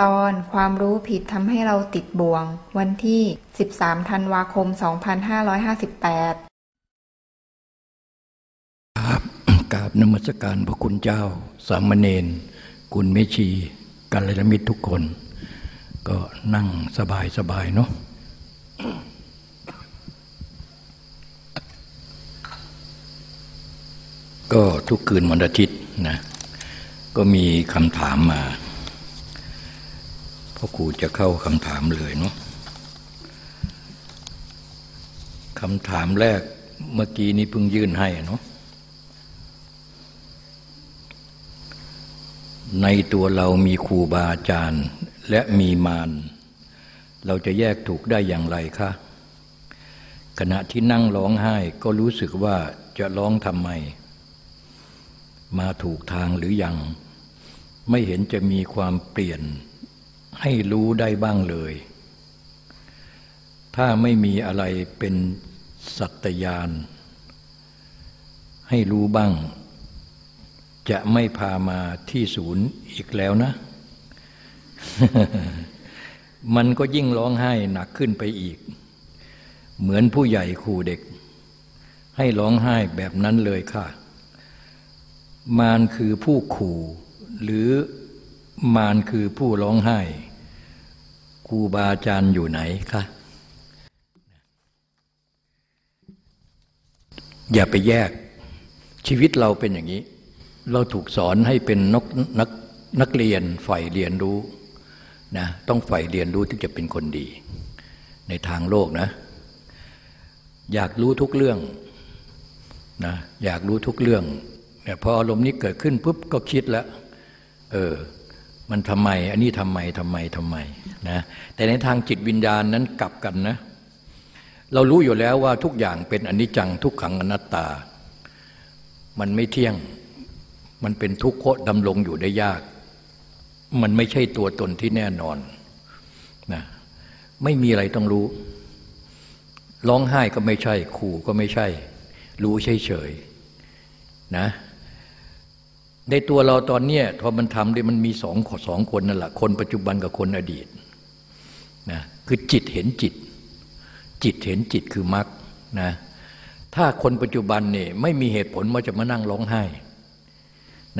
ตอนความรู้ผิดทำให้เราติดบ่วง วันที่ 13 ธันวาคม 2558ครับกราบนมัสการพระคุณเจ้า สามเณรกุลเมชีกัลยาณมิตรทุกคน ก็นั่งสบายสบายเนาะก็ทุกคืนวันอาทิตย์นะ ก็มีคำถามมา พ่อครูจะเข้าคำถามเลยเนาะคำถามแรกเมื่อกี้นี้เพิ่งยื่นให้เนาะในตัวเรามีครูบาอาจารย์และมีมารเราจะแยกถูกได้อย่างไรคะขณะที่นั่งร้องไห้ก็รู้สึกว่าจะร้องทำไม มาถูกทางหรือยัง ไม่เห็นจะมีความเปลี่ยน ให้รู้ได้บ้างเลย ถ้าไม่มีอะไรเป็นสัตยาน ให้รู้บ้าง จะไม่พามาที่ศูนย์อีกแล้วนะ มันก็ยิ่งร้องไห้หนักขึ้นไปอีก เหมือนผู้ใหญ่ขู่เด็ก ให้ร้องไห้แบบนั้นเลยค่ะ มารคือผู้ขู่หรือมารคือผู้ร้องไห้ ครูบาอาจารย์อยู่ไหนคะอย่าไปแยกชีวิตเราเป็นอย่างนี้ เราถูกสอนให้เป็นนักนักนักเรียนใฝ่เรียนรู้นะต้องใฝ่เรียนรู้ที่จะเป็นคนดี ในทางโลกนะ อยากรู้ทุกเรื่องนะอยากรู้ทุกเรื่องเนี่ยพออารมณ์นี้เกิดขึ้นปุ๊บก็คิดแล้วเออมันทำไม อันนี้ทำไมทำไมทำไม นะแต่ในทางจิตวิญญาณนั้นกลับกันนะ เรารู้อยู่แล้วว่าทุกอย่างเป็นอนิจจังทุกขังอนัตตา มันไม่เที่ยงมันเป็นทุกข์โคดำรงอยู่ได้ยาก มันไม่ใช่ตัวตนที่แน่นอนนะไม่มีอะไรต้องรู้ ร้องไห้ก็ไม่ใช่ ขู่ก็ไม่ใช่ รู้เฉยๆนะในตัวเราตอนเนี้ยพอมันทำได้มันมีสองสองคนนั่นแหละคนปัจจุบันกับคนอดีต คือจิตเห็นจิต จิตเห็นจิตคือมรรคนะถ้าคนปัจจุบันเนี่ยไม่มีเหตุผลว่าจะมานั่งร้องไห้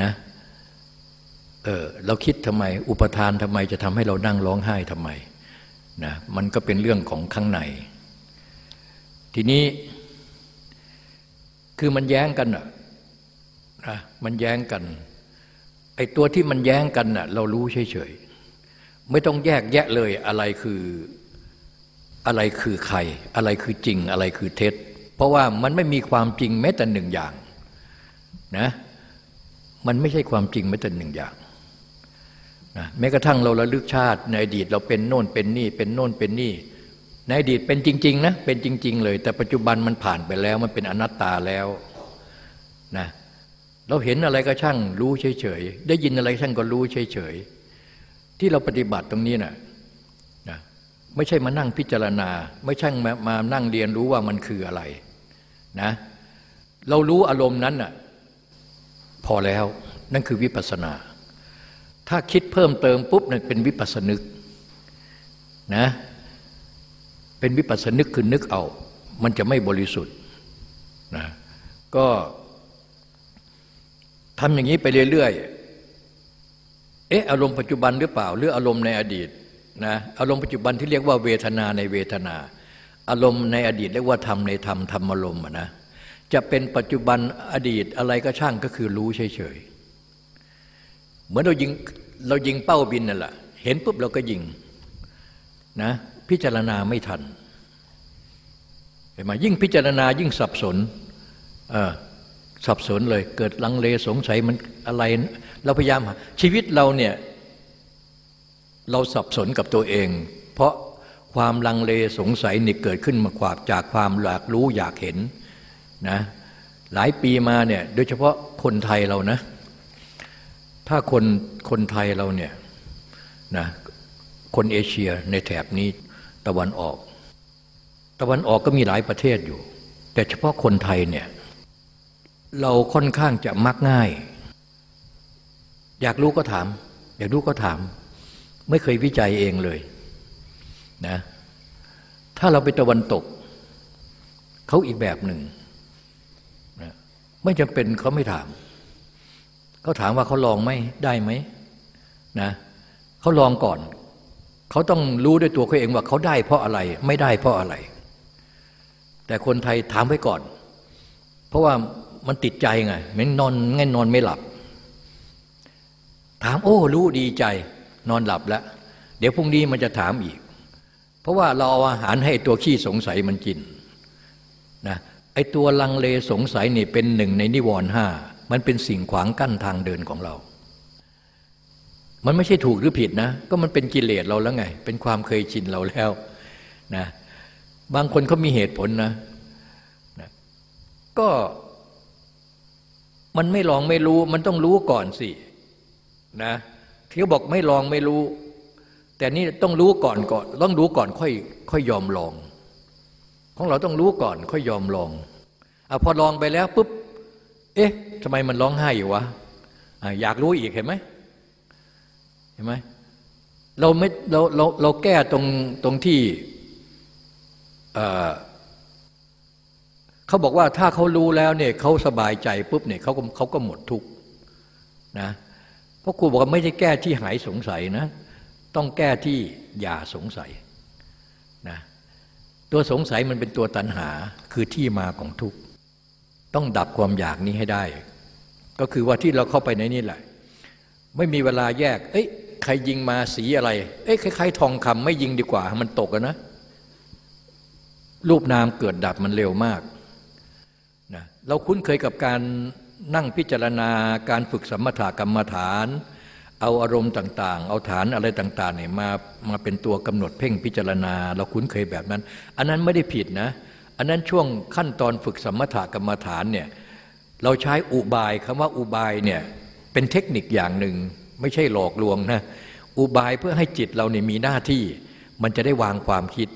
นะเออเราคิดทำไม อุปทานทำไมจะทำให้เรานั่งร้องไห้ทำไมนะมันก็เป็นเรื่องของข้างใน ทีนี้คือมันแย้งกันอะนะมันแย้งกันไอ้ตัวที่มันแย้งกันน่ะเรารู้เฉยๆไม่ต้องแยกแยะเลยอะไรคือ อะไรคือใคร อะไรคือจริงอะไรคือเท็จ เพราะว่ามันไม่มีความจริงแม้แต่หนึ่งอย่างนะมันไม่ใช่ความจริงแม้แต่หนึ่งอย่างนะแม้กระทั่งเราระลึกชาติ ในอดีตเราเป็นโน่นเป็นนี่ เป็นโน่นเป็นนี่ ในอดีตเป็นจริงๆนะเป็นจริง ๆ เลย แต่ปัจจุบันมันผ่านไปแล้วมันเป็นอนัตตาแล้วนะเราเห็นอะไรก็ช่างรู้เฉยๆได้ยินอะไรช่างก็รู้เฉยๆที่เราปฏิบัติตรงนี้นะนะ ไม่ใช่มานั่งพิจารณา ไม่ใช่มามานั่งเรียนรู้ว่ามันคืออะไรนะเรารู้อารมณ์นั้นน่ะพอแล้วนั่นคือวิปัสนา ถ้าคิดเพิ่มเติมปุ๊บนั่นเป็นวิปัสนึกนะเป็นวิปัสนึกคือนึกเอา มันจะไม่บริสุทธิ์นะก็ทำอย่างนี้ไปเรื่อยๆเอ๊ะอารมณ์ปัจจุบันหรือเปล่า หรืออารมณ์ในอดีต นะอารมณ์ปัจจุบันที่เรียกว่าเวทนาในเวทนา อารมณ์ในอดีตเรียกว่าธรรมในธรรมธรรมอารมณ์นะจะเป็นปัจจุบันอดีตอะไรก็ช่างก็คือรู้เฉยๆเหมือนเรายิงเรายิงเป้าบินนั่นแหละเห็นปุ๊บเราก็ยิงนะพิจารณาไม่ทันเห็นไหมยิ่งพิจารณายิ่งสับสนเออสับสนเลย เกิดลังเลสงสัยมันอะไร เราพยายามชีวิตเราเนี่ย เราสับสนกับตัวเอง เพราะความลังเลสงสัยนี่เกิดขึ้นมาขวากจากความอยากรู้อยากเห็นนะหลายปีมาเนี่ยโดยเฉพาะคนไทยเรานะ ถ้าคนคนไทยเราเนี่ยนะคนเอเชียในแถบนี้ตะวันออก ตะวันออกก็มีหลายประเทศอยู่ แต่เฉพาะคนไทยเนี่ยเราค่อนข้างจะมักง่าย อยากรู้ก็ถาม อยากรู้ก็ถาม ไม่เคยวิจัยเองเลยนะถ้าเราไปตะวันตก เขาอีกแบบหนึ่งนะไม่จำเป็นเขาไม่ถาม เขาถามว่าเขาลองไหมได้ไหมนะเขาลองก่อน เขาต้องรู้ด้วยตัวเขาเองว่าเขาได้เพราะอะไร ไม่ได้เพราะอะไร แต่คนไทยถามไว้ก่อน เพราะว่ามันติดใจไงมันนอนง่นอนไม่หลับ ถามโอ้รู้ดีใจ นอนหลับแล้ว เดี๋ยวพรุ่งนี้มันจะถามอีก เพราะว่าเราเอาอาหารให้ตัวขี้สงสัยมันกินนะไอตัวลังเลสงสัยนี่เป็นหนึ่งในนิวรณ์ห้ามันเป็นสิ่งขวางกั้นทางเดินของเรา มันไม่ใช่ถูกหรือผิดนะ ก็มันเป็นกิเลสเราแล้วไง เป็นความเคยชินเราแล้วนะบางคนเขามีเหตุผลนะนะ ก็มันไม่ลองไม่รู้ มันต้องรู้ก่อนสินะ ที่เขาบอกไม่ลองไม่รู้ แต่นี่ต้องรู้ก่อนก่อนต้องรู้ก่อนค่อยค่อยยอมลอง ของเราต้องรู้ก่อนค่อยยอมลองอพอลองไปแล้วปุ๊บเอ๊ะทำไมมันร้องไห้อยู่วะอยากรู้อีกเห็นไหมเห็นไหมเราไม่เราเราเราแก้ตรงตรงที่เขาบอกว่าถ้าเขารู้แล้วเนี่ยเขาสบายใจปุ๊บเนี่ยเขาก็เขาก็หมดทุกนะ พราะครูบอกว่าไม่ใช่แก้ที่หายสงสัยนะ ต้องแก้ที่อย่าสงสัยนะตัวสงสัยมันเป็นตัวตัณหาคือที่มาของทุกข์ต้องดับความอยากนี้ให้ได้ ก็คือว่าที่เราเข้าไปในนี่แหละ ไม่มีเวลาแยก เอ้ยใครยิงมาสีอะไร เอ้ยคล้ายๆทองคำไม่ยิงดีกว่า มันตกนะ รูปนามเกิดดับมันเร็วมากนะเราคุ้นเคยกับการ นั่งพิจารณาการฝึกสมถกรรมฐาน เอาอารมณ์ต่างๆ เอาฐานอะไรต่างๆเนี่ยมามาเป็นตัวกำหนดเพ่งพิจารณา เราคุ้นเคยแบบนั้น อันนั้นไม่ได้ผิดนะ อันนั้นช่วงขั้นตอนฝึกสมถกรรมฐานเนี่ยเราใช้อุบายคำว่าอุบายเนี่ยเป็นเทคนิคอย่างหนึ่ง ไม่ใช่หลอกลวงนะอุบายเพื่อให้จิตเราเนี่ยมีหน้าที่ มันจะได้วางความคิด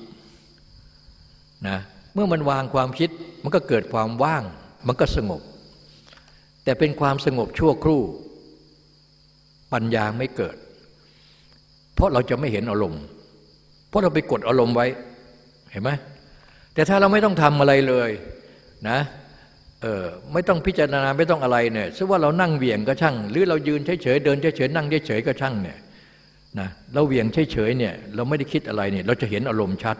นะเมื่อมันวางความคิดมันก็เกิดความว่าง มันก็สงบ แต่เป็นความสงบชั่วครู่ ปัญญาไม่เกิด เพราะเราจะไม่เห็นอารมณ์ เพราะเราไปกดอารมณ์ไว้เห็นไหมแต่ถ้าเราไม่ต้องทำอะไรเลยนะเออไม่ต้องพิจารณาไม่ต้องอะไรเนี่ยซึ่งว่าเรานั่งเวียงก็ช่าง หรือเรายืนเฉยๆเดินเฉยๆนั่งเฉยๆก็ช่างเนี่ยนะเราเวียงเฉยๆเนี่ยเราไม่ได้คิดอะไรเนี่ยเราจะเห็นอารมณ์ชัด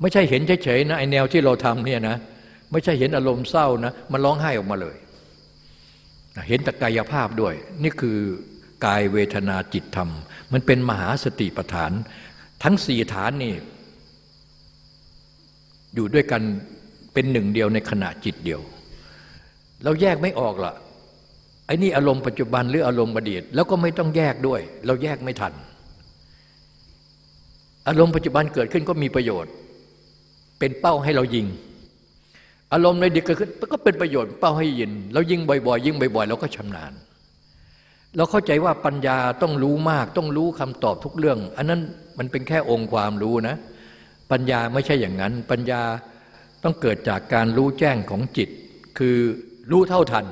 ไม่ใช่เห็นเฉยๆนะไอแนวที่เราทำเนี่ยนะไม่ใช่เห็นอารมณ์เศร้านะมันร้องไห้ออกมาเลย เห็นแต่กายภาพด้วย นี่คือกายเวทนาจิตธรรม มันเป็นมหาสติปัฏฐาน ทั้งสี่ฐานนี่ อยู่ด้วยกันเป็นหนึ่งเดียวในขณะจิตเดียว เราแยกไม่ออกละไอ้นี่อารมณ์ปัจจุบันหรืออารมณ์อดีตแล้วก็ไม่ต้องแยกด้วย เราแยกไม่ทัน อารมณ์ปัจจุบันเกิดขึ้นก็มีประโยชน์ เป็นเป้าให้เรายิง อารมณ์ในดีเกิดขึ้นก็เป็นประโยชน์เป้าให้ยินเรายิ่งบ่อยๆ ยิ่งบ่อยๆเราก็ชำนาญ เราเข้าใจว่าปัญญาต้องรู้มาก ต้องรู้คำตอบทุกเรื่อง อันนั้นมันเป็นแค่องค์ความรู้นะ ปัญญาไม่ใช่อย่างนั้น ปัญญาต้องเกิดจากการรู้แจ้งของจิต คือรู้เท่าทัน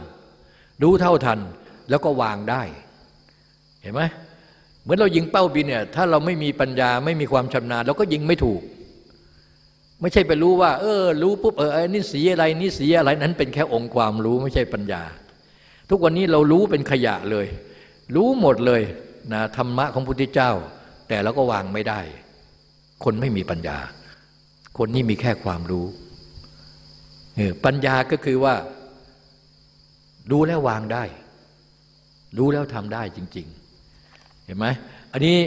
รู้เท่าทันแล้วก็วางได้ เห็นไหมเหมือนเรายิงเป้าบินเนี่ยถ้าเราไม่มีปัญญาไม่มีความชำนาญ เราก็ยิงไม่ถูก ไม่ใช่ไปรู้ว่า เออ รู้ปุ๊บเออนี่สีอะไรนี่สีอะไรนั้นเป็นแค่องค์ความรู้ไม่ใช่ปัญญา ทุกวันนี้เรารู้เป็นขยะเลย รู้หมดเลยนะธรรมะของพุทธเจ้า แต่เราก็วางไม่ได้ คนไม่มีปัญญา คนนี้มีแค่ความรู้เออปัญญาก็คือว่า รู้แล้ววางได้ รู้แล้วทำได้จริง ๆ เห็นไหมอันนี้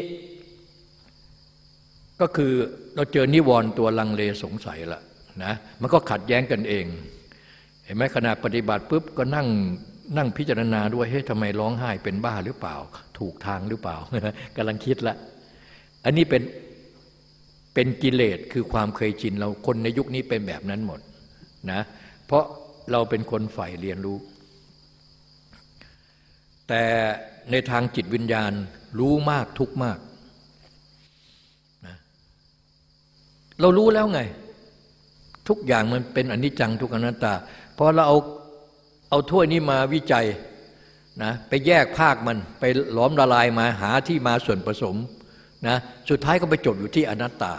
ก็คือเราเจอนิวรณ์ตัวลังเลสงสัยละนะมันก็ขัดแย้งกันเอง เห็นไหมขณะปฏิบัติปุ๊บก็นั่งนั่งพิจารณาด้วยเฮ้ยทำไมร้องไห้เป็นบ้าหรือเปล่า ถูกทางหรือเปล่ากำลังคิดละ อันนี้เป็นเป็นกิเลสคือความเคยชินเราคนในยุคนี้เป็นแบบนั้นหมดนะเพราะเราเป็นคนใฝ่เรียนรู้ แต่ในทางจิตวิญญาณรู้มากทุกมาก เรารู้แล้วไง ทุกอย่างมันเป็นอนิจจังทุกอนัตตาพอเราเอาเอาถ้วยนี้มาวิจัยนะไปแยกภาคมันไปหลอมละลายมาหาที่มาส่วนผสมนะสุดท้ายก็ไปจบอยู่ที่อนัตตา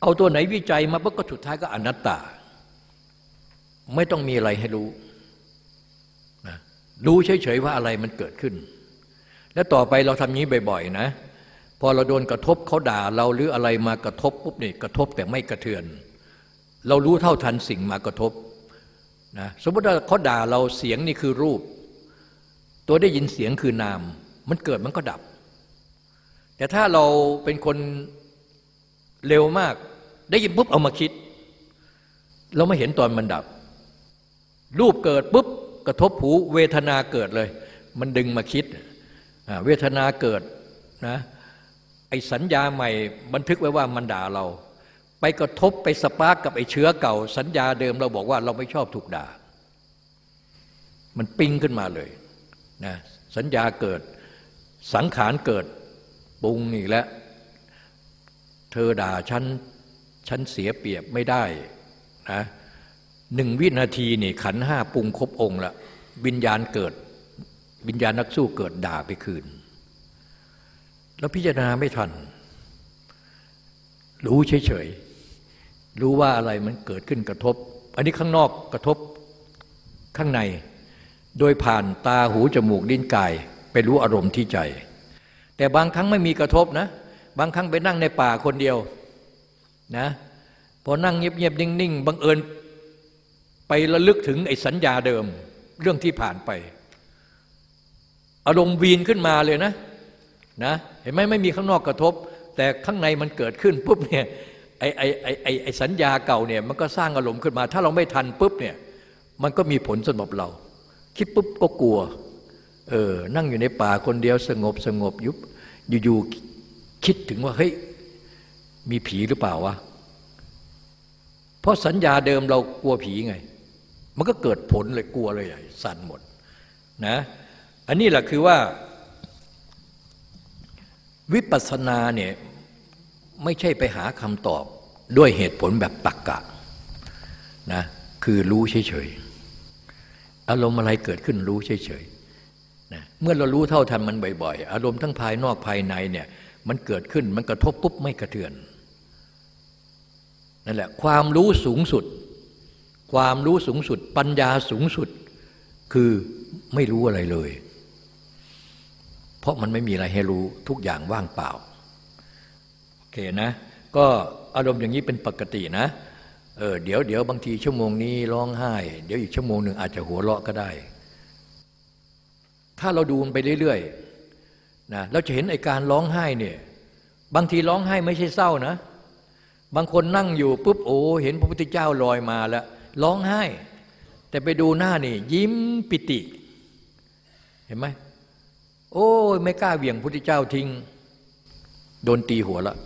เอาตัวไหนวิจัยมาปุ๊บก็สุดท้ายก็อนัตตา ไม่ต้องมีอะไรให้รู้นะรู้เฉยๆว่าอะไรมันเกิดขึ้น แล้วต่อไปเราทำนี้บ่อยๆนะ พอเราโดนกระทบเขาด่าเราหรืออะไรมากระทบปุ๊บนี่กระทบแต่ไม่กระเทือน เรารู้เท่าทันสิ่งมากระทบนะสมมติว่าเขาด่าเราเสียงนี่คือรูป ตัวได้ยินเสียงคือนาม มันเกิดมันก็ดับ แต่ถ้าเราเป็นคนเร็วมาก ได้ยินปุ๊บเอามาคิด เราไม่เห็นตอนมันดับ รูปเกิดปุ๊บกระทบหูเวทนาเกิดเลย มันดึงมาคิดเวทนาเกิดนะ ไอ้สัญญาใหม่บันทึกไว้ว่ามันด่าเรา ไปกระทบไปสปาร์กกับไอ้เชื้อเก่า สัญญาเดิมเราบอกว่าเราไม่ชอบถูกด่า มันปิ้งขึ้นมาเลยนะสัญญาเกิดสังขารเกิดปรุงอีกแล้วเธอด่าฉันฉันเสียเปรียบไม่ได้นะหนึ่งวินาทีนี่ขันห้าปรุงครบองค์ละวิญญาณเกิด วิญญาณนักสู้เกิดด่าไปคืน แล้วพิจารณาไม่ทัน รู้เฉยๆ รู้ว่าอะไรมันเกิดขึ้นกระทบ อันนี้ข้างนอกกระทบข้างใน โดยผ่านตาหูจมูกลิ้นกาย ไปรู้อารมณ์ที่ใจ แต่บางครั้งไม่มีกระทบนะ บางครั้งไปนั่งในป่าคนเดียวนะพอนั่งเงียบๆนิ่งๆบังเอิญ ไประลึกถึงไอ้สัญญาเดิม เรื่องที่ผ่านไป อารมณ์วีนขึ้นมาเลยนะ นะเห็นไหมไม่มีข้างนอกกระทบ แต่ข้างในมันเกิดขึ้นปุ๊บเนี่ยไอไอไอไอไอสัญญาเก่าเนี่ยมันก็สร้างอารมณ์ขึ้นมา ถ้าเราไม่ทันปุ๊บเนี่ยมันก็มีผลสำหรับเรา คิดปุ๊บก็กลัวเออนั่งอยู่ในป่าคนเดียวสงบสงบยุบอยู่ๆคิดถึงว่าเฮ้ยมีผีหรือเปล่าวะเพราะสัญญาเดิมเรากลัวผีไง มันก็เกิดผลเลยกลัวเลยสั่นหมดนะอันนี้แหละคือว่า วิปัสสนาเนี่ยไม่ใช่ไปหาคำตอบด้วยเหตุผลแบบตักกะนะคือรู้เฉยๆอารมณ์อะไรเกิดขึ้นรู้เฉยๆนะเมื่อเรารู้เท่าทันมันบ่อยๆ อารมณ์ทั้งภายนอกภายในเนี่ยมันเกิดขึ้นมันกระทบปุ๊บไม่กระเทือนนั่นแหละความรู้สูงสุด ความรู้สูงสุด ปัญญาสูงสุด คือไม่รู้อะไรเลย เพราะมันไม่มีอะไรให้รู้ทุกอย่างว่างเปล่าโอเคนะ ก็อารมณ์อย่างนี้เป็นปกตินะเออเดี๋ยวเดี๋ยวบางทีชั่วโมงนี้ร้องไห้ เดี๋ยวอีกชั่วโมงหนึ่งอาจจะหัวเราะก็ได้ ถ้าเราดูมันไปเรื่อยๆนะเราจะเห็นไอการร้องไห้เนี่ยบางทีร้องไห้ไม่ใช่เศร้านะ บางคนนั่งอยู่ปุ๊บโอ้เห็นพระพุทธเจ้าลอยมาแล้วร้องไห้ แต่ไปดูหน้านี่ยิ้มปิติ เห็นไหม โอ้ยไม่กล้าเวี่ยงพุทธเจ้าทิ้ง โดนตีหัวละ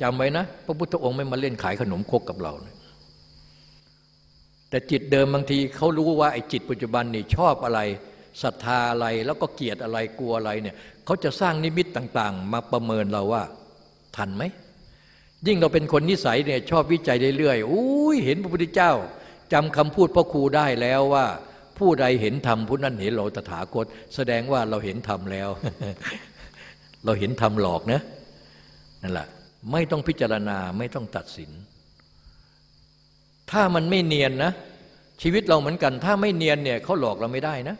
จำไว้นะ พระพุทธองค์ไม่มาเล่นขายขนมคกกับเรานะแต่จิตเดิมบางทีเขารู้ว่าไอ้จิตปัจจุบันนี่ชอบอะไรศรัทธาอะไรแล้วก็เกลียดอะไรกลัวอะไรเนี่ยเขาจะสร้างนิมิตต่างๆ มาประเมินเราว่า ทันไหม ยิ่งเราเป็นคนนิสัยเนี่ยชอบวิจัยเรื่อยๆอุ้ยเห็นพระพุทธเจ้าจำคำพูดพ่อครูได้แล้วว่า ผู้ใดเห็นธรรมผู้นั้นเห็นเราตถาคต แสดงว่าเราเห็นธรรมแล้ว เราเห็นธรรมหลอกนะนั่นแหละไม่ต้องพิจารณาไม่ต้องตัดสิน ถ้ามันไม่เนียนนะ ชีวิตเราเหมือนกัน ถ้าไม่เนียนเนี่ยเขาหลอกเราไม่ได้นะ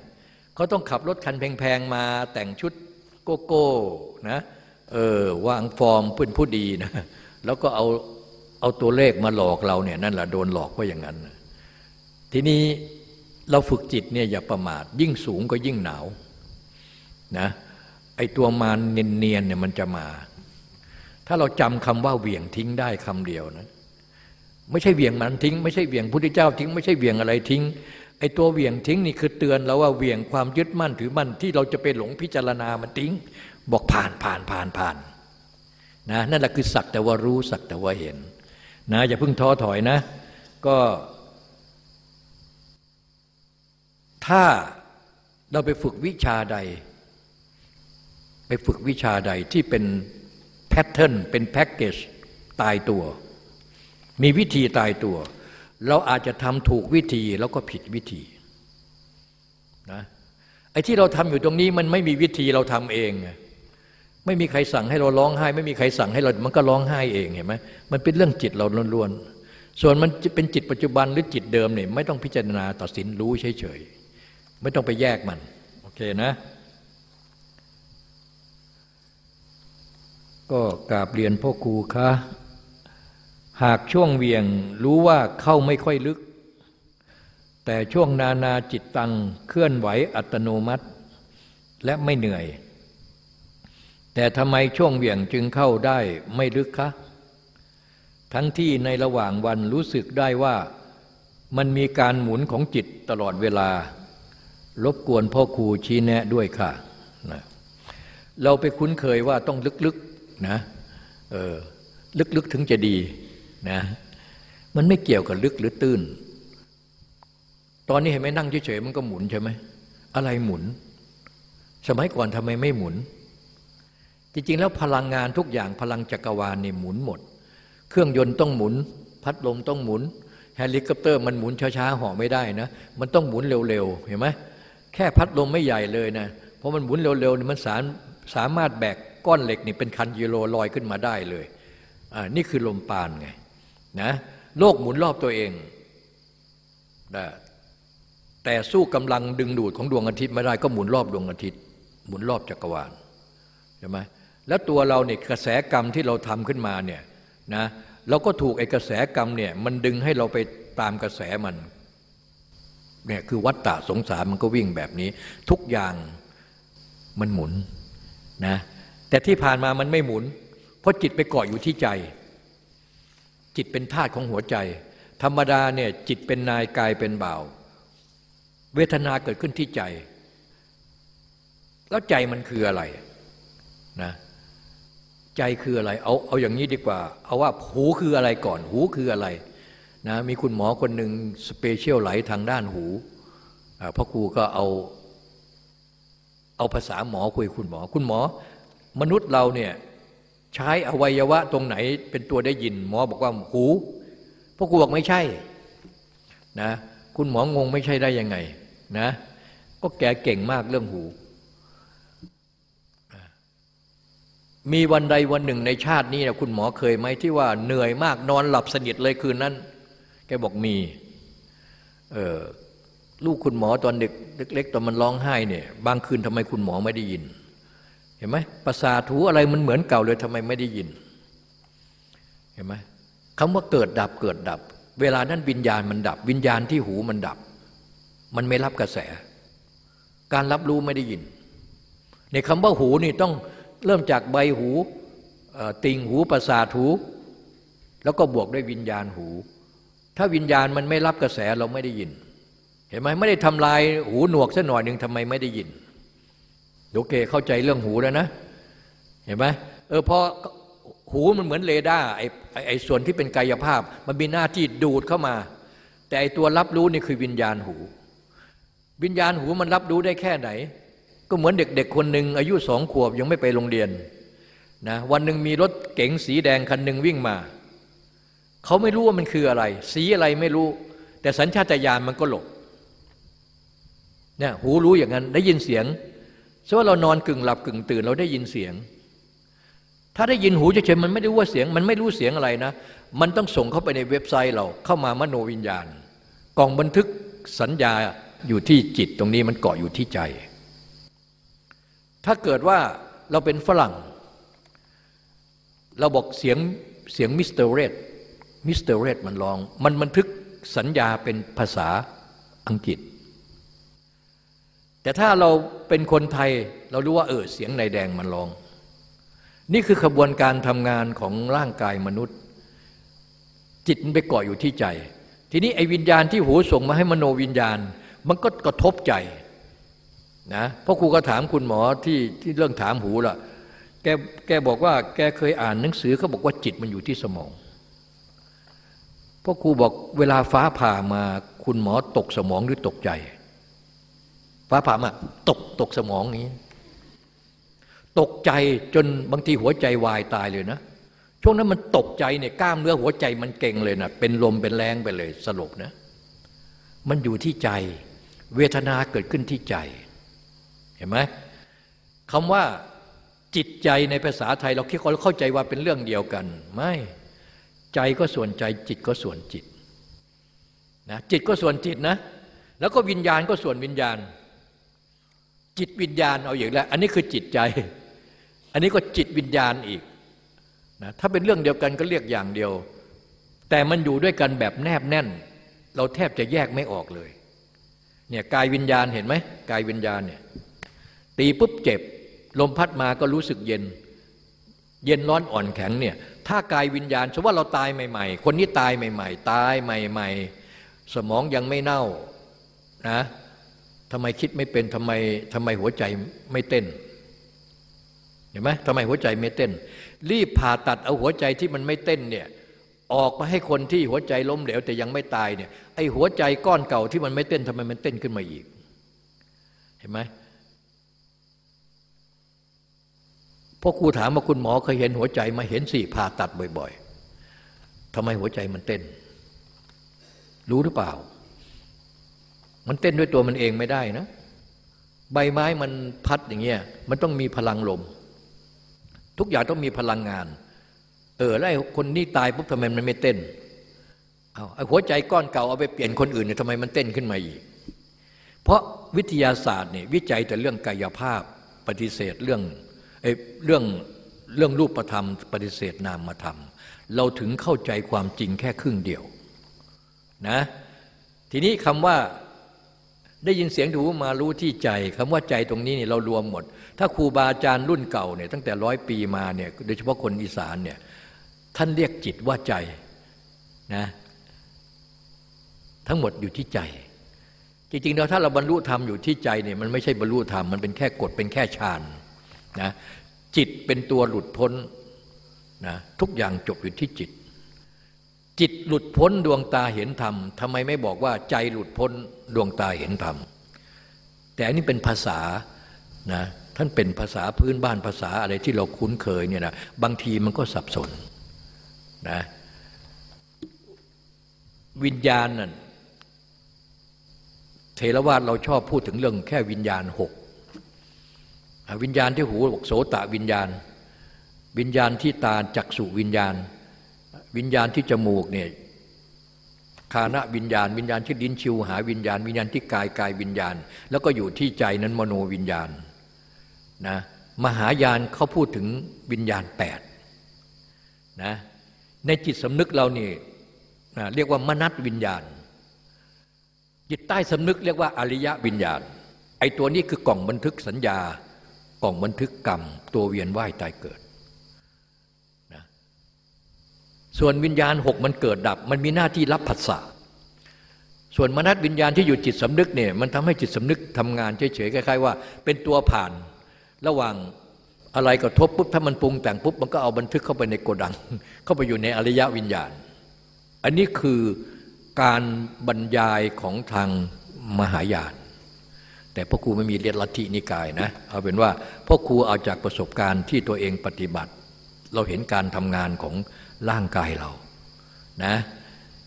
เขาต้องขับรถคันแพงๆมาแต่งชุดโกโก้นะเออวางฟอร์มเป็นผู้ดีนะแล้วก็เอาเอาตัวเลขมาหลอกเราเนี่ยนั่นแหละโดนหลอกเพราะอย่างนั้น ทีนี้ เราฝึกจิตเนี่ยอย่าประมาท ยิ่งสูงก็ยิ่งหนาวนะไอตัวมารเนียนๆเนี่ยมันจะมา ถ้าเราจำคำว่าเหวี่ยงทิ้งได้คำเดียวนะไม่ใช่เหวี่ยงมันทิ้ง ไม่ใช่เหวี่ยงพุทธเจ้าทิ้ง ไม่ใช่เหวี่ยงอะไรทิ้งไอตัวเหวี่ยงทิ้งนี่คือเตือนเราว่าเหวี่ยงความยึดมั่นถือมั่นที่เราจะไปหลงพิจารณามันทิ้ง บอกผ่านผ่านผ่านผ่านนะนั่นแหละคือสักแต่ว่ารู้สักแต่ว่าเห็นนะอย่าเพิ่งท้อถอยนะ ก็ ถ้าเราไปฝึกวิชาใด ไปฝึกวิชาใดที่เป็นแพทเทิร์นเป็นแพ็กเกจตายตัว มีวิธีตายตัว เราอาจจะทำถูกวิธีแล้วก็ผิดวิธีนะไออ้ที่เราทำอยู่ตรงนี้มันไม่มีวิธีเราทำเอง ไม่มีใครสั่งให้เราร้องไห้ ไม่มีใครสั่งให้เรา มันก็ร้องไห้เองเห็นไหมมันเป็นเรื่องจิตเราล้วนๆส่วนมันเป็นจิตปัจจุบันหรือจิตเดิมเนี่ยไม่ต้องพิจารณาตัดสินรู้เฉยๆ ไม่ต้องไปแยกมัน โอเคนะ ก็กราบเรียนพ่อครูคะหากช่วงเวียงรู้ว่าเข้าไม่ค่อยลึก แต่ช่วงนานาจิตตังเคลื่อนไหวอัตโนมัติ และไม่เหนื่อย แต่ทำไมช่วงเวียงจึงเข้าได้ไม่ลึกคะ ทั้งที่ในระหว่างวันรู้สึกได้ว่ามันมีการหมุนของจิตตลอดเวลา รบกวนพ่อครูชี้แนะด้วยค่ะนะเราไปคุ้นเคยว่าต้องลึกๆนะเออลึกๆถึงจะดีนะมันไม่เกี่ยวกับลึกหรือตื้น ตอนนี้เห็นไหมนั่งเฉยๆมันก็หมุนใช่ไหมอะไรหมุน สมัยก่อนทำไมไม่หมุน จริงๆแล้วพลังงานทุกอย่างพลังจักรวาลเนี่ยหมุนหมด เครื่องยนต์ต้องหมุน พัดลมต้องหมุนเฮลิคอปเตอร์มันหมุนช้าๆเหาะไม่ได้นะ มันต้องหมุนเร็วๆ เห็นไหม แค่พัดลมไม่ใหญ่เลยนะ เพราะมันหมุนเร็วๆนี่มันสามสามารถแบกก้อนเหล็กนี่เป็นพันกิโลลอยขึ้นมาได้เลยอ่านี่คือลมปานไงนะโลกหมุนรอบตัวเองนะแต่สู้กำลังดึงดูดของดวงอาทิตย์ไม่ได้ก็หมุนรอบดวงอาทิตย์ หมุนรอบจักรวาลใช่ไหมแล้วตัวเราเนี่ยกระแสกรรมที่เราทำขึ้นมาเนี่ยนะเราก็ถูกไอ้กระแสกรรมเนี่ยมันดึงให้เราไปตามกระแสมัน เนี่ยคือวัฏฏะสงสารมันก็วิ่งแบบนี้ ทุกอย่างมันหมุนนะแต่ที่ผ่านมามันไม่หมุน เพราะจิตไปเกาะอยู่ที่ใจ จิตเป็นธาตุของหัวใจ ธรรมดาเนี่ยจิตเป็นนายกายเป็นบ่าว เวทนาเกิดขึ้นที่ใจ แล้วใจมันคืออะไรนะใจคืออะไร เอาเอาอย่างนี้ดีกว่า เอาว่าหูคืออะไรก่อน หูคืออะไร นะมีคุณหมอคนหนึ่งสเปเชียลไหลทางด้านหูพ่อครูก็เอาเอาภาษาหมอคุยคุณหมอ คุณหมอ มนุษย์เราเนี่ยใช้อวัยวะตรงไหนเป็นตัวได้ยิน หมอบอกว่าหูพวกกูบอกไม่ใช่นะคุณหมองงไม่ใช่ได้ยังไงนะก็แกเก่งมากเรื่องหู มีวันใดวันหนึ่งในชาตินี้นะคุณหมอเคยไหมที่ว่าเหนื่อยมากนอนหลับสนิทเลยคืนนั้น แกบอกมี เออลูกคุณหมอตอนเด็กเล็กๆตอนมันร้องไห้เนี่ย บางคืนทำไมคุณหมอไม่ได้ยิน เห็นไหมประสาทูอะไรมันเหมือนเก่าเลยทำไมไม่ได้ยิน เห็นไหมคำว่าเกิดดับเกิดดับ เวลานั้นวิญญาณมันดับ วิญญาณที่หูมันดับ มันไม่รับกระแส การรับรู้ไม่ได้ยิน ในคำว่าหูนี่ต้องเริ่มจากใบหูติ่งหูประสาทหู แล้วก็บวกด้วยวิญญาณหู ถ้าวิญญาณมันไม่รับกระแสเราไม่ได้ยิน เห็นไหมไม่ได้ทำลายหูหนวกสักหน่อยหนึ่งทำไมไม่ได้ยินโอเคเข้าใจเรื่องหูแล้วนะ เห็นไหมเออพอหูมันเหมือนเรดาร์ไอ้ไอ้ส่วนที่เป็นกายภาพ มันมีหน้าที่ดูดเข้ามา แต่ไอ้ตัวรับรู้นี่คือวิญญาณหู วิญญาณหูมันรับรู้ได้แค่ไหน ก็เหมือนเด็กๆคนหนึ่งอายุสองขวบยังไม่ไปโรงเรียนนะวันหนึ่งมีรถเก๋งสีแดงคันหนึ่งวิ่งมา เขาไม่รู้ว่ามันคืออะไร สีอะไรไม่รู้ แต่สัญชาตญาณมันก็หลบเนี่ยหูรู้อย่างนั้นได้ยินเสียงสว่าเรานอนกึ่งหลับกึ่งตื่นเราได้ยินเสียง ถ้าได้ยินหูเฉยๆมันไม่ได้ว่าเสียง มันไม่รู้เสียงอะไรนะ มันต้องส่งเข้าไปในเว็บไซต์เราเข้ามามโนวิญญาณกล่องบันทึกสัญญาอยู่ที่จิตตรงนี้มันเกาะอยู่ที่ใจ ถ้าเกิดว่าเราเป็นฝรั่ง เราบอกเสียงเสียง Mister Red Mister Red มันร้อง มันบันทึกสัญญาเป็นภาษาอังกฤษ แต่ถ้าเราเป็นคนไทยเรารู้ว่าเออเสียงนายแดงมันร้อง นี่คือขบวนการทำงานของร่างกายมนุษย์ จิตมันไปเกาะอยู่ที่ใจ ทีนี้ไอ้วิญญาณที่หูส่งมาให้มโนวิญญาณ มันก็กระทบใจนะพราะครูก็ถามคุณหมอที่ที่เรื่องถามหูล่ะแกแกบอกว่าแกเคยอ่านหนังสือเขาบอกว่าจิตมันอยู่ที่สมอง พราะครูบอกเวลาฟ้าผ่ามาคุณหมอตกสมองหรือตกใจ ฟ้าผ่ามาตกตกสมองนี้ ตกใจจนบางทีหัวใจวายตายเลยนะ ช่วงนั้นมันตกใจเนี่ยกล้ามเนื้อหัวใจมันเก่งเลยนะเป็นลมเป็นแรงไปเลยสลบนะ มันอยู่ที่ใจ เวทนาเกิดขึ้นที่ใจ เห็นไหมคำว่าจิตใจในภาษาไทย เราคิดเราเข้าใจว่าเป็นเรื่องเดียวกัน ไม่ ใจก็ส่วนใจจิตก็ส่วนจิตนะจิตก็ส่วนจิตนะ แล้วก็วิญญาณก็ส่วนวิญญาณ จิตวิญญาณเอาอย่างแล้ว อันนี้คือจิตใจ อันนี้ก็จิตวิญญาณอีกนะถ้าเป็นเรื่องเดียวกันก็เรียกอย่างเดียว แต่มันอยู่ด้วยกันแบบแนบแน่น เราแทบจะแยกไม่ออกเลยเนี่ยกายวิญญาณเห็นไหมกายวิญญาณเนี่ยตีปุ๊บเจ็บ ลมพัดมาก็รู้สึกเย็น เย็นร้อนอ่อนแข็งเนี่ยถ้ากายวิญญาณสมมติว่าเราตายใหม่ ๆ คนนี้ตายใหม่ ๆ ตายใหม่ ๆ สมองยังไม่เน่านะทำไมคิดไม่เป็นทำไมทำไมหัวใจไม่เต้นเห็นไหมทำไมหัวใจไม่เต้น รีบผ่าตัดเอาหัวใจที่มันไม่เต้นเนี่ยออกมาให้คนที่หัวใจล้มเหลวแต่ยังไม่ตายเนี่ยไอหัวใจก้อนเก่าที่มันไม่เต้นทำไมมันเต้นขึ้นมาอีก เห็นไหม พอครูถามว่าคุณหมอเคยเห็นหัวใจมาเห็นสี่ผ่าตัดบ่อย ๆทำไมหัวใจมันเต้น รู้หรือเปล่า มันเต้นด้วยตัวมันเองไม่ได้นะ ใบไม้มันพัดอย่างเงี้ยมันต้องมีพลังลม ทุกอย่างต้องมีพลังงาน เออแล้วคนนี้ตายปุ๊บทำไมมันไม่เต้นเอาไอ้หัวใจก้อนเก่าเอาไปเปลี่ยนคนอื่นเนี่ยทำไมมันเต้นขึ้นมาอีก เพราะวิทยาศาสตร์เนี่ยวิจัยแต่เรื่องกายภาพปฏิเสธเรื่อง ไอ้เรื่องเรื่องรูปธรรม ปฏิเสธนามธรรม เราถึงเข้าใจความจริงแค่ครึ่งเดียวนะทีนี้คำว่าได้ยินเสียงถูมารู้ที่ใจคำว่าใจตรงนี้เนี่ยเรารวมหมด ถ้าครูบาอาจารย์รุ่นเก่าเนี่ยตั้งแต่ร้อยปีมาเนี่ยโดยเฉพาะคนอีสานเนี่ยท่านเรียกจิตว่าใจนะทั้งหมดอยู่ที่ใจ จริงๆแล้วถ้าเราบรรลุธรรมอยู่ที่ใจเนี่ยมันไม่ใช่บรรลุธรรมมันเป็นแค่กฎเป็นแค่ฌาน นะจิตเป็นตัวหลุดพ้นนะทุกอย่างจบอยู่ที่จิต จิตหลุดพ้นดวงตาเห็นธรรมทำไมไม่บอกว่าใจหลุดพ้นดวงตาเห็นธรรมแต่อันนี้เป็นภาษานะท่านเป็นภาษาพื้นบ้านภาษาอะไรที่เราคุ้นเคยเนี่ยนะบางทีมันก็สับสนนะวิญญาณนั่นเทรวาสเราชอบพูดถึงเรื่องแค่วิญญาณหก วิญญาณที่หูบอกโสตะวิญญาณ วิญญาณที่ตาจักสุวิญญาณ วิญญาณที่จมูกเนี่ยคานะวิญญาณ วิญญาณที่ดินชิวหาวิญญาณ วิญญาณที่กายกายวิญญาณ แล้วก็อยู่ที่ใจนั้นมโนวิญญาณนะมหายานเขาพูดถึงวิญญาณแปดนะในจิตสำนึกเรานี่นะเรียกว่ามนัตวิญญาณ จิตใต้สำนึกเรียกว่าอริยวิญญาณ ไอ้ตัวนี้คือกล่องบันทึกสัญญา กล่องบันทึกกรรม ตัวเวียนว่ายตายเกิดนะส่วนวิญญาณหกมันเกิดดับ มันมีหน้าที่รับผัสสะส่วนมนัตวิญญาณที่อยู่จิตสำนึกเนี่ยมันทำให้จิตสำนึกทำงานเฉยๆคล้ายๆว่า เป็นตัวผ่านระหว่างอะไรกระทบปุ๊บถ้ามันปรุงแต่งปุ๊บมันก็เอาบันทึกเข้าไปในโกดัง เข้าไปอยู่ในอริยวิญญาณ อันนี้คือการบรรยายของทางมหายาน แต่พ่อครูไม่มีเรียนลัทธินิกายนะเอาเป็นว่าพ่อครูเอาจากประสบการณ์ที่ตัวเองปฏิบัติ เราเห็นการทำงานของร่างกายเรานะ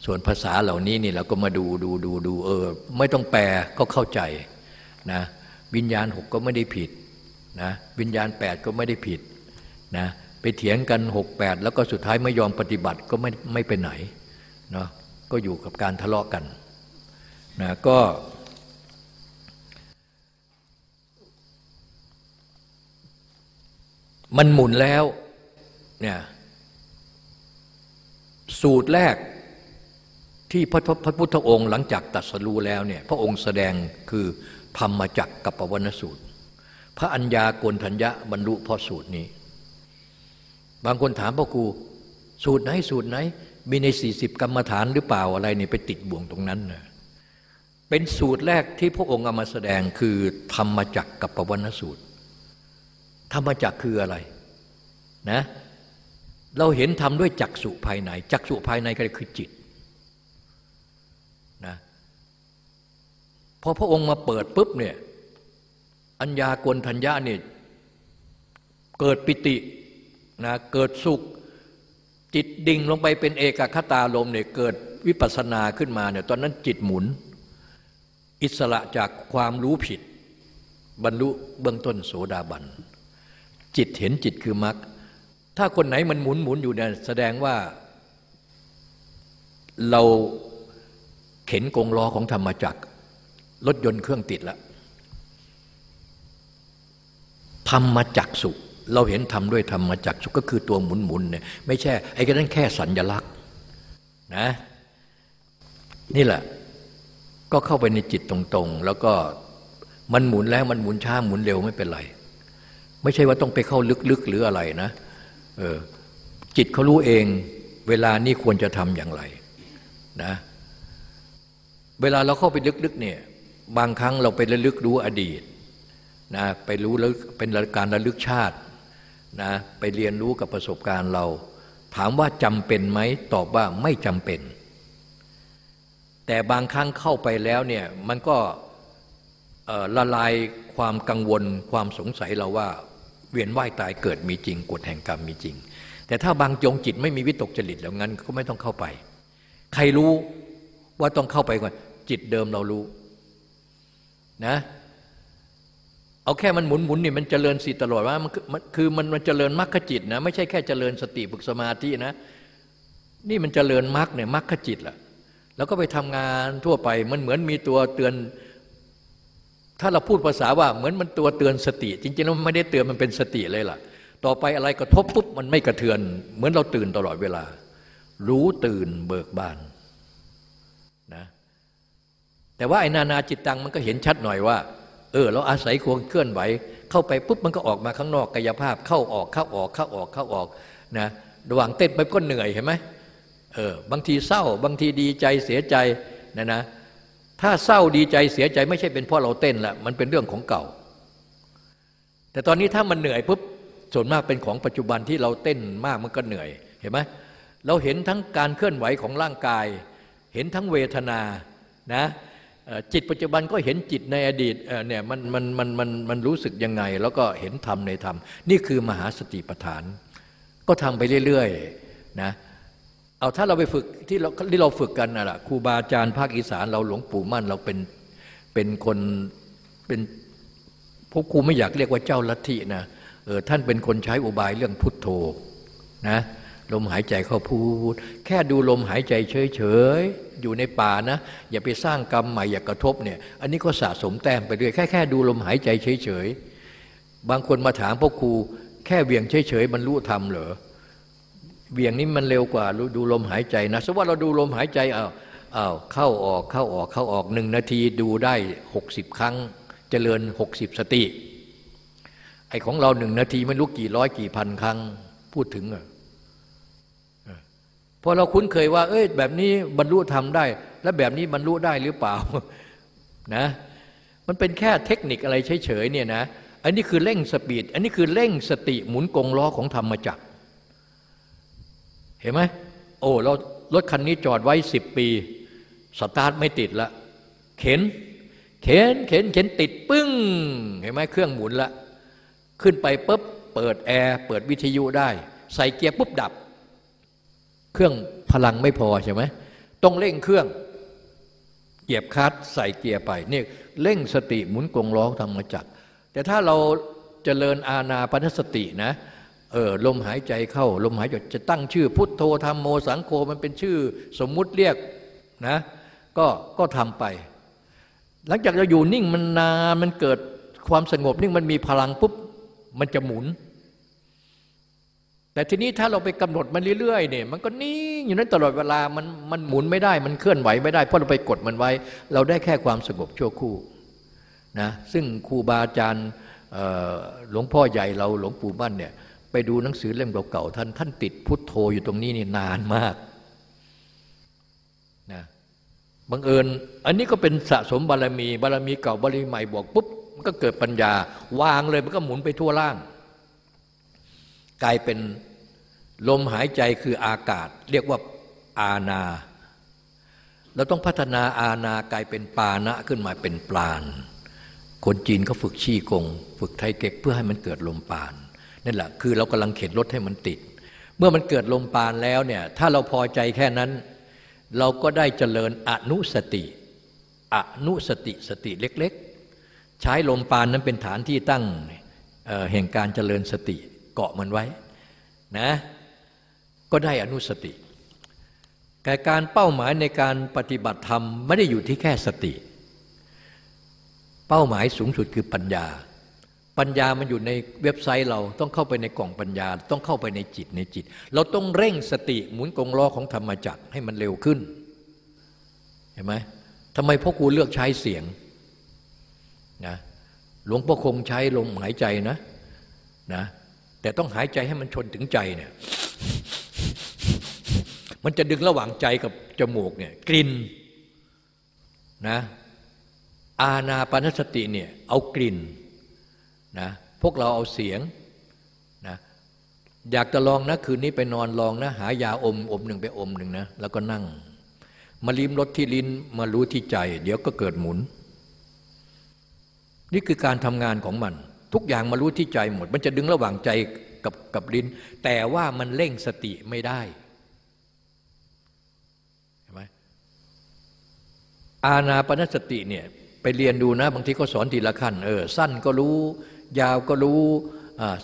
ส่วนภาษาเหล่านี้นี่เราก็มาดูดูดูดูเออ ไม่ต้องแปลก็เข้าใจนะวิญญาณหกก็ไม่ได้ผิดนะวิญญาณแปดก็ไม่ได้ผิดนะไปเถียงกันหกแปดแล้วก็สุดท้ายไม่ยอมปฏิบัติก็ไม่ไม่ไปไหนเนาะก็อยู่กับการทะเลาะกันนะก็ มันหมุนแล้วเนี่ยสูตรแรกที่พระพระพุทธองค์หลังจากตัดสรู้แล้วเนี่ยพระองค์แสดงคือธรรมจักกับปวนสูตร พระัญญาโกนทัญญะบรรลุพราะสูตรนี้ บางคนถามพ่อครูสูตรไหนสูตรไหน มีในสี่สิบกรรมฐานหรือเปล่าอะไรนี่ไปติดบ่วงตรงนั้นนะเป็นสูตรแรกที่พระองค์เอามาแสดงคือธรรมจักกับปวนสูตร ธรรมจักคืออะไรนะเราเห็นธรรมด้วยจักสุภายใน จักสุภายในก็คือจิตนะพอพระองค์มาเปิดปุ๊บเนี่ยอัญญากลทัญญาเนี่ยเกิดปิตินะเกิดสุข จิตดิ่งลงไปเป็นเอกคตาลมเนี่ยเกิดวิปัสสนาขึ้นมาเนี่ยตอนนั้นจิตหมุน อิสระจากความรู้ผิด บรรลุเบื้องต้นโสดาบัน จิตเห็นจิตคือมรรคถ้าคนไหนมันหมุนหมุนอยู่เนี่ยแสดงว่า เราเข็นกงล้อของธรรมจักรรถยนต์เครื่องติดแล้วธรรมจักสุเราเห็นทำด้วยธรรมจักสุก็คือตัวหมุนหมุนเนี่ยไม่ใช่ไอ้ก็นั้นแค่สัญญลักษณ์นะนี่แหละ ก็เข้าไปในจิตตรงๆ แล้วก็มันหมุนแล้วมันหมุนช้าหมุนเร็วไม่เป็นไร ไม่ใช่ว่าต้องไปเข้าลึกๆหรืออะไรนะเออจิตเขารู้เอง เวลานี้ควรจะทำอย่างไรนะเวลาเราเข้าไปลึกๆเนี่ยบางครั้งเราไประลึกรู้อดีตนะไปรู้แล้วเป็นการระลึกชาตินะไปเรียนรู้กับประสบการณ์เรา ถามว่าจำเป็นไหมตอบว่าไม่จำเป็น แต่บางครั้งเข้าไปแล้วเนี่ยมันก็ละลายความกังวลความสงสัยเราว่า เวียนว่ายตายเกิดมีจริงกฎแห่งกรรมมีจริง แต่ถ้าบางจงจิตไม่มีวิตกจริตแล้วงั้นก็ไม่ต้องเข้าไป ใครรู้ว่าต้องเข้าไปก่อนจิตเดิมเรารู้นะเอาแค่มันหมุนหมุนนี่มันเจริญสติตลอดว่ามันคือมันมันเจริญมรรคจิตนะไม่ใช่แค่เจริญสติฝึกสมาธินะนี่มันเจริญมรรคเนี่ยมรรคจิตแหละแล้วก็ไปทำงานทั่วไปมันเหมือนมีตัวเตือน ถ้าเราพูดภาษาว่าเหมือนมันตัวเตือนสติ จริงๆแล้วมันไม่ได้เตือนมันเป็นสติเลยล่ะ ต่อไปอะไรกระทบปุ๊บมันไม่กระเทือน เหมือนเราตื่นตลอดเวลา รู้ตื่นเบิกบานนะแต่ว่าไอ้นานาจิตตังมันก็เห็นชัดหน่อยว่า เออ เราอาศัยควงเคลื่อนไหว เข้าไปปุ๊บมันก็ออกมาข้างนอกกายภาพ เข้าออกเข้าออกเข้าออกเข้าออกนะระหว่างเต้นไปก็เหนื่อยเห็นไหมเออบางทีเศร้า บางทีดีใจเสียใจนะนะ ถ้าเศร้าดีใจเสียใจไม่ใช่เป็นเพราะเราเต้นละมันเป็นเรื่องของเก่า แต่ตอนนี้ถ้ามันเหนื่อยปุ๊บส่วนมากเป็นของปัจจุบันที่เราเต้นมากมันก็เหนื่อยเห็นไหมเราเห็นทั้งการเคลื่อนไหวของร่างกาย เห็นทั้งเวทนานะจิตปัจจุบันก็เห็นจิตในอดีตเนี่ยมันมันมันมันมันรู้สึกยังไง แล้วก็เห็นธรรมในธรรม นี่คือมหาสติปัฏฐาน ก็ทำไปเรื่อยๆนะ เอาถ้าเราไปฝึกที่เราที่เราฝึกกันน่ะครูบาอาจารย์ภาคอีสานเราหลวงปู่มั่นเราเป็นเป็นคนเป็นพวกครูไม่อยากเรียกว่าเจ้าลัทธินะเออท่านเป็นคนใช้อุบายเรื่องพุทโธนะลมหายใจเข้าพูด แค่ดูลมหายใจเฉยๆ อยู่ในป่านะ อย่าไปสร้างกรรมใหม่อย่ากระทบเนี่ย อันนี้ก็สะสมแต้มไปเรื่อยแค่แค่ดูลมหายใจเฉยๆ บางคนมาถามพ่อครูแค่เวียงเฉยๆ มันรู้ทำเหรอ เวียงนี้มันเร็วกว่าดูลมหายใจนะสมมติว่าเราดูลมหายใจอ้าวอ้าวเข้าออกเข้าออกเข้าออกหนึ่งนาทีดูได้หกสิบครั้ง เจริญหกสิบสติไอของเราหนึ่งนาทีไม่รู้กี่ร้อยกี่พันครั้งพูดถึงอะพอเราคุ้นเคยว่า เอ้ยแบบนี้บรรลุทำได้ แล้วแบบนี้บรรลุได้หรือเปล่านะมันเป็นแค่เทคนิคอะไรเฉยๆเนี่ยนะอันนี้คือเร่งสปีด อันนี้คือเร่งสติหมุนกงล้อของธรรมจักร เห็นไหมโอ้เรารถคันนี้จอดไว้สิบปี สตาร์ทไม่ติดละ เข็น เข็นเข็นเข็นติดปึ้ง เห็นไหมเครื่องหมุนละ ขึ้นไปปุ๊บเปิดแอร์เปิดวิทยุได้ ใส่เกียร์ปุ๊บดับ เครื่องพลังไม่พอใช่ไหมต้องเร่งเครื่องเหยียบคัสใส่เกียร์ไปนี่เร่งสติหมุนกลงล้อทำมาจักแต่ถ้าเราจเจริญอาณาปณสตินะ เออลมหายใจเข้า ลมหายใจจะตั้งชื่อ พุทโธธรรมโมสังโฆมันเป็นชื่อ สมมุติเรียกนะก็ก็ทำไป หลังจากเราอยู่นิ่งมันนานมันเกิดความสงบนิ่งมันมีพลังปุ๊บมันจะหมุน แต่ทีนี้ถ้าเราไปกำหนดมันเรื่อยๆเนี่ยมันก็นิ่งอยู่นั้นตลอดเวลามันมันหมุนไม่ได้มันเคลื่อนไหวไม่ได้เพราะเราไปกดมันไว้ เราได้แค่ความสงบชั่วคู่นะซึ่งครูบาอาจารย์หลวงพ่อใหญ่เราหลวงปู่บ้านเนี่ย ไปดูหนังสือเล่มเก่าๆท่านท่านติดพุทโธอยู่ตรงนี้นี่นานมากนะบังเอิญ อันนี้ก็เป็นสะสมบารมี บารมีเก่าบารมีใหม่บวกปุ๊บมันก็เกิดปัญญาวางเลยมันก็หมุนไปทั่วล่าง กลายเป็นลมหายใจคืออากาศ เรียกว่าอาณาเราต้องพัฒนาอาณากลายเป็นปานะขึ้นมาเป็นปราณคนจีนเขาฝึกชี้กง ฝึกไทเก๊กเพื่อให้มันเกิดลมปาน นั่นแหละคือเรากำลังเข็นรถให้มันติด เมื่อมันเกิดลมปานแล้วเนี่ยถ้าเราพอใจแค่นั้น เราก็ได้เจริญอนุสติอนุสติสติเล็กๆ ใช้ลมปานนั้นเป็นฐานที่ตั้งแห่งการเจริญสติเกาะมันไว้นะก็ได้อนุสติแต่การเป้าหมายในการปฏิบัติธรรมไม่ได้อยู่ที่แค่สติ เป้าหมายสูงสุดคือปัญญา ปัญญามันอยู่ในเว็บไซต์เราต้องเข้าไปในกล่องปัญญา ต้องเข้าไปในจิตในจิต เราต้องเร่งสติหมุนกงล้อของธรรมจักรให้มันเร็วขึ้น เห็นไหมทำไมพ่อครูเลือกใช้เสียงนะหลวงพ่อคงใช้ลมหายใจนะนะแต่ต้องหายใจให้มันชนถึงใจเนี่ยมันจะดึงระหว่างใจกับจมูกเนี่ยกลิ่นนะอาณาปณสติเนี่ยเอากลิ่น นะพวกเราเอาเสียงนะอยากจะลองนะคืนนี้ไปนอนลองนะ หายาอมอมหนึ่งไปอมหนึ่งนะแล้วก็นั่ง มาลิ้มรสที่ลิ้นมารู้ที่ใจ เดี๋ยวก็เกิดหมุน นี่คือการทำงานของมัน ทุกอย่างมารู้ที่ใจหมด มันจะดึงระหว่างใจกับกับลิ้น แต่ว่ามันเร่งสติไม่ได้อาณาปณสติเนี่ยไปเรียนดูนะ บางทีก็สอนทีละขั้นเออสั้นก็รู้ ยาวก็รู้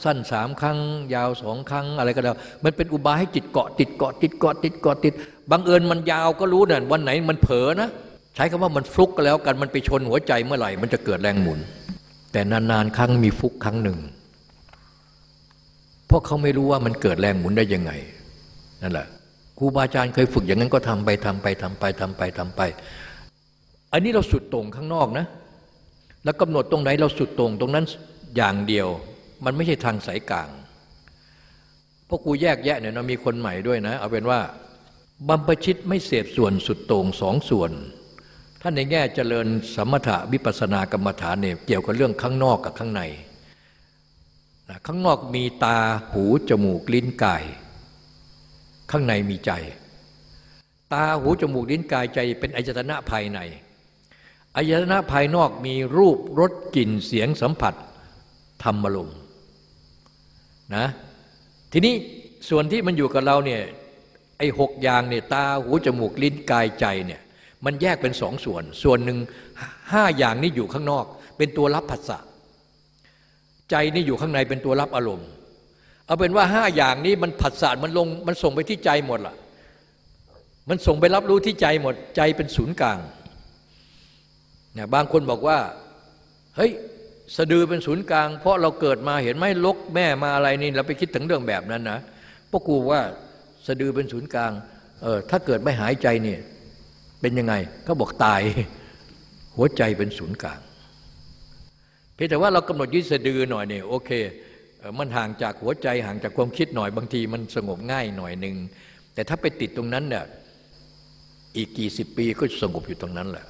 สั้นสามครั้ง ยาวสองครั้งอะไรก็ได้มันเป็นอุบายให้จิตเกาะติดเกาะติดเกาะติดเกาะติดบังเอิญมันยาวก็รู้เนี่ยวันไหนมันเผลอนะใช้คำว่ามันฟลุกก็แล้วกันมันไปชนหัวใจเมื่อไหร่ มันจะเกิดแรงหมุน แต่นานๆครั้งมีฟุกครั้งหนึ่งเพราะเขาไม่รู้ว่ามันเกิดแรงหมุนได้ยังไงนั่นแหละครูบาอาจารย์เคยฝึกอย่างนั้นก็ทำไปทำไปทำไปทำไปทำไป อันนี้เราสุดตรงข้างนอกนะ แล้วกำหนดตรงไหนเราสุดตรงตรงนั้น อย่างเดียว มันไม่ใช่ทางสายกลางพราะกูแยกแยะเนี่ยนะมีคนใหม่ด้วยนะ เอาเป็นว่าบัมปชิตไม่เสพส่วนสุดตรงสองส่วน ท่านในแง่เจริญสมถะวิปัสสนากรรมฐานเนี่ยเกี่ยวกับเรื่องข้างนอกกับข้างในนะข้างนอกมีตาหูจมูกลิ้นกาย ข้างในมีใจ ตาหูจมูกลิ้นกายใจเป็นอายตนะภายในอายตนะภายนอกมีรูปรสกลิ่นเสียงสัมผัส ธรรมลมนะทีนี้ส่วนที่มันอยู่กับเราเนี่ยไอ้หกอย่างเนี่ยตาหูจมูกลิ้นกายใจเนี่ยมันแยกเป็นสองส่วน ส่วนหนึ่งห้าอย่างนี้อยู่ข้างนอก เป็นตัวรับผัสสะใจนี่อยู่ข้างในเป็นตัวรับอารมณ์เอาเป็นว่าห้าอย่างนี้มันผัสสะมันลงมันส่งไปที่ใจหมดล่ะ มันส่งไปรับรู้ที่ใจหมดใจเป็นศูนย์กลางเนี่ยบางคนบอกว่าเฮ้ย สะดือเป็นศูนย์กลาง เพราะเราเกิดมาเห็นไหมลกแม่มาอะไรนี่เราไปคิดถึงเรื่องแบบนั้นนะพวกกูว่าสะดือเป็นศูนย์กลางเออถ้าเกิดไม่หายใจเนี่ยเป็นยังไงเขาบอกตาย หัวใจเป็นศูนย์กลางเพียงแต่ว่าเรากำหนดยึดสะดือหน่อยเนี่ยโอเคมันห่างจากหัวใจห่างจากความคิดหน่อยบางทีมันสงบง่ายหน่อยหนึ่งแต่ถ้าไปติดตรงนั้นเนี่ยอีกกี่สิบปีก็สงบอยู่ตรงนั้นแหละ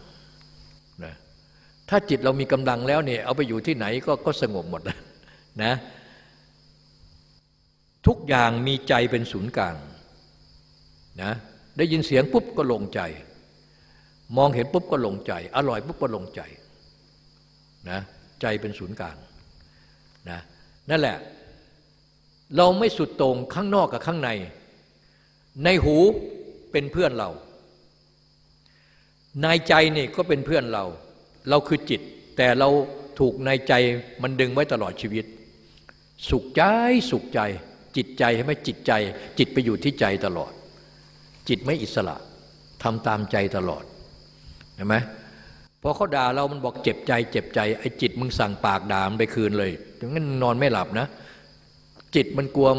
ถ้าจิตเรามีกำลังแล้วเนี่ยเอาไปอยู่ที่ไหนก็ก็สงบหมดนะทุกอย่างมีใจเป็นศูนย์กลางนะได้ยินเสียงปุ๊บก็ลงใจ มองเห็นปุ๊บก็ลงใจ อร่อยปุ๊บก็ลงใจนะใจเป็นศูนย์กลางนะนั่นแหละ เราไม่สุดตรงข้างนอกกับข้างใน ในหูเป็นเพื่อนเรานายใจนี่ก็เป็นเพื่อนเรา เราคือจิต แต่เราถูกในใจมันดึงไว้ตลอดชีวิต สุขใจสุขใจ จิตใจให้ไหมจิตใจ จิตไปอยู่ที่ใจตลอด จิตไม่อิสระทำตามใจตลอดเห็นไหมพอเขาด่าเรามันบอกเจ็บใจ เจ็บใจไอ้จิตมึงสั่งปากด่ามันไปคืนเลยถึงนั้นนอนไม่หลับนะ จิตมันกลัว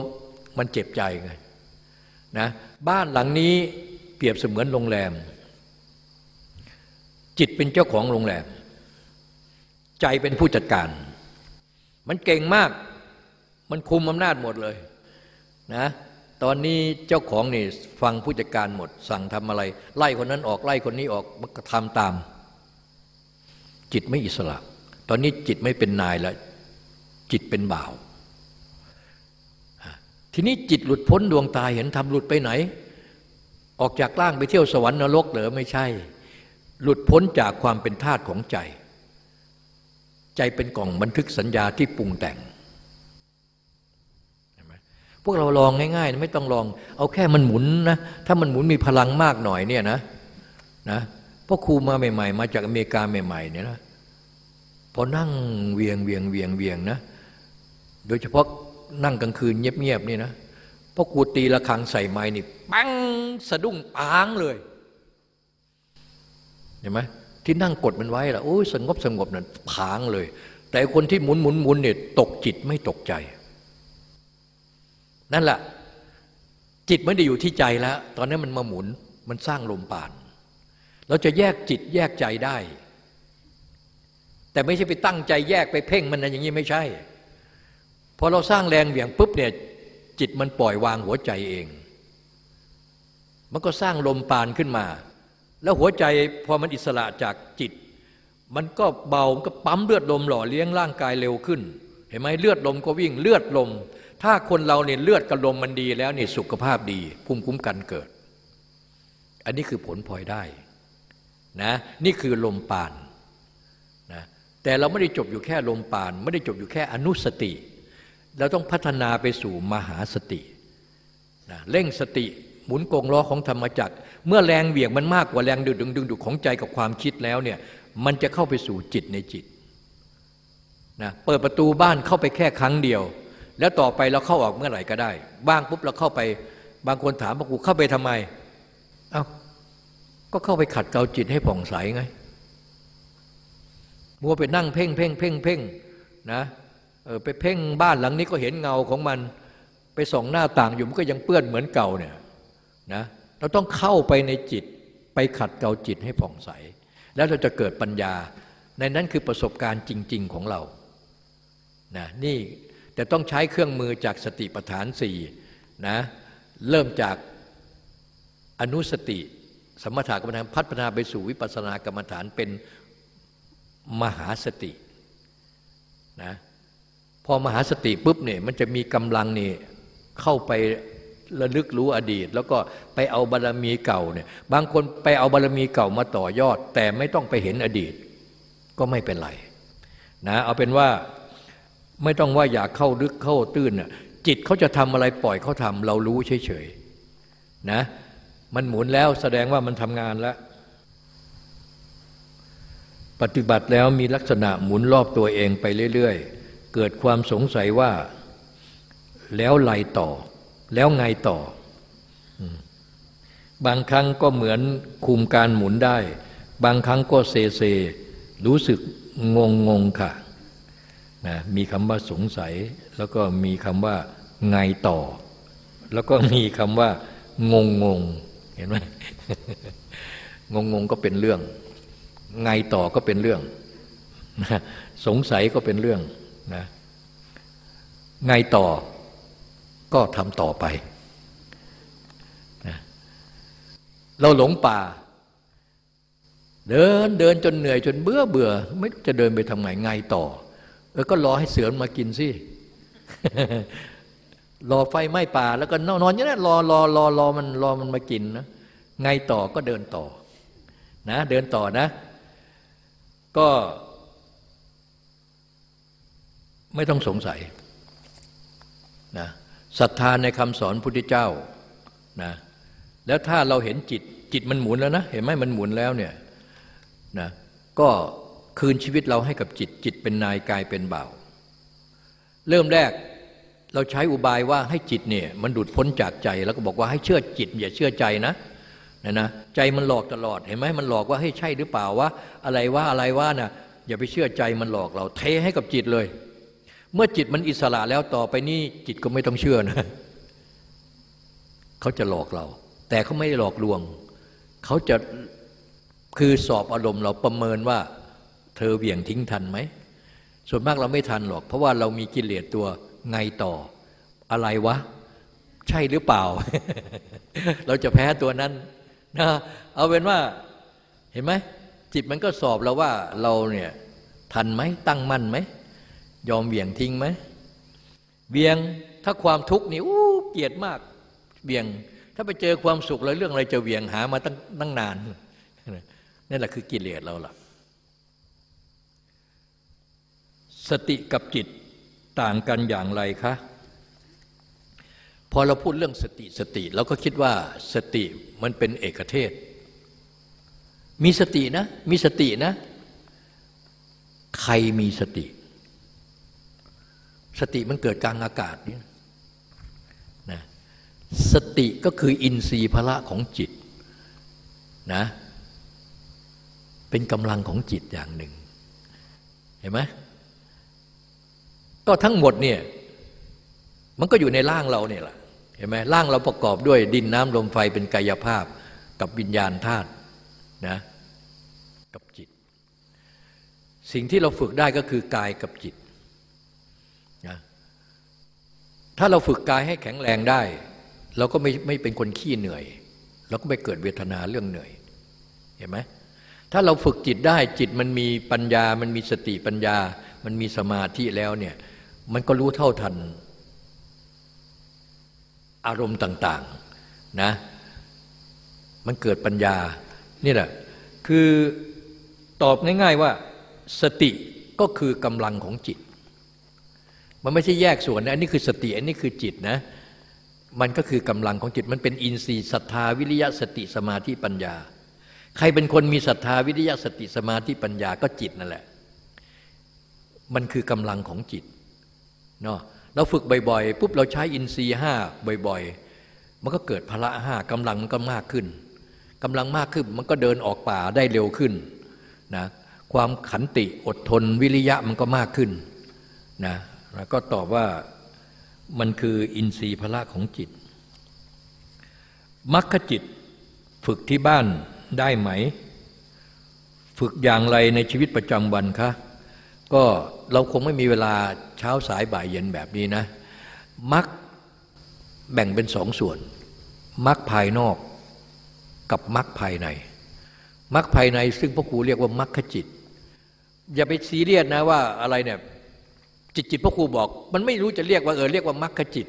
มันเจ็บใจไงนะบ้านหลังนี้เปรียบเสมือนโรงแรม จิตเป็นเจ้าของโรงแรม ใจเป็นผู้จัดการ มันเก่งมาก มันคุมอำนาจหมดเลยนะตอนนี้เจ้าของนี่ฟังผู้จัดการหมด สั่งทำอะไร ไล่คนนั้นออกไล่คนนี้ออกมันก็ทำตาม จิตไม่อิสระ ตอนนี้จิตไม่เป็นนายแล้ว จิตเป็นบ่าว ทีนี้จิตหลุดพ้นดวงตาเห็นทำหลุดไปไหน ออกจากร่างไปเที่ยวสวรรค์นรกเหรอไม่ใช่ หลุดพ้นจากความเป็นธาตุของใจ ใจเป็นกล่องบันทึกสัญญาที่ปรุงแต่งพวกเราลองง่ายๆ ไม่ต้องลอง เอาแค่มันหมุนนะ ถ้ามันหมุนมีพลังมากหน่อยเนี่ยนะนะพวกครูมาใหม่ ๆ มาจากอเมริกาใหม่ๆเนี่ยนะพอนั่งเวียงเวียงเวียงเวียงนะ โดยเฉพาะนั่งกลางคืนเงียบๆนี่นะพอกูตีระฆังใส่ไม้นี่ปังสะดุ้งปางเลยเห็นไหม ที่นั่งกดมันไว้ล่ะโอ้ยสงบสงบนั่นผางเลย แต่คนที่หมุนหมุนหมุนเนี่ยตกจิตไม่ตกใจ นั่นแหละจิตไม่ได้อยู่ที่ใจแล้ว ตอนนี้มันมาหมุนมันสร้างลมปาน เราจะแยกจิตแยกใจได้ แต่ไม่ใช่ไปตั้งใจแยกไปเพ่งมันนะอย่างนี้ไม่ใช่พอเราสร้างแรงเหวี่ยงปุ๊บเนี่ยจิตมันปล่อยวางหัวใจเอง มันก็สร้างลมปานขึ้นมา แล้วหัวใจพอมันอิสระจากจิต มันก็เบามันก็ปั๊มเลือดลมหล่อเลี้ยงร่างกายเร็วขึ้น เห็นไหมเลือดลมก็วิ่งเลือดลม ถ้าคนเราเนี่ยเลือดกับลมมันดีแล้วเนี่ยสุขภาพดีภูมิคุ้มกันเกิด อันนี้คือผลพลอยได้นะนี่คือลมปานนะแต่เราไม่ได้จบอยู่แค่ลมปาน ไม่ได้จบอยู่แค่อนุสติ เราต้องพัฒนาไปสู่มหาสตินะเร่งสติหมุนกงล้อของธรรมจักร เมื่อแรงเหวี่ยงมันมากกว่าแรงดึงดึงดึงดูดของใจกับความคิดแล้วเนี่ยมันจะเข้าไปสู่จิตในจิตนะเปิดประตูบ้านเข้าไปแค่ครั้งเดียว แล้วต่อไปเราเข้าออกเมื่อไหร่ก็ได้ บ้างปุ๊บเราเข้าไปบางคนถามว่ากูเข้าไปทำไมเอา้าก็เข้าไปขัดเกลาจิตให้ผ่องใสไงมัวไปนั่งเพ่งเพ่งเพ่งเพ่งนะเออไปเพ่งบ้านหลังนี้ก็เห็นเงาของมัน ไปส่องหน้าต่างอยู่มันก็ยังเปื้อนเหมือนเก่าเนี่ยนะ เราต้องเข้าไปในจิตไปขัดเกลาจิตให้ผ่องใส แล้วเราจะเกิดปัญญา ในนั้นคือประสบการณ์จริง ๆของเรานะนี่แต่ต้องใช้เครื่องมือจากสติปัฏฐานสี่นะเริ่มจากอนุสติ สมถกรรมฐานพัฒนาไปสู่วิปัสสนากรรมฐานเป็นมหาสตินะพอมหาสติปุ๊บเนี่ยมันจะมีกำลังนี่เข้าไป ระลึกรู้อดีต แล้วก็ไปเอาบารรมีเก่าเนี่ยบางคนไปเอาบารรมีเก่ามาต่อยอด แต่ไม่ต้องไปเห็นอดีต ก็ไม่เป็นไรนะเอาเป็นว่าไม่ต้องว่าอยากเข้าลึกเข้าตื้นน่ะจิตเขาจะทำอะไรปล่อยเขาทำเรารู้เฉยๆนะมันหมุนแล้วแสดงว่ามันทำงานแล้ว ปฏิบัติแล้วมีลักษณะหมุนรอบตัวเองไปเรื่อย ๆ เกิดความสงสัยว่าแล้วไรต่อ แล้วไงต่อ บางครั้งก็เหมือนคุมการหมุนได้ บางครั้งก็เซเซ รู้สึกงงงงค่ะนะมีคำว่าสงสัย แล้วก็มีคำว่าไงต่อ แล้วก็มีคำว่า งงงงเห็นไหมงงงก็เป็นเรื่อง ไงต่อก็เป็นเรื่องนะสงสัยก็เป็นเรื่องนะไงต่อ ก็ทำต่อไปนะเราหลงป่า เดินเดินจนเหนื่อยจนเบื่อเบื่อ ไม่รู้จะเดินไปทำไงไงต่อ เออก็รอให้เสือมากินสิรอไฟไหม้ป่าแล้วก็นอนอย่างนั้นรอรอรอรอมันรอมันมากินนะไงต่อก็เดินต่อนะเดินต่อนะ ก็ ไม่ต้องสงสัย ศรัทธาในคำสอนพุทธเจ้านะแล้วถ้าเราเห็นจิตจิตมันหมุนแล้วนะ เห็นไหมมันหมุนแล้วเนี่ยนะก็คืนชีวิตเราให้กับจิตจิตเป็นนายกายเป็นบ่าว เริ่มแรกเราใช้อุบายว่าให้จิตเนี่ยมันดุดพ้นจากใจแล้วก็บอกว่าให้เชื่อจิต อย่าเชื่อใจนะนะนะใจมันหลอกตลอดเห็นไหมมันหลอกว่าให้ใช่หรือเปล่าวะอะไรว่าอะไรว่านะ่ะอย่าไปเชื่อใจมันหลอกเราเทให้กับจิตเลย เมื่อจิตมันอิสระแล้วต่อไปนี้จิตก็ไม่ต้องเชื่อนะเขาจะหลอกเรา แต่เขาไม่ได้หลอกลวง เขาจะคือสอบอารมณ์เราประเมินว่า เธอเหวี่ยงทิ้งทันไหม ส่วนมากเราไม่ทันหรอก เพราะว่าเรามีกิเลสตัวไงต่อ อะไรวะ ใช่หรือเปล่า เราจะแพ้ตัวนั้นนะเอาเป็นว่าเห็นไหมจิตมันก็สอบเราว่าเราเนี่ยทันไหมตั้งมั่นไหม ยอมเบี่ยงทิ้งไหมเบี่ยงถ้าความทุกข์นี่อู้เกลียดมากเบี่ยง ถ้าไปเจอความสุขแล้วเรื่องอะไรจะเบี่ยงหามาตั้งตั้งนานนั่นแหละคือกิเลสเราล่ะ สติกับจิตต่างกันอย่างไรคะพอเราพูดเรื่องสติสติเราก็คิดว่าสติมันเป็นเอกเทศ มีสตินะ มีสตินะ ใครมีสติ สติมันเกิดกลางอากาศนี่นะสติก็คืออินทรีย์พละของจิตนะเป็นกำลังของจิตอย่างหนึ่ง เห็นไหมก็ทั้งหมดเนี่ยมันก็อยู่ในร่างเราเนี่ยแหละเห็นไหมร่างเราประกอบด้วยดินน้ำลมไฟเป็นกายภาพกับวิญญาณธาตุนะกับจิต สิ่งที่เราฝึกได้ก็คือกายกับจิตนะ ถ้าเราฝึกกายให้แข็งแรงได้ เราก็ไม่ไม่เป็นคนขี้เหนื่อย เราก็ไม่เกิดเวทนาเรื่องเหนื่อยเห็นไหมถ้าเราฝึกจิตได้จิตมันมีปัญญา มันมีสติปัญญา มันมีสมาธิแล้วเนี่ยมันก็รู้เท่าทัน อารมณ์ต่างๆนะมันเกิดปัญญานี่แหละคือตอบง่าย ๆว่าสติก็คือกำลังของจิต มันไม่ใช่แยกส่วนนะอันนี้คือสติอันนี้คือจิตนะ มันก็คือกำลังของจิตมันเป็นอินทรีย์ศรัทธาวิริยะสติสมาธิปัญญา ใครเป็นคนมีศรัทธาวิริยะสติสมาธิปัญญาก็จิตนั่นแหละ มันคือกำลังของจิตเนาะเราฝึกบ่อยๆปุ๊บเราใช้อินทรีย์ห้าบ่อย ๆ มันก็เกิดพละห้ากำลังมันก็มากขึ้นกำลังมากขึ้นมันก็เดินออกป่าได้เร็วขึ้นนะความขันติอดทนวิริยะมันก็มากขึ้นนะ ก็ตอบว่ามันคืออินทรีย์พละของจิตมรรคจิตฝึกที่บ้านได้ไหม ฝึกอย่างไรในชีวิตประจำวันคะก็เราคงไม่มีเวลาเช้าสายบ่ายเย็นแบบนี้นะมักแบ่งเป็นสองส่วน มักภายนอกกับมักภายในมักภายในซึ่งพ่อครูเรียกว่ามักขจิต อย่าไปซีเรียสนะว่าอะไรเนี่ย จิตจิตพ่อครูบอก มันไม่รู้จะเรียกว่าเออเรียกว่ามักขจิต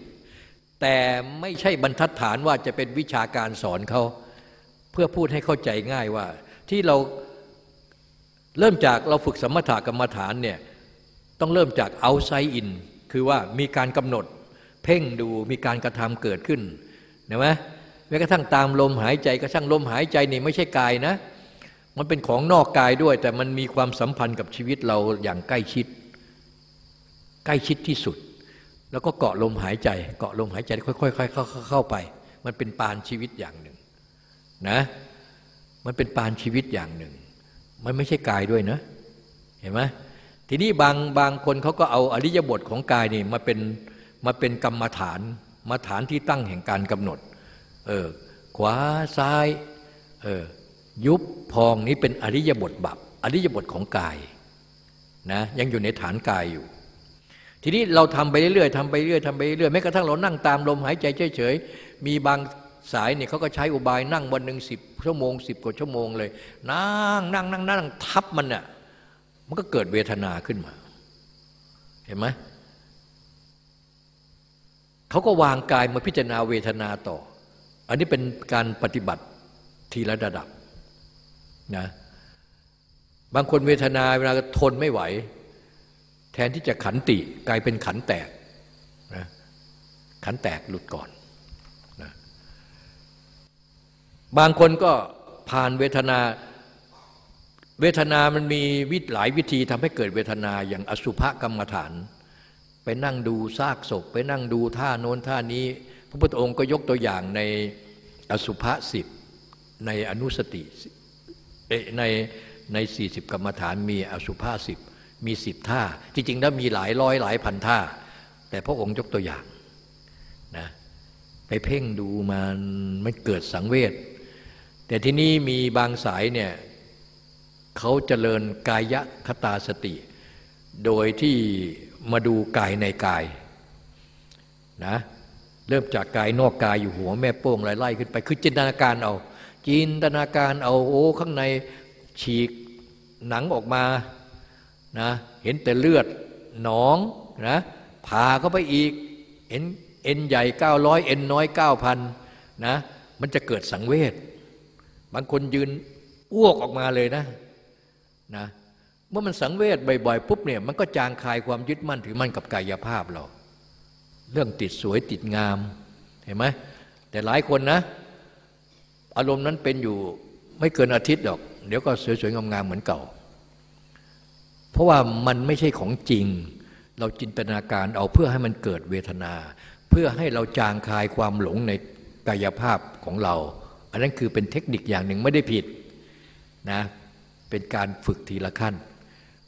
แต่ไม่ใช่บรรทัดฐานว่าจะเป็นวิชาการสอนเขาเพื่อพูดให้เข้าใจง่ายว่า ที่เราเริ่มจากเราฝึกสมถะกรรมฐานเนี่ยต้องเริ่มจากเอาไซอินคือว่ามีการกำหนดเพ่งดูมีการกระทำเกิดขึ้นเห็นไหมแม้กระทั่งตามลมหายใจกระทั่งลมหายใจนี่ไม่ใช่กายนะ มันเป็นของนอกกายด้วย แต่มันมีความสัมพันธ์กับชีวิตเราอย่างใกล้ชิด ใกล้ชิดที่สุด แล้วก็เกาะลมหายใจ เกาะลมหายใจค่อยๆเข้าเข้าไป มันเป็นปานชีวิตอย่างหนึ่งนะมันเป็นปานชีวิตอย่างหนึ่ง มันไม่ใช่กายด้วยนะ เห็นไหมทีนี้บางบางคนเขาก็เอาอริยบทของกายนี่มาเป็นมาเป็นกรรมฐานมาฐานที่ตั้งแห่งการกำหนดเออขวาซ้ายเออยุบพองนี้เป็นอริยบทบับอริยบทของกายนะยังอยู่ในฐานกายอยู่ ทีนี้เราทำไปเรื่อยๆทำไปเรื่อยๆทำไปเรื่อยๆแม้กระทั่งเรานั่งตามลมหายใจเฉยๆมีบางสายเนี่ยเขาก็ใช้อุบายนั่งวันหนึ่งสิบชั่วโมงสิบกว่าชั่วโมงเลย นั่งนั่งนั่งนั่งทับมันเนี่ยมันก็เกิดเวทนาขึ้นมา เห็นไหมเขาก็วางกายมาพิจารณาเวทนาต่อ อันนี้เป็นการปฏิบัติทีละระดับนะบางคนเวทนาเวลาทนไม่ไหว แทนที่จะขันติกลายเป็นขันแตกนะขันแตกหลุดก่อนนะบางคนก็ผ่านเวทนา เวทนามันมีวิหลายวิธีทำให้เกิดเวทนาอย่างอสุภกรรมฐาน ไปนั่งดูซากศพ ไปนั่งดูท่าโน้นท่านี้ พระพุทธองค์ก็ยกตัวอย่างในอสุภะสิบในอนุสติในในสี่สิบกรรมฐานมีอสุภะสิบ มีสิบท่า จริงๆแล้วมีหลายร้อยหลายพันท่า แต่พระองค์ยกตัวอย่างนะไปเพ่งดูมันมันเกิดสังเวชแต่ที่นี้มีบางสายเนี่ยเขาเจริญกายคตาสติ โดยที่มาดูกายในกายนะเริ่มจากกายนอกกายอยู่หัวแม่โป้งไล่ขึ้นไป คือจินตนาการเอา จินตนาการเอาโอ้ข้างในฉีกหนังออกมา นะเห็นแต่เลือดหนองนะผ่าเข้าไปอีกเห็นเอ็นใหญ่เก้าร้อยเอ็นน้อยเก้าพันนะมันจะเกิดสังเวชบางคนยืนอ้วกออกมาเลยนะนะเมื่อมันสังเวชบ่อยๆปุ๊บเนี่ยมันก็จางคายความยึดมั่นถือมั่นกับกายภาพเรา เรื่องติดสวยติดงามเห็นไหมแต่หลายคนนะ อารมณ์นั้นเป็นอยู่ไม่เกินอาทิตย์ดอก เดี๋ยวก็สวยๆงามๆเหมือนเก่า เพราะว่ามันไม่ใช่ของจริง เราจินตนาการเอาเพื่อให้มันเกิดเวทนา เพื่อให้เราจางคายความหลงในกายภาพของเรา อันนั้นคือเป็นเทคนิคอย่างหนึ่งไม่ได้ผิดนะเป็นการฝึกทีละขั้น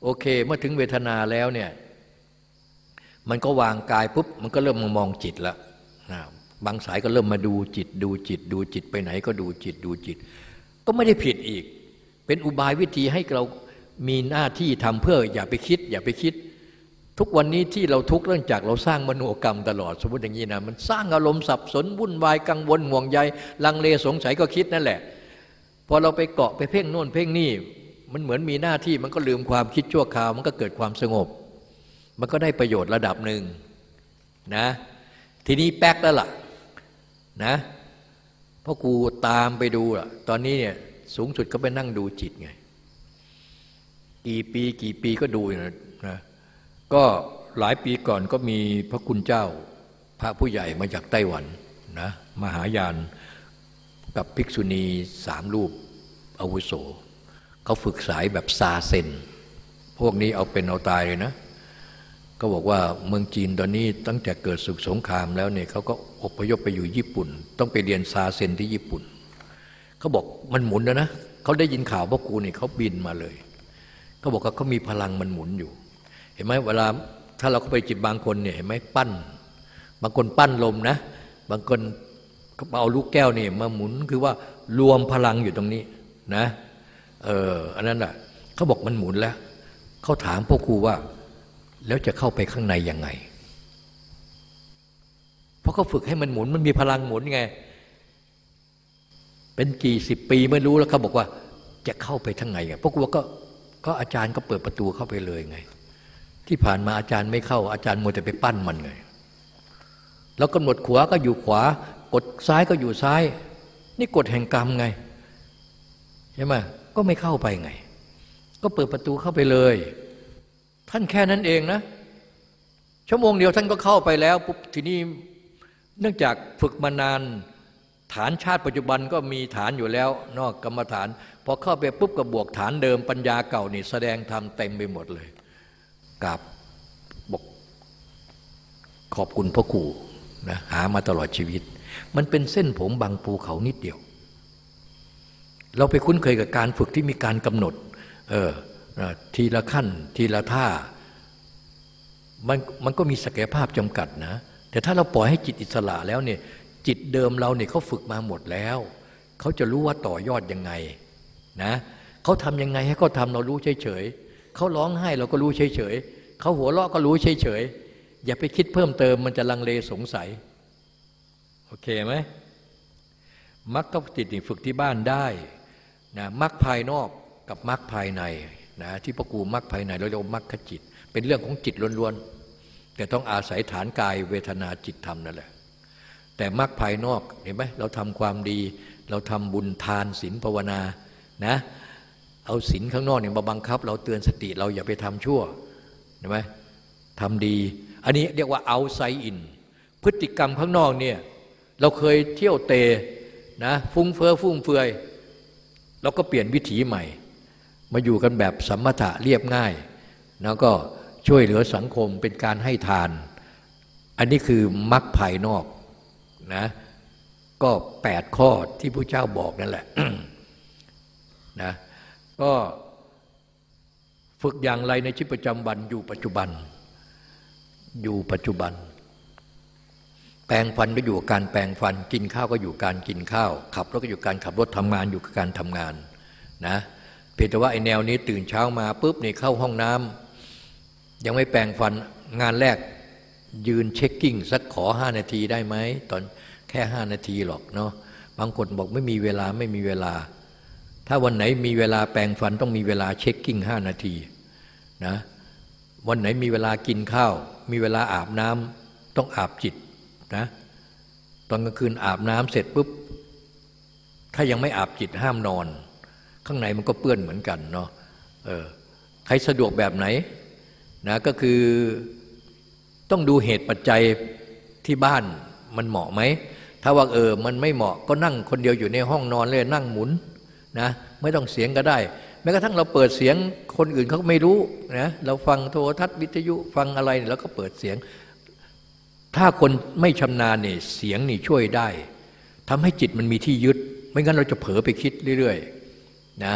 โอเค เมื่อถึงเวทนาแล้วเนี่ยมันก็วางกายปุ๊บมันก็เริ่มมองจิตล้วนะบางสายก็เริ่มมาดูจิต ดูจิต ดูจิตไปไหนก็ดูจิตดูจิต ก็ไม่ได้ผิดอีก เป็นอุบายวิธีให้เรา มีหน้าที่ทำเพื่ออย่าไปคิด อย่าไปคิด ทุกวันนี้ที่เราทุกข์เรื่องจากเราสร้างมโนกรรมตลอดสมมติอย่างนี้นะมันสร้างอารมณ์สับสนวุ่นวายกังวลห่วงใยลังเลสงสัยก็คิดนั่นแหละพอเราไปเกาะไปเพ่งโน่นเพ่งนี่มันเหมือนมีหน้าที่มันก็ลืมความคิดชั่วคราว มันก็เกิดความสงบ มันก็ได้ประโยชน์ระดับหนึ่งนะทีนี้แป๊กแล้วล่ะนะเพราะกูตามไปดูล่ะ ตอนนี้เนี่ยสูงสุดก็ไปนั่งดูจิตไง กี่ปีกี่ปีก็ดูนะนะก็หลายปีก่อนก็มีพระคุณเจ้า พระผู้ใหญ่มาจากไต้หวันนะมหายานกับภิกษุณีสามรูปอาวุโสเขาฝึกสายแบบซาเซน พวกนี้เอาเป็นเอาตายเลยนะ ก็บอกว่าเมืองจีนตอนนี้ตั้งแต่เกิดศึกสงครามแล้วเนี่ยเขาก็อพยพไปอยู่ญี่ปุ่น ต้องไปเรียนซาเซนที่ญี่ปุ่นเขาบอกมันหมุนแล้วนะเขาได้ยินข่าวพ่อกูนี่เขาบินมาเลย เขาบอกว่าเขามีพลังมันหมุนอยู่ เห็นไหมเวลาถ้าเราเข้าไปจิตบางคนเนี่ยเห็นไหมปั้น บางคนปั้นลมนะ บางคนเอาลูกแก้วนี่มาหมุนคือว่ารวมพลังอยู่ตรงนี้นะเอออันนั้นแหะเขาบอกมันหมุนแล้วเขาถามพ่อครูว่า แล้วจะเข้าไปข้างในยังไง เพราะเขาฝึกให้มันหมุนมันมีพลังหมุนไง เป็นกี่สิบปีไม่รู้แล้วเขาบอกว่า จะเข้าไปทางไงไงพ่อครูก็ ก็อาจารย์ก็เปิดประตูเข้าไปเลยไง ที่ผ่านมาอาจารย์ไม่เข้า อาจารย์มัวแต่ไปปั้นมันไงแล้วกำหนดขวาก็อยู่ขวา กดซ้ายก็อยู่ซ้าย นี่กฎแห่งกรรมไงใช่ไหมก็ไม่เข้าไปไง ก็เปิดประตูเข้าไปเลย ท่านแค่นั้นเองนะ ชั่วโมงเดียวท่านก็เข้าไปแล้วปุ๊บทีนี้เนื่องจากฝึกมานานฐานชาติปัจจุบันก็มีฐานอยู่แล้ว นอกกรรมฐาน พอเข้าไปปุ๊บก็บวกฐานเดิมปัญญาเก่านี่แสดงธรรมเต็มไปหมดเลยกับบอกขอบคุณพ่อครูนะหามาตลอดชีวิต มันเป็นเส้นผมบางภูเขานิดเดียว เราไปคุ้นเคยกับการฝึกที่มีการกำหนดเออทีละขั้นทีละท่ามันมันก็มีศักยภาพจำกัดนะ แต่ถ้าเราปล่อยให้จิตอิสระแล้วเนี่ยจิตเดิมเราเนี่ยเขาฝึกมาหมดแล้ว เขาจะรู้ว่าต่อยอดยังไง นะเขาทำยังไงให้เขาทาเรารู้เฉยๆเขาร้องไห้เราก็รู้เฉยๆเขาหัวเราะก็รู้เฉยๆอย่าไปคิดเพิ่มเติมมันจะลังเลสงสัยโอเคไหมมักก็ติดฝึกที่บ้านได้นะมรรคภายนอกกับมรรคภายในนะที่พ่อครูมรรคภายในเราเรียกมรรคจิต เป็นเรื่องของจิตล้วนๆแต่ต้องอาศัยฐานกายเวทนาจิตธรรมนั่นแหละแต่มรรคภายนอกเห็นไหมเราทำความดี เราทำบุญทานศีลภาวนา นะเอาศีลข้างนอกเนี่ยมาบังคับ เราเตือนสติเราอย่าไปทำชั่วเห็นไหมทำดี อันนี้เรียกว่าเอาไซอินพฤติกรรมข้างนอกเนี่ยเราเคยเที่ยวเตะนะฟุ้งเฟ้อฟุ่มเฟือยเราก็เปลี่ยนวิถีใหม่ มาอยู่กันแบบสัมมถะเรียบง่าย แล้วก็ช่วยเหลือสังคมเป็นการให้ทาน อันนี้คือมรรคภายนอกนะก็แปดข้อที่พระเจ้าบอกนั่นแหละ นะก็ฝึกอย่างไรในชีวิตประจำวันอยู่ปัจจุบัน อยู่ปัจจุบัน แปลงฟันก็อยู่การแปลงฟัน กินข้าวก็อยู่การกินข้าว ขับรถก็อยู่การขับรถทำงานอยู่กับการทำงานนะเพียงแต่ว่าไอแนวนี้ตื่นเช้ามาปุ๊บนี่เข้าห้องน้ำยังไม่แปลงฟันงานแรกยืนเช็คกิ้งสักขอห้านาทีได้ไหมตอนแค่ห้านาทีหรอกเนาะบางคนบอกไม่มีเวลาไม่มีเวลา ถ้าวันไหนมีเวลาแปลงฟันต้องมีเวลาเช็คกิ้งห้านาทีนะวันไหนมีเวลากินข้าว มีเวลาอาบน้ำต้องอาบจิตนะตอนกลางคืนอาบน้ำเสร็จปุ๊บ ถ้ายังไม่อาบจิตห้ามนอน ข้างในมันก็เปื้อนเหมือนกันเนาะเออใครสะดวกแบบไหนนะก็คือต้องดูเหตุปัจจัยที่บ้านมันเหมาะไหม ถ้าว่าเออมันไม่เหมาะก็นั่งคนเดียวอยู่ในห้องนอนเลยนั่งหมุน นะไม่ต้องเสียงก็ได้ แม้กระทั่งเราเปิดเสียงคนอื่นเขาไม่รู้นะเราฟังโทรทัศน์วิทยุฟังอะไรแล้วก็เปิดเสียง ถ้าคนไม่ชำนาญเนี่ยเสียงนี่ช่วยได้ทำให้จิตมันมีที่ยึด ไม่งั้นเราจะเผลอไปคิดเรื่อยๆนะ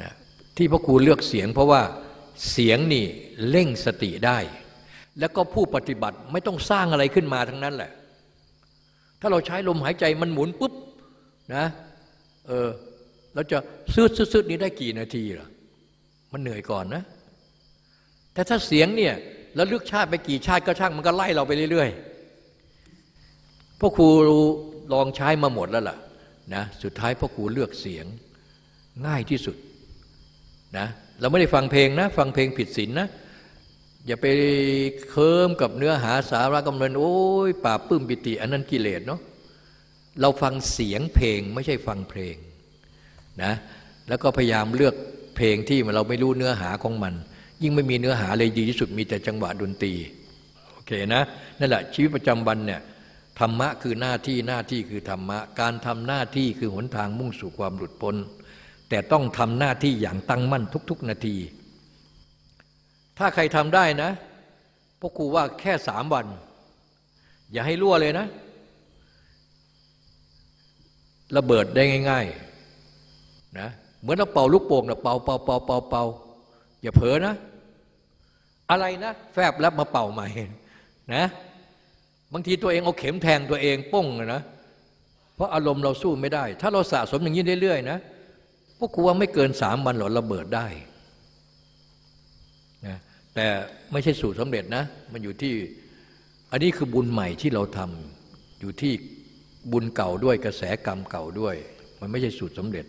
นะที่พ่อครูเลือกเสียง เพราะว่าเสียงนี่เร่งสติได้ แล้วก็ผู้ปฏิบัติไม่ต้องสร้างอะไรขึ้นมาทั้งนั้นแหละ ถ้าเราใช้ลมหายใจมันหมุนปุ๊บนะเออ เราจะซืดซืดนี้ได้กี่นาทีล่ะ มันเหนื่อยก่อนนะ แต่ถ้าเสียงเนี่ยแล้วลึกชาติไปกี่ชาติก็ช่างมันก็ไล่เราไปเรื่อยๆพ่อครูลองใช้มาหมดแล้วล่ะนะสุดท้ายพ่อครูเลือกเสียงง่ายที่สุดนะเราไม่ได้ฟังเพลงนะ ฟังเพลงผิดศีลนนะอย่าไปเคิมกับเนื้อหาสาระกำเนิดโอ้ยป่าปื้มปิติ อันนั้นกิเลสเนาะเราฟังเสียงเพลงไม่ใช่ฟังเพลง นะแล้วก็พยายามเลือกเพลงที่เราไม่รู้เนื้อหาของมัน ยิ่งไม่มีเนื้อหาเลยดีที่สุดมีแต่จังหวะดนตรีโอเคนะนั่นแหละชีวิตประจำวันเนี่ยธรรมะคือหน้าที่หน้าที่คือธรรมะ การทำหน้าที่คือหนทางมุ่งสู่ความหลุดพ้น แต่ต้องทำหน้าที่อย่างตั้งมั่นทุก ๆ นาที ถ้าใครทำได้นะพวกครูว่าแค่สามวัน อย่าให้รั่วเลยนะ ระเบิดได้ง่าย ๆ นะเหมือนเราเป่าลูกโป่งนะเป่าเป่าเป่าเป่าเป่าอย่าเผลอนะ อะไรนะ แฟบแล้วมาเป่าใหม่นะบางทีตัวเองเอาเข็มแทงตัวเองป้งนะเพราะอารมณ์เราสู้ไม่ได้ ถ้าเราสะสมอย่างนี้เรื่อยๆนะพวกครูว่าไม่เกินสามวันหรอระเบิดได้นะแต่ไม่ใช่สูตรสำเร็จนะ มันอยู่ที่อันนี้คือบุญใหม่ที่เราทำอยู่ที่บุญเก่าด้วยกระแสกรรมเก่าด้วย มันไม่ใช่สูตรสำเร็จ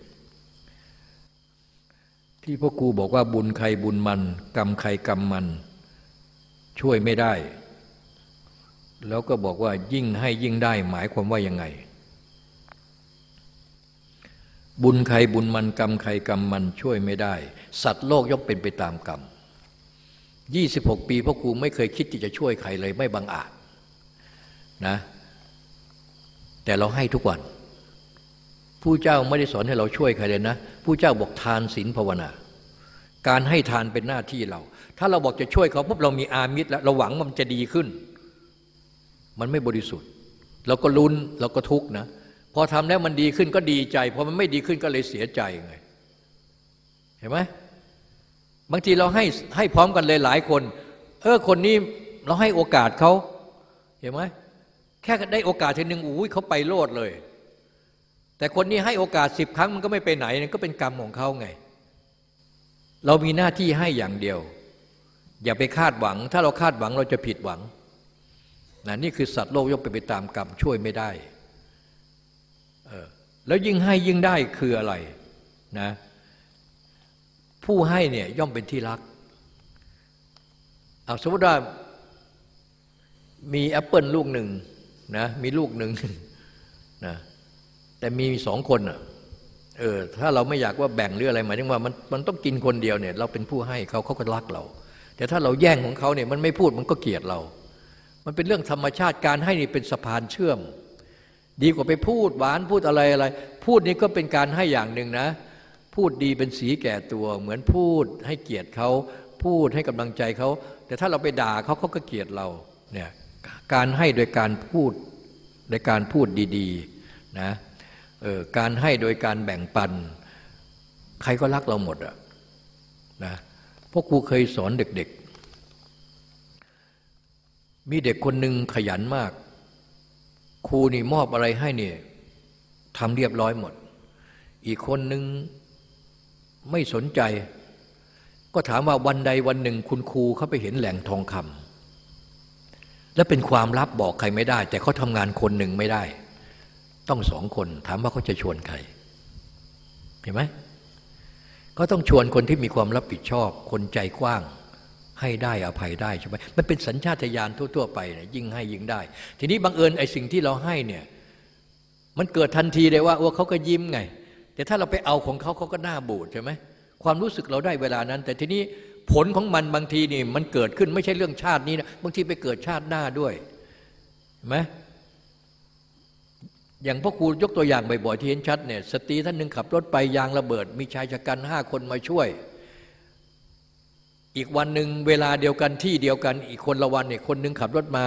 ที่พ่อครูบอกว่าบุญใครบุญมัน กรรมใครกรรมมัน ช่วยไม่ได้ แล้วก็บอกว่ายิ่งให้ยิ่งได้หมายความว่ายังไง บุญใครบุญมัน กรรมใครกรรมมันช่วยไม่ได้ สัตว์โลกย่อมเป็นไปตามกรรม26 ปีพ่อครูไม่เคยคิดที่จะช่วยใครเลยไม่บังอาจนะ แต่เราให้ทุกวัน ผู้เจ้าไม่ได้สอนให้เราช่วยใครเลยนะผู้เจ้าบอกทานศีลภาวนา การให้ทานเป็นหน้าที่เรา ถ้าเราบอกจะช่วยเขาปุ๊บเรามีอามิตรแล้วเราหวังมันจะดีขึ้น มันไม่บริสุทธิ์ เราก็ลุ้นเราก็ทุกข์นะพอทำแล้วมันดีขึ้นก็ดีใจพอมันไม่ดีขึ้นก็เลยเสียใจไงเห็นไหมบางทีเราให้ให้พร้อมกันเลยหลายคน เออคนนี้เราให้โอกาสเขาเห็นไหมแค่ได้โอกาสทีหนึ่งอุ้ยเขาไปโลดเลย แต่คนนี้ให้โอกาสสิบครั้งมันก็ไม่ไปไหนนก็เป็นกรรมของเขาไง เรามีหน้าที่ให้อย่างเดียว อย่าไปคาดหวัง ถ้าเราคาดหวังเราจะผิดหวังนะนี่คือสัตว์โลกย่อมไปไปตามกรรมช่วยไม่ได้เออแล้วยิ่งให้ยิ่งได้คืออะไรนะผู้ให้เนี่ยย่อมเป็นที่รักเอาสมมติว่ามีแอปเปิลลูกหนึ่งนะมีลูกหนึ่ง แต่มีสองคนอะเออถ้าเราไม่อยากว่าแบ่งหรืออะไรหมายถึงว่ามันมันต้องกินคนเดียวเนี่ย เราเป็นผู้ให้เขาเขาก็รักเรา แต่ถ้าเราแย่งของเขาเนี่ยมันไม่พูดมันก็เกลียดเรา มันเป็นเรื่องธรรมชาติการให้นี่เป็นสะพานเชื่อม ดีกว่าไปพูดหวานพูดอะไรอะไร พูดนี่ก็เป็นการให้อย่างหนึ่งนะ พูดดีเป็นสีแก่ตัว เหมือนพูดให้เกียรติเขาพูดให้กำลังใจเขาแต่ถ้าเราไปด่าเขาเขาก็เกลียดเราเนี่ยการให้โดยการพูดโดยการพูดดีๆนะ ออการให้โดยการแบ่งปัน ใครก็รักเราหมดอะนะพวกครูเคยสอนเด็กๆ มีเด็กคนหนึ่งขยันมาก ครูนี่มอบอะไรให้เนี่ยทำเรียบร้อยหมด อีกคนหนึ่งไม่สนใจ ก็ถามว่าวันใดวันหนึ่งคุณครูเขาไปเห็นแหล่งทองคำและเป็นความลับบอกใครไม่ได้ แต่เขาทำงานคนหนึ่งไม่ได้ ต้องสองคน ถามว่าเขาจะชวนใครเห็นไหมก็ต้องชวนคนที่มีความรับผิดชอบ คนใจกว้าง ให้ได้อภัยได้ใช่ไหมมันเป็นสัญชาตญาณทั่ว ๆ ไปเนี่ยยิ่งให้ยิ่งได้ ทีนี้บังเอิญไอ้สิ่งที่เราให้เนี่ยมันเกิดทันทีเลยว่าว่าเขาก็ยิ้มไง แต่ถ้าเราไปเอาของเขาเขาก็หน้าบูดใช่ไหมความรู้สึกเราได้เวลานั้น แต่ทีนี้ผลของมันบางทีนี่มันเกิดขึ้นไม่ใช่เรื่องชาตินี้นะบางทีไปเกิดชาติหน้าด้วยเห็นไหม อย่างพ่อครูยกตัวอย่างบ่อยๆที่เห็นชัดเนี่ยสตรีท่านหนึ่งขับรถไปยางระเบิด มีชายชะกันห้าคนมาช่วย อีกวันหนึ่งเวลาเดียวกันที่เดียวกัน อีกคนละวันเนี่ยคนหนึ่งขับรถมา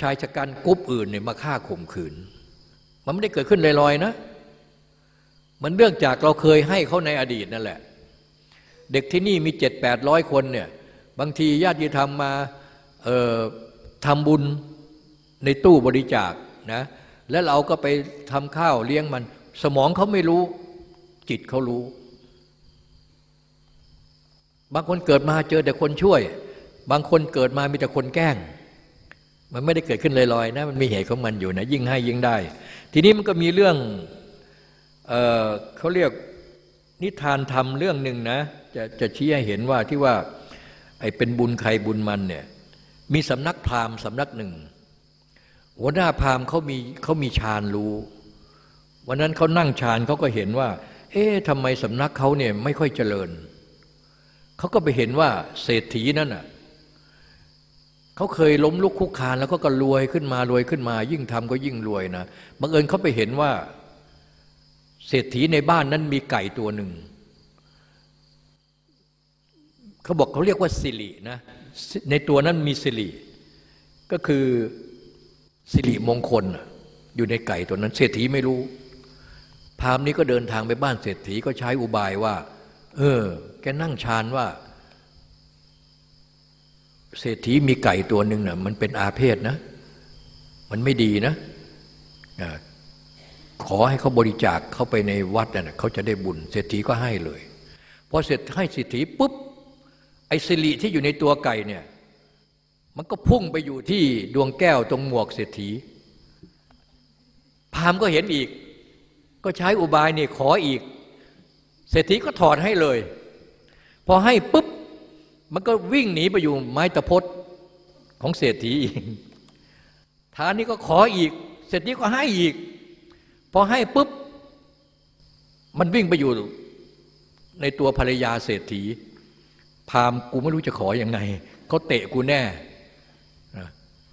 ชายชะกันกรุ๊ปอื่นเนี่ยมาฆ่าข่มขืน มันไม่ได้เกิดขึ้นลอยๆนะ มันเรื่องจากเราเคยให้เขาในอดีตนั่นแหละ เด็กที่นี่มีเจ็ดแปดร้อยคนเนี่ยบางทีญาติธรรมมาทำบุญในตู้บริจาคนะ แล้วเราก็ไปทำข้าวเลี้ยงมัน สมองเขาไม่รู้ จิตเขารู้ บางคนเกิดมาเจอแต่คนช่วย บางคนเกิดมามีแต่คนแกล้ง มันไม่ได้เกิดขึ้นลอยๆนะมันมีเหตุของมันอยู่นะยิ่งให้ยิ่งได้ ทีนี้มันก็มีเรื่องเออเขาเรียกนิทานธรรมเรื่องหนึ่งนะจะจะชี้ให้เห็นว่าที่ว่าไอ้เป็นบุญใครบุญมันเนี่ยมีสำนักพราหมณ์สำนักหนึ่ง หัวหน้าพามเขามีเขามีฌานรู้ วันนั้นเขานั่งฌานเขาก็เห็นว่า เอ๊ะทำไมสำนักเขาเนี่ยไม่ค่อยเจริญ เขาก็ไปเห็นว่าเศรษฐีนั่นน่ะเขาเคยล้มลุกคุกคานแล้วก็ก็รวยขึ้นมารวยขึ้นมา ยิ่งทำก็ยิ่งรวยนะบังเอิญเขาไปเห็นว่า เศรษฐีในบ้านนั้นมีไก่ตัวหนึ่งเขาบอกเขาเรียกว่าสิรินะในตัวนั้นมีสิริก็คือ สิริมงคลอยู่ในไก่ตัวนั้น เศรษฐีไม่รู้ พามนี้ก็เดินทางไปบ้านเศรษฐีก็ใช้อุบายว่า เออ แกนั่งฌานว่า เศรษฐีมีไก่ตัวหนึ่งนะ่ะมันเป็นอาเพศนะ มันไม่ดีนะขอให้เขาบริจาคเข้าไปในวัดนะ่ะเขาจะได้บุญ เศรษฐีก็ให้เลยพอเสร็จให้เศรษฐีปุ๊บไอ้สิริที่อยู่ในตัวไก่เนี่ย มันก็พุ่งไปอยู่ที่ดวงแก้วตรงหมวกเศรษฐีพามก็เห็นอีก ก็ใช้อุบายนี่ขออีก เศรษฐีก็ถอดให้เลย พอให้ปุ๊บ มันก็วิ่งหนีไปอยู่ไม้ตะพดของเศรษฐีอีกทานนี้ก็ขออีก เศรษฐีก็ให้อีก พอให้ปุ๊บ มันวิ่งไปอยู่ในตัวภรรยาเศรษฐี พามกูไม่รู้จะขออยังไงเขาเตะกูแน่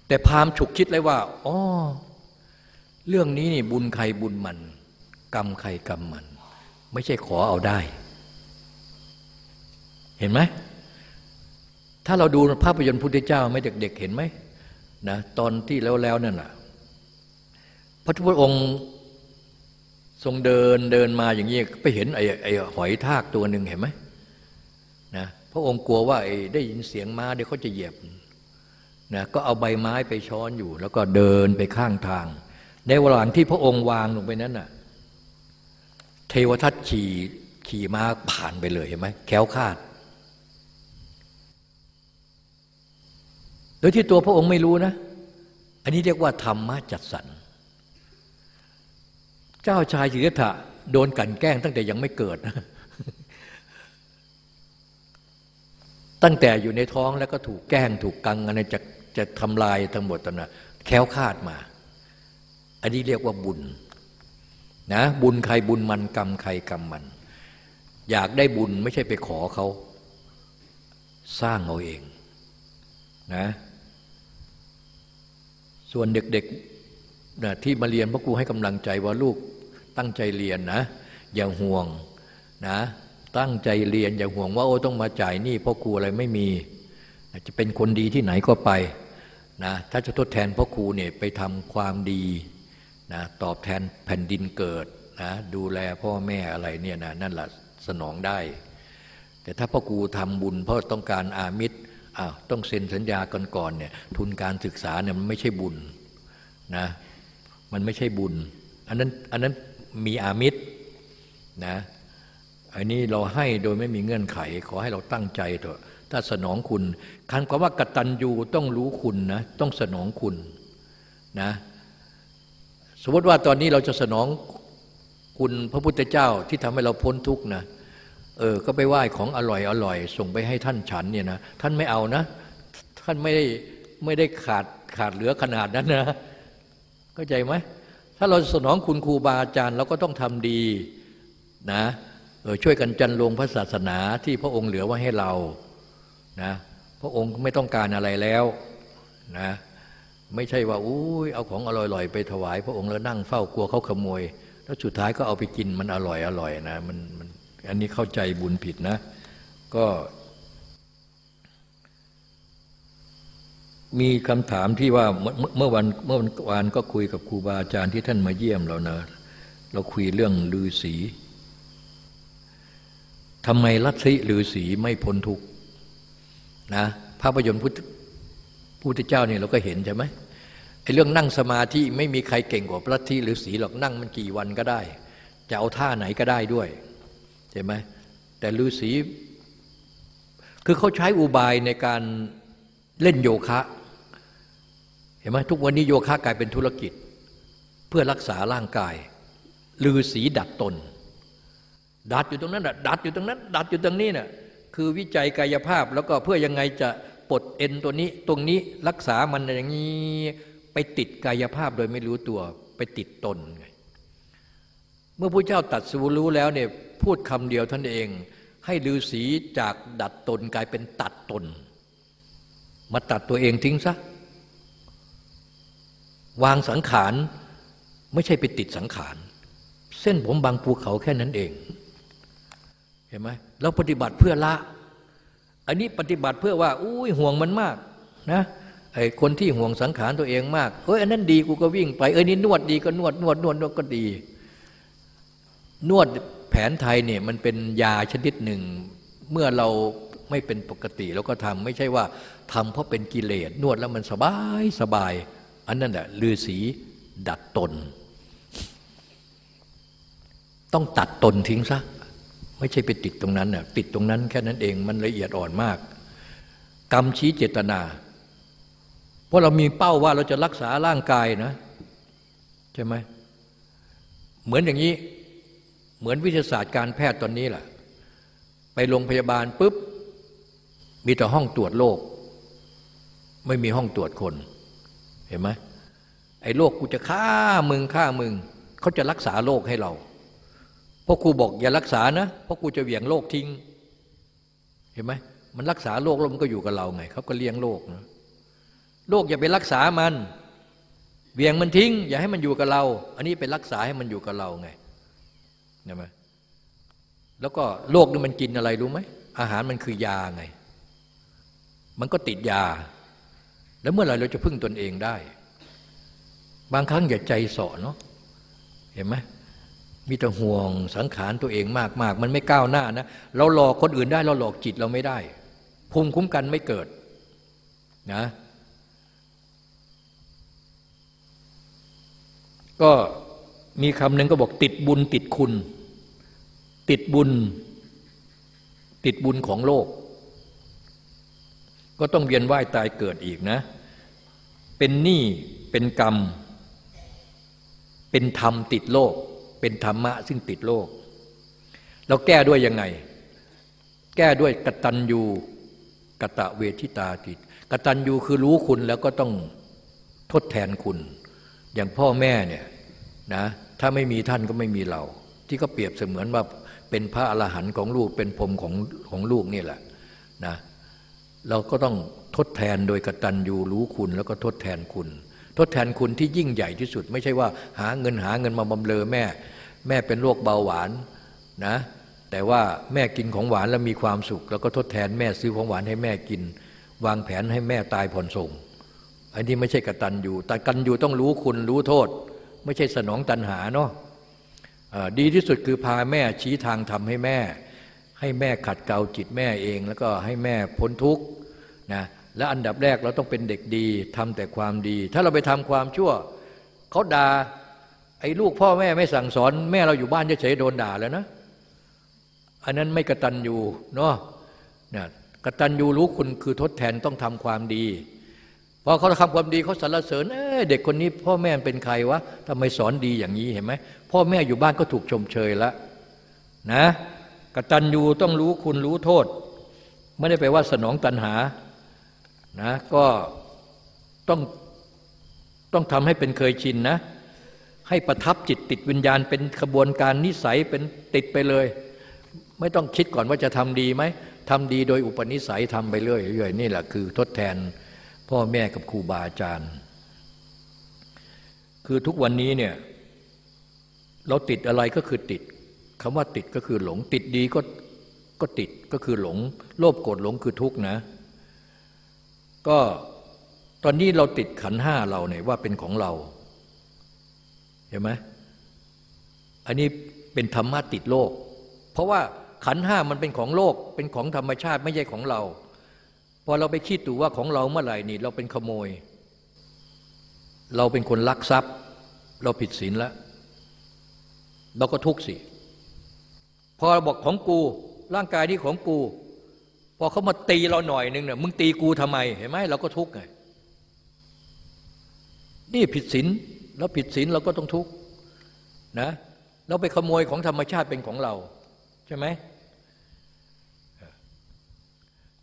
แต่พามฉุกคิดเลยว่าอ๋อเรื่องนี้นี่บุญใครบุญมัน กรรมใครกรรมมัน ไม่ใช่ขอเอาได้ เห็นไหมถ้าเราดูภาพยนตร์พุทธเจ้าไม่เด็กๆเห็นไหมนะตอนที่แล้วแล้วนั่นน่ะพระพุทธองค์ทรงเดินเดินมาอย่างนี้ไปเห็นไอ้ไอ้หอยทากตัวหนึ่งเห็นไหมนะพระองค์กลัวว่าไอ้ได้ยินเสียงม้าเดี๋ยวเขาจะเหยียบ นะก็เอาใบไม้ไปช้อนอยู่ แล้วก็เดินไปข้างทาง ในระหว่างที่พระองค์วางลงไปนั้นน่ะเทวทัตขี่ขี่ม้าผ่านไปเลยเห็นไหมแค้วคาดโดยที่ตัวพระองค์ไม่รู้นะ อันนี้เรียกว่าธรรมะจัดสรรเจ้าชายสิทธัตถะโดนกันแกล้งตั้งแต่ยังไม่เกิดนะ ตั้งแต่อยู่ในท้องแล้วก็ถูกแกล้งถูกกังอะไรจะจะทำลายทั้งหมดตอนนั้นแค้วคาดมา อันนี้เรียกว่าบุญนะบุญใครบุญมันกรรมใครกรรมมัน อยากได้บุญไม่ใช่ไปขอเขาสร้างเอาเองนะส่วนเด็กๆนะที่มาเรียนพระครูให้กำลังใจว่าลูกตั้งใจเรียนนะ อย่าห่วงนะ ตั้งใจเรียนอย่าห่วงว่าโอ้ต้องมาจ่ายหนี้พ่อครูอะไรไม่มีจะเป็นคนดีที่ไหนก็ไปนะถ้าจะทดแทนพ่อครูเนี่ยไปทำความดีนะตอบแทนแผ่นดินเกิดนะดูแลพ่อแม่อะไรเนี่ยนะนั่นแหละสนองได้ แต่ถ้าพ่อครูทำบุญเพราะต้องการอามิตรอ้าวต้องเซ็นสัญญากันก่อนเนี่ยทุนการศึกษาเนี่ยมันไม่ใช่บุญนะมันไม่ใช่บุญ อันนั้นอันนั้นมีอามิตรนะ อันนี้เราให้โดยไม่มีเงื่อนไข ขอให้เราตั้งใจเถอะ ถ้าสนองคุณคันควาว่ากตัญญูต้องรู้คุณนะ ต้องสนองคุณนะ สมมติว่าตอนนี้เราจะสนองคุณพระพุทธเจ้าที่ทำให้เราพ้นทุกข์นะ เออ ก็ไปไหว้ของอร่อยอร่อย ส่งไปให้ท่านฉันเนี่ยนะ ท่านไม่เอานะ ท่านไม่ได้ไม่ได้ขาดขาดเหลือขนาดนั้นนะเข้าใจไหมถ้าเราสนองคุณครูบาอาจารย์เราก็ต้องทำดีนะ เออช่วยกันจันลงพระศาสนาที่พระองค์เหลือไว้ให้เรานะพระองค์ไม่ต้องการอะไรแล้วนะไม่ใช่ว่าอุ้ยเอาของอร่อยๆไปถวาย พระองค์แล้วนั่งเฝ้ากลัวเขาขโมย แล้วสุดท้ายก็เอาไปกินมันอร่อยอร่อยนะมันมันอันนี้เข้าใจบุญผิดนะ ก็มีคำถามที่ว่าเมื่อวันเมื่อวันวานก็คุยกับครูบาอาจารย์ที่ท่านมาเยี่ยมเรานะเราคุยเรื่องลือสี ทำไมลัทธิลือสีไม่พ้นทุกนะภาพยนตร์พุทธพุทธเจ้าเนี่ยเราก็เห็นใช่ไหมไอ้เรื่องนั่งสมาธิไม่มีใครเก่งกว่าลัทธิหรือสีหรอกนั่งมันกี่วันก็ได้ จะเอาท่าไหนก็ได้ด้วยใช่ไหมแต่ลือสีคือเขาใช้อุบายในการเล่นโยคะ เห็นไหมทุกวันนี้โยคะกลายเป็นธุรกิจ เพื่อรักษาร่างกายลือสีดัดตน ดัดอยู่ตรงนั้นดัดอยู่ตรงนั้น ดัดอยู่ตรงนี้น่ะคือวิจัยกายภาพแล้วก็เพื่อยังไงจะปลดเอ็นตัวนี้ ตรงนี้รักษามันอย่างนี้ ไปติดกายภาพโดยไม่รู้ตัว ไปติดตนไงเมื่อพระเจ้าตัดสูรู้แล้วเนี่ยพูดคำเดียวท่านเอง ให้ลือสีจากดัดตนกลายเป็นตัดตน มาตัดตัวเองทิ้งซะวางสังขารไม่ใช่ไปติดสังขาร เส้นผมบางภูเขาแค่นั้นเอง ห็นไหมเราปฏิบัติเพื่อละ อันนี้ปฏิบัติเพื่อว่าอุ้ยห่วงมันมากนะไอ้คนที่ห่วงสังขารตัวเองมากเอ้ยอันนั้นดีกูก็วิ่งไปเอ้ยนี่นวดดีก็นวดนวดนวดนวดก็ดี นวดแผนไทยเนี่ยมันเป็นยาชนิดหนึ่ง เมื่อเราไม่เป็นปกติเราก็ทำไม่ใช่ว่าทำเพราะเป็นกิเลสนวดแล้วมันสบายสบาย อันนั้นแหละลือสีดัดตน ต้องตัดตนทิ้งซะ ไม่ใช่ไปติดตรงนั้นน่ะติดตรงนั้นแค่นั้นเองมันละเอียดอ่อนมาก กรรมชี้เจตนา เพราะเรามีเป้าว่าเราจะรักษาร่างกายนะใช่ไหมเหมือนอย่างนี้เหมือนวิทยาศาสตร์การแพทย์ตอนนี้แหละไปโรงพยาบาลปุ๊บมีแต่ห้องตรวจโรคไม่มีห้องตรวจคนเห็นไหมไอ้โรคกูจะฆ่ามึงฆ่ามึงเขาจะรักษาโรคให้เรา พราะครูบอกอย่ารักษานะเพราะครูจะเหวี่ยงโลกทิ้ง เห็นไหมมันรักษาโลกแล้วมันก็อยู่กับเราไงเขาก็เลี้ยงโลกนะโลกอย่าไปรักษามันเบี่ยงมันทิ้ง อย่าให้มันอยู่กับเรา อันนี้ไปรักษาให้มันอยู่กับเราไงเห็นไหมแล้วก็โลกนี่มันกินอะไรรู้ไหมอาหารมันคือยาไง มันก็ติดยา แล้วเมื่อไหร่เราจะพึ่งตนเองได้ บางครั้งอย่าใจสอเนาะเห็นไหม มีแต่ห่วงสังขารตัวเองมากมากมันไม่ก้าวหน้านะเราหลอกคนอื่นได้เราหลอกจิตเราไม่ได้ ภูมิคุ้มกันไม่เกิดนะ ก็มีคำหนึ่งก็บอกติดบุญติดคุณ ติดบุญ ติดบุญของโลก ก็ต้องเวียนว่ายตายเกิดอีกนะ เป็นหนี้เป็นกรรม เป็นธรรมติดโลก เป็นธรรมะซึ่งติดโลก เราแก้ด้วยยังไง แก้ด้วยกตัญญูกะตะเวทิตาติกตัญญูคือรู้คุณแล้วก็ต้องทดแทนคุณ อย่างพ่อแม่เนี่ยนะถ้าไม่มีท่านก็ไม่มีเรา ที่ก็เปรียบเสมือนว่าเป็นพระอรหันต์ของลูกเป็นพรมของของลูกนี่แหละนะเราก็ต้องทดแทนโดยกตัญญูรู้คุณแล้วก็ทดแทนคุณ ทดแทนคุณที่ยิ่งใหญ่ที่สุด ไม่ใช่ว่าหาเงินหาเงินมาบำเรอแม่ แม่เป็นโรคเบาหวานนะแต่ว่าแม่กินของหวานแล้วมีความสุข แล้วก็ทดแทนแม่ซื้อของหวานให้แม่กิน วางแผนให้แม่ตายผ่อนส่งอันนี้ไม่ใช่กตัญญูแต่กันอยู่ต้องรู้คุณรู้โทษ ไม่ใช่สนองตัณหาเนาะดีที่สุดคือพาแม่ชี้ทางทำให้แม่ ให้แม่ขัดเกลาจิตแม่เอง แล้วก็ให้แม่พ้นทุกข์นะ และอันดับแรกเราต้องเป็นเด็กดีทำแต่ความดี ถ้าเราไปทำความชั่วเขาด่าไอ้ลูกพ่อแม่ไม่สั่งสอน แม่เราอยู่บ้านเฉยๆโดนด่าแล้วนะ อันนั้นไม่กระตันอยู่เนาะเนี่ยกระตันอยู่รู้คุณคือทดแทนต้องทำความดีพอเขาทำความดีเขาสรรเสริญเเด็กคนนี้ พ่อแม่เป็นใครวะทำไมสอนดีอย่างนี้เห็นไหมพ่อแม่อยู่บ้านก็ถูกชมเชยแล้วนะกตัญญูต้องรู้คุณรู้โทษ ไม่ได้ไปว่าสนองตัณหา นะก็ต้องต้องทำให้เป็นเคยชินนะ ให้ประทับจิตติดวิญญาณเป็นขบวนการนิสัยเป็นติดไปเลย ไม่ต้องคิดก่อนว่าจะทำดีไหมทำดีโดยอุปนิสัยทำไปเรื่อยๆนี่แหละคือทดแทนพ่อแม่กับครูบาอาจารย์ คือทุกวันนี้เนี่ยเราติดอะไรก็คือติดคำว่าติดก็คือหลง ติดดีก็ก็ติดก็คือหลง โลภโกรธหลงคือทุกข์นะ ก็ตอนนี้เราติดขันห้าเราเนี่ยว่าเป็นของเรา เห็นไหมอันนี้เป็นธรรมะติดโลก เพราะว่าขันห้ามันเป็นของโลก เป็นของธรรมชาติไม่ใช่ของเรา พอเราไปคิดดูว่าของเราเมื่อไหร่นี่ เราเป็นขโมย เราเป็นคนลักทรัพย์ เราผิดศีลแล้ว เราก็ทุกข์สิ พอเราบอกของกู ร่างกายนี้ของกู พอเขามาตีเราหน่อยนึงเนี่ยมึงตีกูทำไมเห็นไหมเราก็ทุกข์ไงนี่ผิดศีลแล้วผิดศีลเราก็ต้องทุกข์นะเราไปขโมยของธรรมชาติเป็นของเรา ใช่ไหม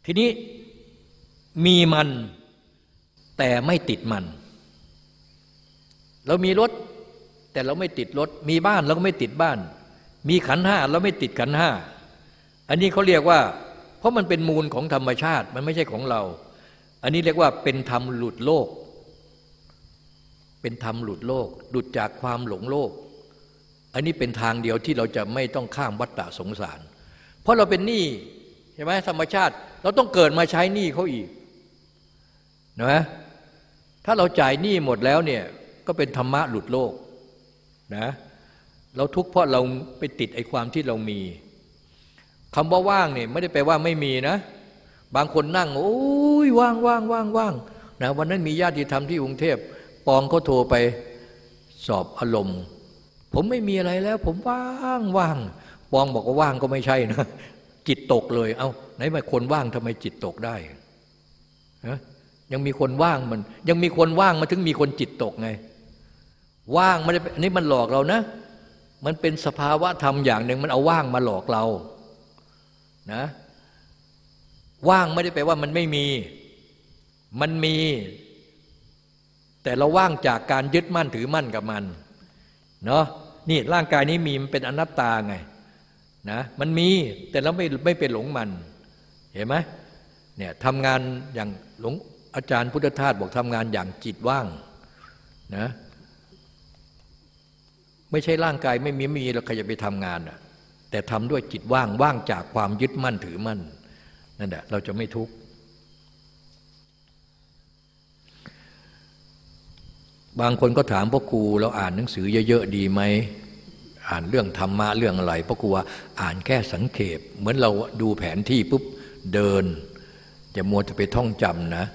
ทีนี้มีมันแต่ไม่ติดมัน เรามีรถ แต่เราไม่ติดรถ มีบ้านเราก็ไม่ติดบ้าน มีขันห้าเราไม่ติดขันห้า อันนี้เขาเรียกว่า เพราะมันเป็นมูลของธรรมชาติมันไม่ใช่ของเรา อันนี้เรียกว่าเป็นธรรมหลุดโลก เป็นธรรมหลุดโลก หลุดจากความหลงโลก อันนี้เป็นทางเดียวที่เราจะไม่ต้องข้ามวัฏฏะสงสาร เพราะเราเป็นหนี้ใช่ไหมธรรมชาติ เราต้องเกิดมาใช้หนี้เขาอีกนะถ้าเราจ่ายหนี้หมดแล้วเนี่ยก็เป็นธรรมะหลุดโลกนะเราทุกข์เพราะเราไปติดไอ้ความที่เรามี คำว่าว่างเนี่ยไม่ได้แปลว่าไม่มีนะ บางคนนั่ง โอ้ยว่างว่างว่างว่างนะวันนั้นมีญาติธรรมที่กรุงเทพปองเขาโทรไปสอบอารมณ์ ผมไม่มีอะไรแล้ว ผมว่างว่างปองบอกว่าว่างก็ไม่ใช่นะจิตตกเลย เอา้าไหนมาคนว่างทำไมจิตตกได้ฮะยังมีคนว่างมัน ยังมีคนว่างมาถึงมีคนจิตตกไง ว่างไมันนี่มันหลอกเรานะ มันเป็นสภาวะธรรมอย่างหนึ่งมันเอาว่างมาหลอกเรา นะว่างไม่ได้แปลว่ามันไม่มี มันมี แต่เราว่างจากการยึดมั่นถือมั่นกับมันเนาะนี่ร่างกายนี้มีมันเป็นอนัตตาไงนะมันมีแต่เราไม่ไม่ไปหลงมัน เห็นไหมเนี่ยทำงานอย่างหลวงอาจารย์พุทธทาสบอกทำงานอย่างจิตว่างนะไม่ใช่ร่างกายไม่มีมีเราใครจะไปทำงานอะ แต่ทำด้วยจิตว่างว่างจากความยึดมั่นถือมั่นนั่นแหละเราจะไม่ทุกข์บางคนก็ถามพ่อครูเราอ่านหนังสือเยอะๆดีไหมอ่านเรื่องธรรมะเรื่องอะไรพ่อครูว่าอ่านแค่สังเขปเหมือนเราดูแผนที่ปุ๊บเดินจะมัวจะไปท่องจำนะ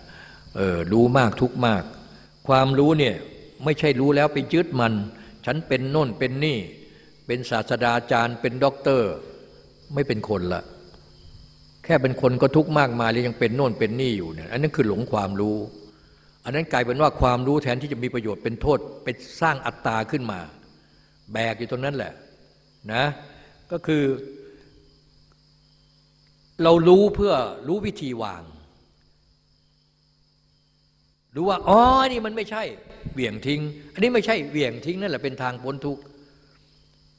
เออรู้มากทุกมาก ความรู้เนี่ยไม่ใช่รู้แล้วไปยึดมัน ฉันเป็นโน่นเป็นนี่ เป็นศาสตราจารย์ เป็นด็อกเตอร์ ไม่เป็นคนละ แค่เป็นคนก็ทุกข์มากมายเลยยังเป็นโน่นเป็นนี่อยู่เนี่ยอันนั้นคือหลงความรู้ อันนั้นกลายเป็นว่าความรู้แทนที่จะมีประโยชน์เป็นโทษเป็นสร้างอัตตาขึ้นมา แบกอยู่ตรงนั้นแหละนะก็คือ เรารู้เพื่อรู้วิธีวาง รู้ว่าอ๋อนี่มันไม่ใช่เหวี่ยงทิ้ง อันนี้ไม่ใช่เหวี่ยงทิ้งนั่นแหละเป็นทางพ้นทุกข์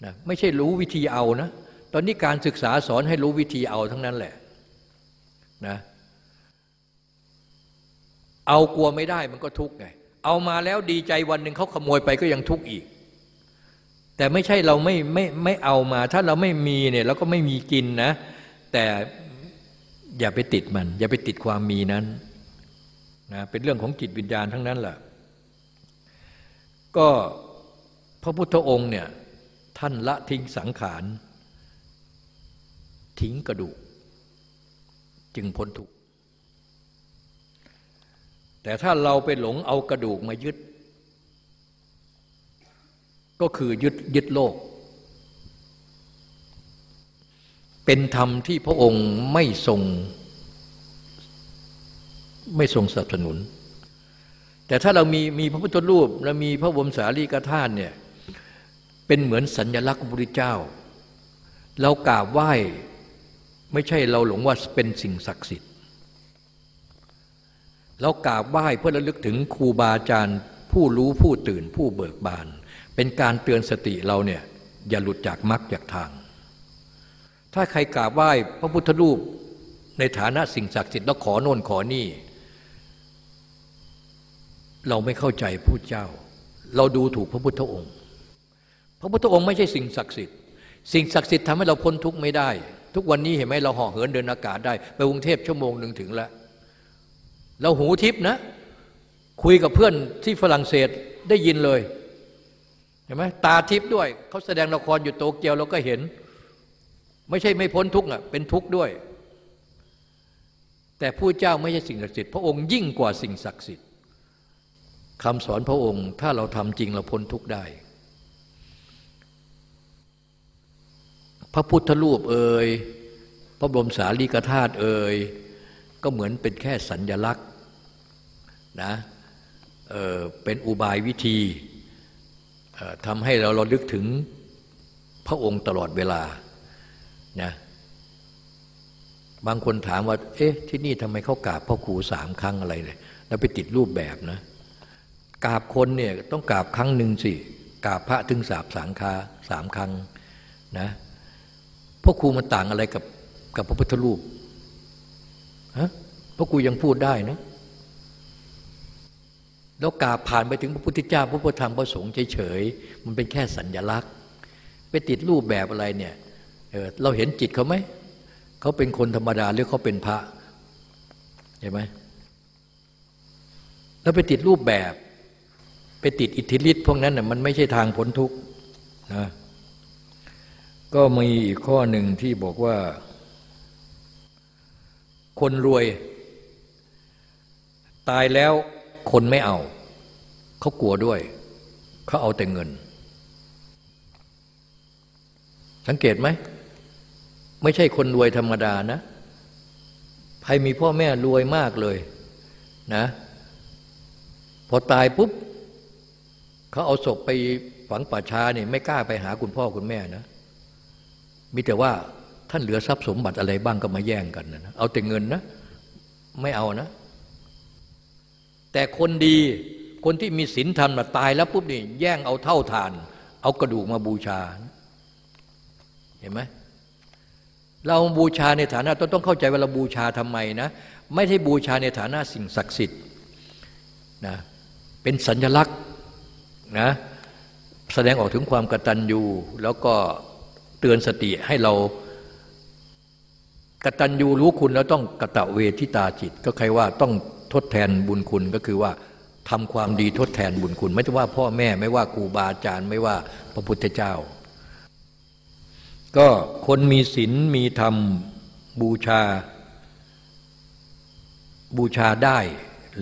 นะไม่ใช่รู้วิธีเอานะ ตอนนี้การศึกษาสอนให้รู้วิธีเอาทั้งนั้นแหละนะเอากลัวไม่ได้มันก็ทุกข์ไง เอามาแล้วดีใจวันหนึ่งเขาขโมยไปก็ยังทุกข์อีก แต่ไม่ใช่เราไม่ไม่ไม่เอามา ถ้าเราไม่มีเนี่ยเราก็ไม่มีกินนะ แต่อย่าไปติดมัน อย่าไปติดความมีนั้นนะเป็นเรื่องของจิตวิญญาณทั้งนั้นแหละก็พระพุทธองค์เนี่ย ท่านละทิ้งสังขาร ทิ้งกระดูก จึงพ้นทุกข์แต่ถ้าเราไปหลงเอากระดูกมายึด ก็คือยึดยึดโลก เป็นธรรมที่พระองค์ไม่ทรงไม่ทรงสนับสนุน แต่ถ้าเรามีมีพระพุทธรูป และมีพระวมสารีกธาตุเนี่ย เป็นเหมือนสัญลักษณ์ของพระพุทธเจ้า เรากราบไหว้ไม่ใช่เราหลงว่าเป็นสิ่งศักดิ์สิทธิ์ เรากราบไหว้เพื่อระลึกถึงครูบาอาจารย์ผู้รู้ผู้ตื่นผู้เบิกบาน เป็นการเตือนสติเราเนี่ยอย่าหลุดจากมรรคจากทาง ถ้าใครกราบไหว้พระพุทธรูปในฐานะสิ่งศักดิ์สิทธิ์แล้วขอโน่นขอนี่ เราไม่เข้าใจผู้เจ้า เราดูถูกพระพุทธองค์ พระพุทธองค์ไม่ใช่สิ่งศักดิ์สิทธิ์ สิ่งศักดิ์สิทธิ์ทำให้เราพ้นทุกข์ไม่ได้ ทุกวันนี้เห็นไหมเราห่อเหินเดินอากาศได้ ไปกรุงเทพชั่วโมงหนึ่งถึงแล้ว เราหูทิพนะ คุยกับเพื่อนที่ฝรั่งเศสได้ยินเลยเห็นไหมตาทิพด้วยเขาแสดงละครอยู่โตเกียวเราก็เห็น ไม่ใช่ไม่พ้นทุกข์อะเป็นทุกข์ด้วย แต่ผู้เจ้าไม่ใช่สิ่งศักดิ์สิทธิ์พระองค์ยิ่งกว่าสิ่งศักดิ์สิทธิ์คำสอนพระองค์ถ้าเราทำจริงเราพ้นทุกข์ได้ ระพุทธรูปเอ่ยพระบรมสารีริกธาตุเอ่ยก็เหมือนเป็นแค่สัญญลักษณ์นะเเป็นอุบายวิธีทำให้เราเราลึกถึงพระองค์ตลอดเวลานะบางคนถามว่า เอ๊ะ ที่นี่ทำไมเขากราบพ่อครูสามครั้งอะไรเลย แล้วไปติดรูปแบบนะกราบคนเนี่ยต้องกราบครั้งหนึ่งสิกราบพระถึงสาบสามคาสามครั้งนะ พ่อครูมันต่างอะไรกับกับพระพุทธรูปฮะพ่อครูยังพูดได้นะ แล้วกาผ่านไปถึงพระพุทธเจ้า พระพุทธธรรมพระสงฆ์เฉยๆมันเป็นแค่สัญญลักษณ์ ไปติดรูปแบบอะไรเนี่ยเเราเห็นจิตเขาไหมเขาเป็นคนธรรมดาหรือเขาเป็นพระเห็นไหมแล้วไปติดรูปแบบ ไปติดอิทธิฤทธิ์พวกนั้นน่ะมันไม่ใช่ทางพ้นทุกข์นะ ก็มีอีกข้อหนึ่งที่บอกว่า คนรวย ตายแล้วคนไม่เอา เขากลัวด้วย เขาเอาแต่เงิน สังเกตไหม ไม่ใช่คนรวยธรรมดานะใครมีพ่อแม่รวยมากเลยนะ พอตายปุ๊บ เขาเอาศพไปฝังป่าช้าเนี่ยไม่กล้าไปหาคุณพ่อคุณแม่นะ มีแต่ว่าท่านเหลือทรัพย์สมบัติอะไรบ้างก็มาแย่งกันนะเอาแต่เงินนะไม่เอานะ แต่คนดีคนที่มีศีลธรรมมาตายแล้วปุ๊บนี่แย่งเอาเท่าทาน เอากระดูกมาบูชา เห็นไหมเราบูชาในฐานะต้องต้องเข้าใจว่าเราบูชาทำไมนะ ไม่ใช่บูชาในฐานะสิ่งศักดิ์สิทธิ์นะเป็นสัญลักษณ์นะแสดงออกถึงความกตัญญูแล้วก็ เตือนสติให้เรากตัญญูรู้คุณแล้วต้องกะตะเวทิตาจิต ก็ใครว่าต้องทดแทนบุญคุณก็คือว่าทำความดีทดแทนบุญคุณ ไม่ว่าพ่อแม่ไม่ว่าครูบาอาจารย์ไม่ว่าพระพุทธเจ้า ก็คนมีศีลมีธรรมบูชา บูชาได้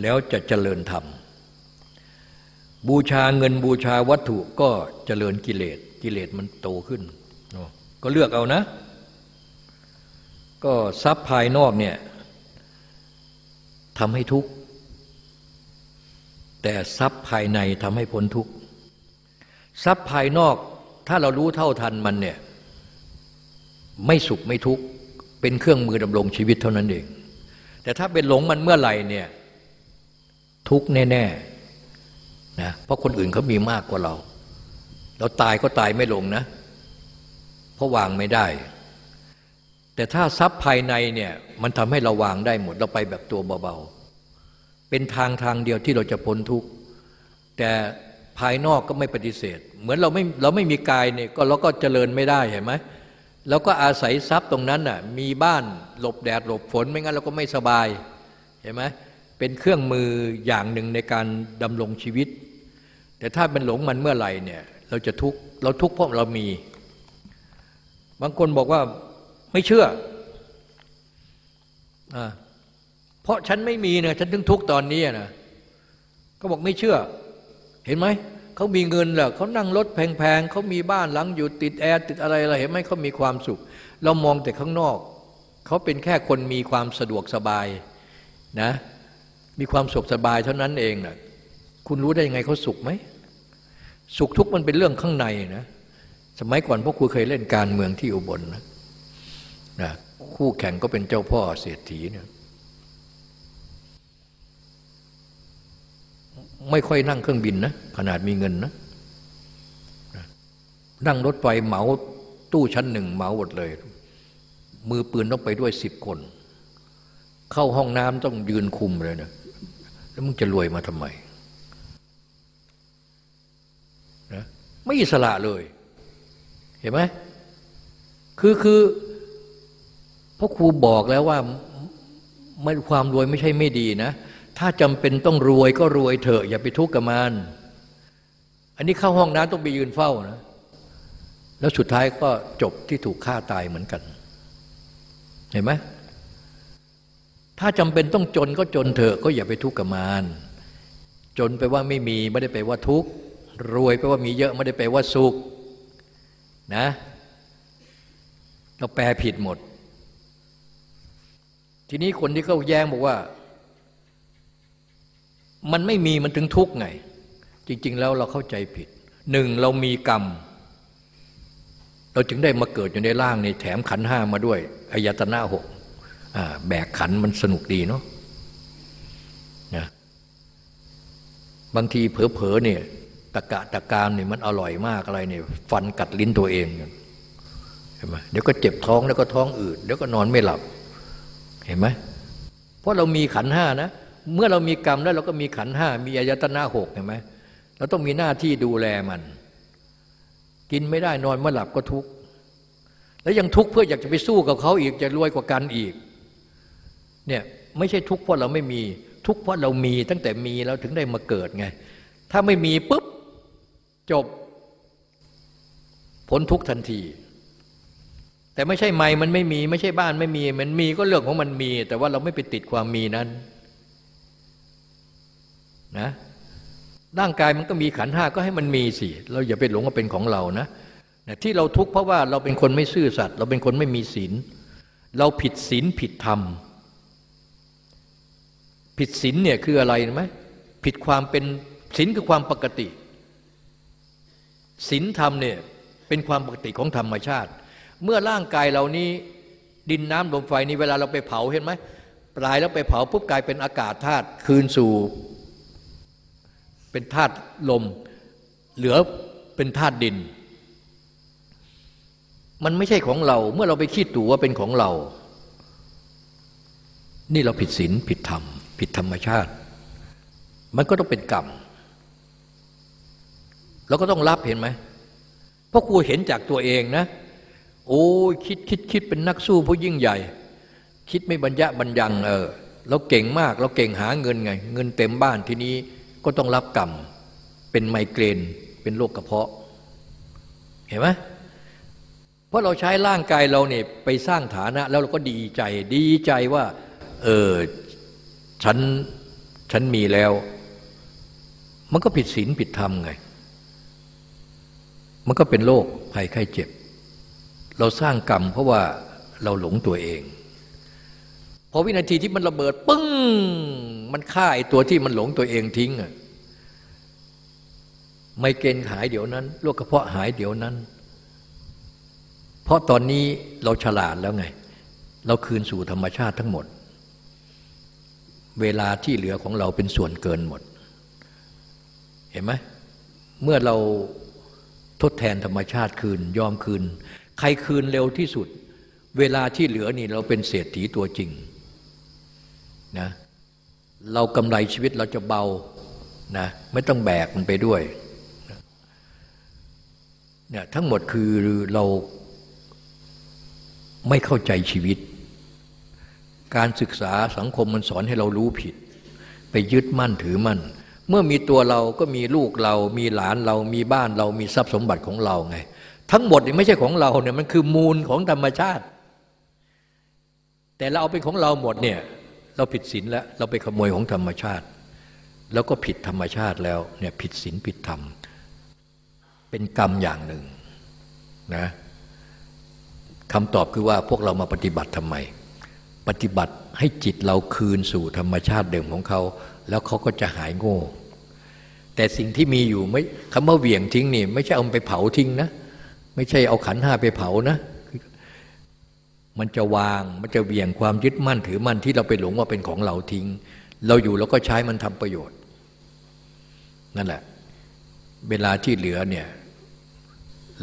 แล้วจะเจริญธรรม บูชาเงินบูชาวัตถุก็เจริญกิเลสกิเลสมันโตขึ้น ก็เลือกเอานะ ก็ทรัพย์ภายนอกเนี่ยทำให้ทุกข์ แต่ทรัพย์ภายในทำให้พ้นทุกข์ ทรัพย์ภายนอกถ้าเรารู้เท่าทันมันเนี่ยไม่สุขไม่ทุกข์ เป็นเครื่องมือดำรงชีวิตเท่านั้นเอง แต่ถ้าเป็นหลงมันเมื่อไหร่เนี่ยทุกข์แน่ๆนะเพราะคนอื่นเขามีมากกว่าเรา เราตายก็ตายไม่ลงนะ เพราะวางไม่ได้ แต่ถ้าทรัพย์ภายในเนี่ยมันทำให้เราวางได้หมดเราไปแบบตัวเบาๆ เป็นทางทางเดียวที่เราจะพ้นทุกข์แต่ภายนอกก็ไม่ปฏิเสธ เหมือนเราไม่เราไม่มีกายเนี่ยก็เราก็เจริญไม่ได้เห็นไหมเราก็อาศัยทรัพย์ตรงนั้นน่ะมีบ้านหลบแดดหลบฝนไม่งั้นเราก็ไม่สบายเห็นไหมเป็นเครื่องมืออย่างหนึ่งในการดำรงชีวิต แต่ถ้าเป็นหลงมันเมื่อไหร่เนี่ยเราจะทุกข์เราทุกข์เพราะเรามี บางคนบอกว่าไม่เชื่ออเพราะฉันไม่มีเนี่ยฉันถึงทุกตอนนี้นะก็บอกไม่เชื่อ เห็นไหมเขามีเงินแหละเขานั่งรถแพงๆเขามีบ้านหลังอยู่ติดแอร์ติดอะไรอะไรเห็นไหมเขามีความสุข เรามองแต่ข้างนอก เขาเป็นแค่คนมีความสะดวกสบายนะมีความสุขสบายเท่านั้นเองนะคุณรู้ได้ยังไงเขาสุขไหม สุขทุกข์มันเป็นเรื่องข้างในนะ สมัยก่อนพวกคุณเคยเล่นการเมืองที่อุบลนะนะคู่แข่งก็เป็นเจ้าพ่อเศรษฐีเนี่ยไม่ค่อยนั่งเครื่องบินนะขนาดมีเงินนะนั่งรถไฟเหมาตู้ชั้นหนึ่งเหมาหมดเลย มือปืนต้องไปด้วยสิบคน เข้าห้องน้ำต้องยืนคุมเลยนะแล้วมึงจะรวยมาทำไมนะไม่อิสระเลย ห็นไหมคือคือพ่อครูบอกแล้วว่าไม่ความรวยไม่ใช่ไม่ดีนะ ถ้าจำเป็นต้องรวยก็รวยเถอะ อย่าไปทุกข์กับมันอันนี้เข้าห้องน้ำต้องไปยืนเฝ้านะ แล้วสุดท้ายก็จบที่ถูกฆ่าตายเหมือนกัน เห็นไหมถ้าจำเป็นต้องจนก็จนเถอะก็อย่าไปทุกข์กับมันจนไปว่าไม่มีไม่ได้ไปว่าทุกข์รวยไปว่ามีเยอะไม่ได้ไปว่าสุข นะ เราแปลผิดหมด ทีนี้คนที่เขาแย้งบอกว่า มันไม่มีมันถึงทุกข์ไง จริง ๆ แล้วเราเข้าใจผิดหนึ่งเรามีกรรม เราจึงได้มาเกิดอยู่ในร่างในแถมขันห้ามาด้วยอายตนะหกแบกขันมันสนุกดีเนาะนะบางทีเผลอๆเนี่ย ตะกะตะการเนี่ยมันอร่อยมากอะไรเนี่ยฟันกัดลิ้นตัวเองเห็นไหมเดี๋ยวก็เจ็บท้องแล้วก็ท้องอืดเดี๋ยวก็นอนไม่หลับ เห็นไหมเพราะเรามีขันห้านะเมื่อเรามีกรรมแล้วเราก็มีขันห้ามีอายตนะหกเห็นไหมเราต้องมีหน้าที่ดูแลมัน กินไม่ได้นอนไม่หลับก็ทุกข์แล้วยังทุกข์เพื่ออยากจะไปสู้กับเขาอีกจะรวยกว่ากันอีกเนี่ยไม่ใช่ทุกข์เพราะเราไม่มีทุกข์เพราะเรามีตั้งแต่มีแล้วถึงได้มาเกิดไง ถ้าไม่มีปุ๊บ จบพ้นทุกทันที แต่ไม่ใช่ไม่มันไม่มี ไม่ใช่บ้านไม่มี มันมีก็เรื่องของมันมี แต่ว่าเราไม่ไปติดความมีนั้นนะร่างกายมันก็มีขันห้าก็ให้มันมีสิ เราอย่าไปหลงว่าเป็นของเรานะที่เราทุกข์เพราะว่าเราเป็นคนไม่ซื่อสัตย์เราเป็นคนไม่มีศีลเราผิดศีลผิดธรรม ผิดศีลเนี่ยคืออะไรไหมผิดความเป็นศีลคือความปกติ ศีลธรรมเนี่ยเป็นความปกติของธรรมชาติ เมื่อร่างกายเรานี้ดินน้ำลมไฟนี่เวลาเราไปเผาเห็นไหมปลายแล้วไปเผาปุ๊บกลายเป็นอากาศธาตุคืนสู่ เป็นธาตุลม เหลือเป็นธาตุดิน มันไม่ใช่ของเราเมื่อเราไปคิดตัวว่าเป็นของเรา นี่เราผิดศีลผิดธรรม ผิดธรรมชาติ มันก็ต้องเป็นกรรม เราก็ต้องรับเห็นไหมเพราะครูเห็นจากตัวเองนะ โอ้ยคิดคิดคิดเป็นนักสู้ผู้ยิ่งใหญ่ คิดไม่บรรยะบรรยังเออเราเก่งมากเราเก่งหาเงินไง เงินเต็มบ้านทีนี้ก็ต้องรับกรรมเป็นไมเกรนเป็นโรคกระเพาะ เห็นไหมเพราะเราใช้ร่างกายเราเนี่ยไปสร้างฐานะ แล้วเราก็ดีใจดีใจว่า เออฉันฉันมีแล้ว มันก็ผิดศีลผิดธรรมไง มันก็เป็นโรคภัยไข้เจ็บ เราสร้างกรรมเพราะว่าเราหลงตัวเองพอวินาทีที่มันระเบิดปึ้ง มันฆ่าไอตัวที่มันหลงตัวเองทิ้งอะไม่เกณฑ์หายเดี๋ยวนั้นโรคกระเพาะหายเดี๋ยวนั้น เพราะตอนนี้เราฉลาดแล้วไง เราคืนสู่ธรรมชาติทั้งหมด เวลาที่เหลือของเราเป็นส่วนเกินหมด เห็นไหมเมื่อเรา ทดแทนธรรมชาติคืน ยอมคืน ใครคืนเร็วที่สุด เวลาที่เหลือนี่เราเป็นเศรษฐีตัวจริงนะเรากำไรชีวิตเราจะเบานะไม่ต้องแบกมันไปด้วยเนี่ยทั้งหมดคือเราไม่เข้าใจชีวิต การศึกษาสังคมมันสอนให้เรารู้ผิด ไปยึดมั่นถือมั่น เมื่อมีตัวเราก็มีลูกเรา มีหลานเรา มีบ้านเรา มีทรัพย์สมบัติของเราไง ทั้งหมดนี่ไม่ใช่ของเราเนี่ยมันคือมูลของธรรมชาติ แต่เราเอาเป็นของเราหมดเนี่ยเราผิดศีลแล้วเราไปขโมยของธรรมชาติ แล้วก็ผิดธรรมชาติแล้วเนี่ยผิดศีลผิดธรรม เป็นกรรมอย่างหนึ่งนะคำตอบคือว่าพวกเรามาปฏิบัติทำไม ปฏิบัติให้จิตเราคืนสู่ธรรมชาติเดิมของเขา แล้วเขาก็จะหายโง่ แต่สิ่งที่มีอยู่ไม่คำว่าเหวี่ยงทิ้งนี่ไม่ใช่เอาไปเผาทิ้งนะ ไม่ใช่เอาขันห้าไปเผานะมันจะวาง มันจะเหวี่ยงความยึดมั่นถือมั่นที่เราไปหลงว่าเป็นของเราทิ้ง เราอยู่แล้วก็ใช้มันทำประโยชน์ นั่นแหละ เวลาที่เหลือเนี่ย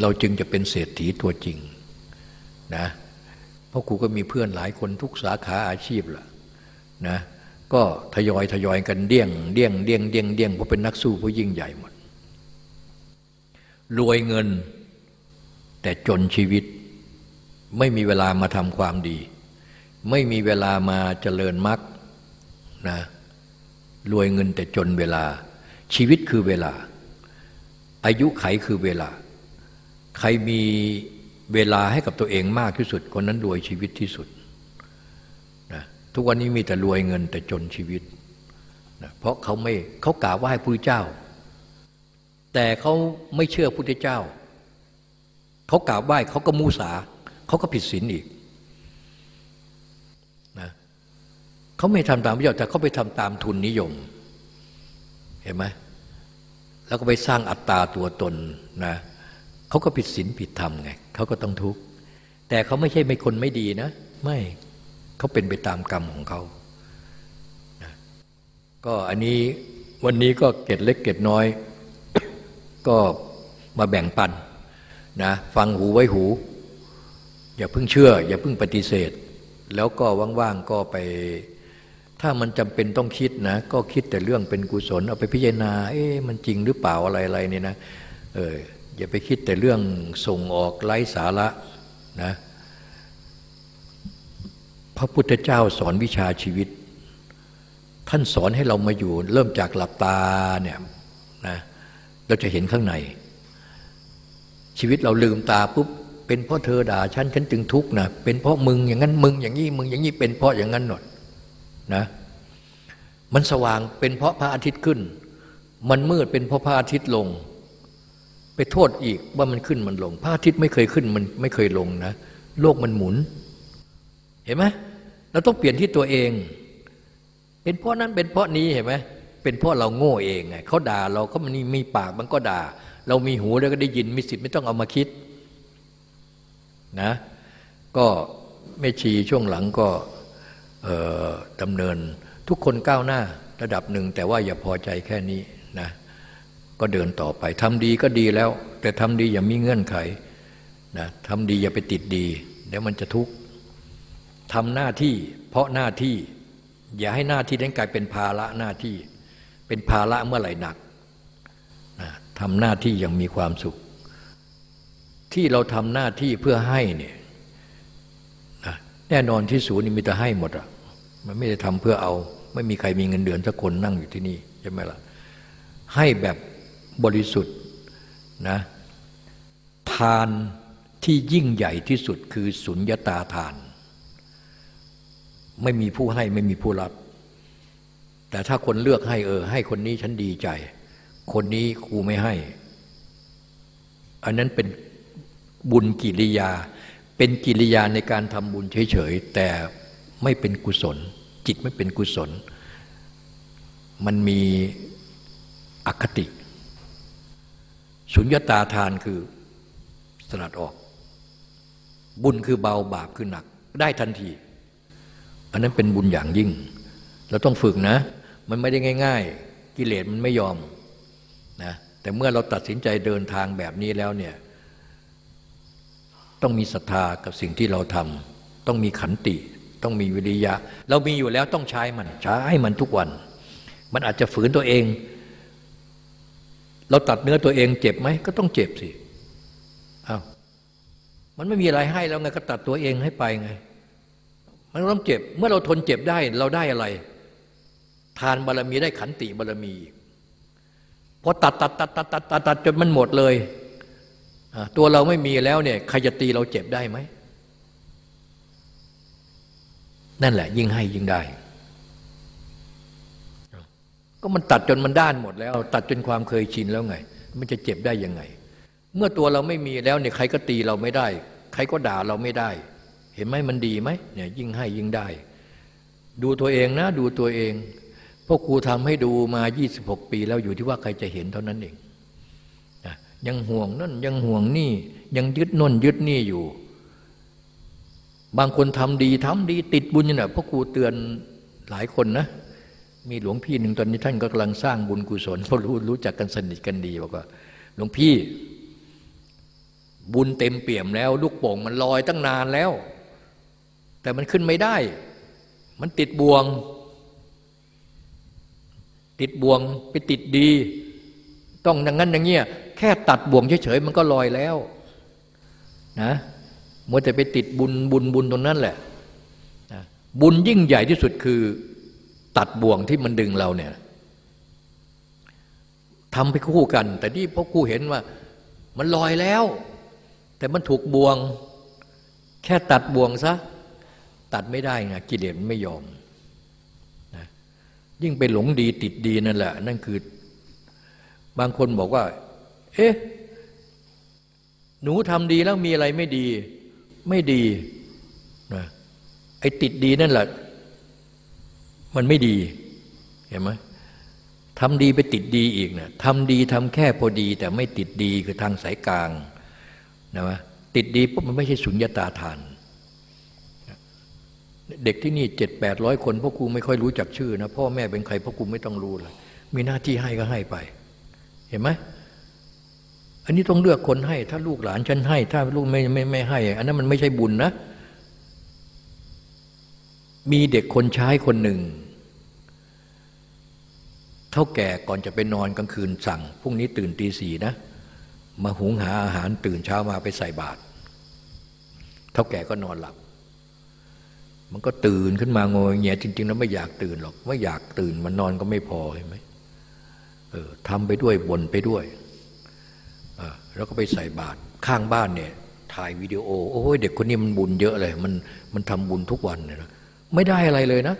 เราจึงจะเป็นเศรษฐีตัวจริงนะ เพราะครูก็มีเพื่อนหลายคนทุกสาขาอาชีพล่ะนะ ก็ทยอยทยอยกันเดี่ยงเดี่ยงเดี่ยงเดี่ยงเดี่ยงเพราะเป็นนักสู้ผู้ยิ่งใหญ่หมด รวยเงิน แต่จนชีวิต ไม่มีเวลามาทำความดี ไม่มีเวลามาเจริญมรรคนะรวยเงินแต่จนเวลา ชีวิตคือเวลา อายุไขคือเวลา ใครมีเวลาให้กับตัวเองมากที่สุดคนนั้นรวยชีวิตที่สุด ทุกวันนี้มีแต่รวยเงินแต่จนชีวิตนะเพราะเขาไม่เขากราบไหว้พระเจ้า แต่เขาไม่เชื่อพระเจ้า เขากราบไหว้เขาก็มูสาเขาก็ผิดศีลอีกนะเขาไม่ทำตามพระเจ้าแต่เขาไปทำตามทุนนิยม เห็นไหมแล้วก็ไปสร้างอัตตาตัวตนนะเขาก็ผิดศีลผิดธรรมไงเขาก็ต้องทุกข์แต่เขาไม่ใช่ไม่คนไม่ดีนะ ไม่ เขาเป็นไปตามกรรมของเขาก็อันนี้วันนี้ก็เกตเล็กเกตน้อย ก็มาแบ่งปันนะฟังหูไว้หู อย่าเพิ่งเชื่อ อย่าเพิ่งปฏิเสธ แล้วก็ว่างๆก็ไป ถ้ามันจำเป็นต้องคิดนะ ก็คิดแต่เรื่องเป็นกุศล เอาไปพิจารณา เอ๊ะมันจริงหรือเปล่าอะไรๆเนี่ยนะเอออย่าไปคิดแต่เรื่องส่งออกไร้สาระนะ ระพุทธเจ้าสอนวิชาชีวิต ท่านสอนให้เรามาอยู่ เริ่มจากหลับตาเนี่ยนะเราจะเห็นข้างใน ชีวิตเราลืมตาปุ๊บเป็นเพราะเธอด่าฉันฉันจึงทุกข์นะเป็นเพราะมึงอย่างนั้นมึงอย่างนี้มึงอย่างนี้เป็นเพราะอย่างนั้นหนดนะมันสว่างเป็นเพราะพระอาทิตย์ขึ้น มันมืดเป็นเพราะพระอาทิตย์ลง ไปโทษอีกว่ามันขึ้นมันลง พระอาทิตย์ไม่เคยขึ้นมันไม่เคยลงนะ โลกมันหมุน เห็นไหม เราต้องเปลี่ยนที่ตัวเอง เป็นเพราะนั้นเป็นเพราะนี้เห็นไหมเป็นเพราะเราโง่เองไงเขาด่าเราก็มันมีปากมันก็ด่า เรามีหูแล้วก็ได้ยินมีสิทธิ์ไม่ต้องเอามาคิดนะ ก็แม่ชีช่วงหลังก็ดำเนินทุกคนก้าวหน้าระดับหนึ่ง แต่ว่าอย่าพอใจแค่นี้นะก็เดินต่อไปทำดีก็ดีแล้ว แต่ทำดีอย่ามีเงื่อนไขนะทำดีอย่าไปติดดี เดี๋ยวมันจะทุกข์ ทำหน้าที่ เพราะหน้าที่ อย่าให้หน้าที่นั้นกลายเป็นภาระหน้าที่ เป็นภาระเมื่อไหร่หนักนะทำหน้าที่อย่างมีความสุข ที่เราทำหน้าที่เพื่อให้เนี่ยนะแน่นอนที่ศูนย์นี่มีแต่ให้หมดอะมันไม่ได้ทำเพื่อเอา ไม่มีใครมีเงินเดือนสักคนนั่งอยู่ที่นี่ใช่ไหมล่ะให้แบบบริสุทธิ์นะทานที่ยิ่งใหญ่ที่สุดคือสุญญตาทาน ไม่มีผู้ให้ไม่มีผู้รับ แต่ถ้าคนเลือกให้เออ ให้คนนี้ฉันดีใจ คนนี้ครูไม่ให้ อันนั้นเป็นบุญกิริยา เป็นกิริยาในการทำบุญเฉยๆ แต่ไม่เป็นกุศล จิตไม่เป็นกุศล มันมีอคติ สุญญตาทานคือสลัดออก บุญคือเบาบาปคือหนัก ได้ทันที อันนั้นเป็นบุญอย่างยิ่ง เราต้องฝึกนะ มันไม่ได้ง่าย ๆ กิเลสมันไม่ยอมนะแต่เมื่อเราตัดสินใจเดินทางแบบนี้แล้วเนี่ยต้องมีศรัทธากับสิ่งที่เราทำต้องมีขันติ ต้องมีวิริยะ เรามีอยู่แล้วต้องใช้มันใช้มันทุกวัน มันอาจจะฝืนตัวเอง เราตัดเนื้อตัวเองเจ็บไหมก็ต้องเจ็บสิอา้าวมันไม่มีอะไรให้แล้วไงก็ตัดตัวเองให้ไปไง มันต้องเจ็บ เมื่อเราทนเจ็บได้เราได้อะไร ทานบารรมีได้ขันติบารรมีพอตัดตัดตัดตัดตัดตัดตัดจนมันหมดเลย ตัวเราไม่มีแล้วเนี่ยใครจะตีเราเจ็บได้ไหม นั่นแหละ ยิ่งให้ยิ่งได้ ก็มันตัดจนมันด้านหมดแล้ว ตัดจนความเคยชินแล้วไง มันจะเจ็บได้ยังไง เมื่อตัวเราไม่มีแล้วเนี่ยใครก็ตีเราไม่ได้ ใครก็ด่าเราไม่ได้ เห็นไหมมันดีไหมเนี่ยยิ่งให้ยิ่งได้ ดูตัวเองนะ ดูตัวเองพวกครูทำให้ดูมา 26 ปี แล้วอยู่ที่ว่าใครจะเห็นเท่านั้นเองยังห่วงนั่นยังห่วงนี่ ยังยึดน่นยึดนี่อยู่ บางคนทำดีทำดี ติดบุญเนี่ยพวกครูเตือนหลายคนนะมีหลวงพี่หนึ่งตอนนี้ท่านก็กำลังสร้างบุญกุศลเพราะรู้รู้จักกันสนิทกันดีบอกว่า หลวงพี่ บุญเต็มเปี่ยมแล้ว ลูกโป่งมันลอยตั้งนานแล้ว แต่มันขึ้นไม่ได้ มันติดบ่วง ติดบ่วงไปติดดี ต้องอย่างนั้นอย่างเงี้ยแค่ตัดบ่วงเฉยๆมันก็ลอยแล้วนะมัวแต่ไปติดบุญบุญบุญตรงนั้นแหละนะบุญยิ่งใหญ่ที่สุดคือ ตัดบ่วงที่มันดึงเราเนี่ยทำไปคู่กัน แต่นี่พ่อคู่เห็นว่า มันลอยแล้ว แต่มันถูกบ่วง แค่ตัดบ่วงซะ ตัดไม่ได้ไงกิเลสไม่ยอมนะยิ่งไปหลงดีติดดีนั่นแหละ นั่นคือบางคนบอกว่า เอ๊ะ หนูทำดีแล้วมีอะไรไม่ดี ไม่ดีนะไอ้ติดดีนั่นแหละ มันไม่ดีเห็นไหมทำดีไปติดดีอีกนะทำดีทำแค่พอดี แต่ไม่ติดดีคือทางสายกลางนะติดดีปุ๊บมันไม่ใช่สุญญตาทาน เด็กที่นี่เจ็ดแปดร้อยคนพ่อครูไม่ค่อยรู้จักชื่อนะพ่อแม่เป็นใครพ่อครูไม่ต้องรู้เลยมีหน้าที่ให้ก็ให้ไป เห็นไหมอันนี้ต้องเลือกคนให้ ถ้าลูกหลานฉันให้ ถ้าลูกไม่ไม่ไม่ให้ อันนั้นมันไม่ใช่บุญนะ มีเด็กคนใช้คนหนึ่งเท่าแก่ก่อนจะไปนอนกลางคืนสั่งพรุ่งนี้ตื่นตีสี่นะ มาหุงหาอาหารตื่นเช้ามาไปใส่บาตรเท่าแก่ก็นอนหลับ มันก็ตื่นขึ้นมางอยเงี้ยจริง ๆ แล้วไม่อยากตื่นหรอก ไม่อยากตื่นมันนอนก็ไม่พอเห็นไหมเออทำไปด้วยบ่นไปด้วยแล้วก็ไปใส่บาตรข้างบ้านเนี่ย ถ่ายวิดีโอ โอ้ยเด็กคนนี้มันบุญเยอะเลย มันมันทำบุญทุกวันเนี่ยนะไม่ได้อะไรเลยนะ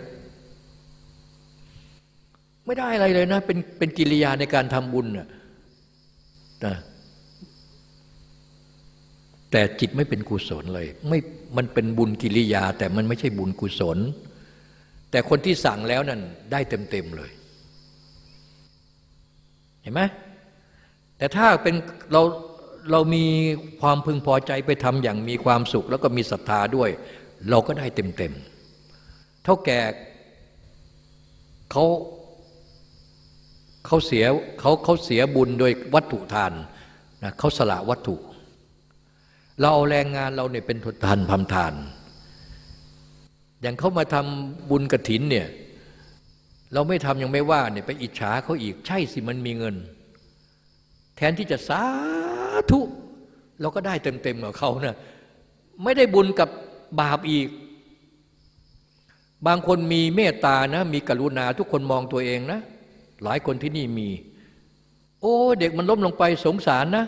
ไม่ได้อะไรเลยนะ เป็นเป็นกิริยาในการทำบุญนะ แต่จิตไม่เป็นกุศลเลย ไม่มันเป็นบุญกิริยา แต่มันไม่ใช่บุญกุศล แต่คนที่สั่งแล้วนั่นได้เต็มๆเลย เห็นไหมแต่ถ้าเป็นเราเรามีความพึงพอใจไปทำอย่างมีความสุข แล้วก็มีศรัทธาด้วย เราก็ได้เต็มๆเท่าแก่เขาเขาเสียเขาเขาเสียบุญโดยวัตถุทานนะเขาสละวัตถุ เราเอาแรงงานเราเนี่ยเป็นทานพำทาน อย่างเขามาทำบุญกระถินเนี่ยเราไม่ทำยังไม่ว่าเนี่ยไปอิจฉาเขาอีกใช่สิมันมีเงิน แทนที่จะสาธุเราก็ได้เต็มๆกับเขาเนะ่ยไม่ได้บุญกับบาปอีก บางคนมีเมตตานะ มีกรุณาทุกคนมองตัวเองนะ หลายคนที่นี่มี โอ้ เด็กมันล้มลงไปสงสารนะ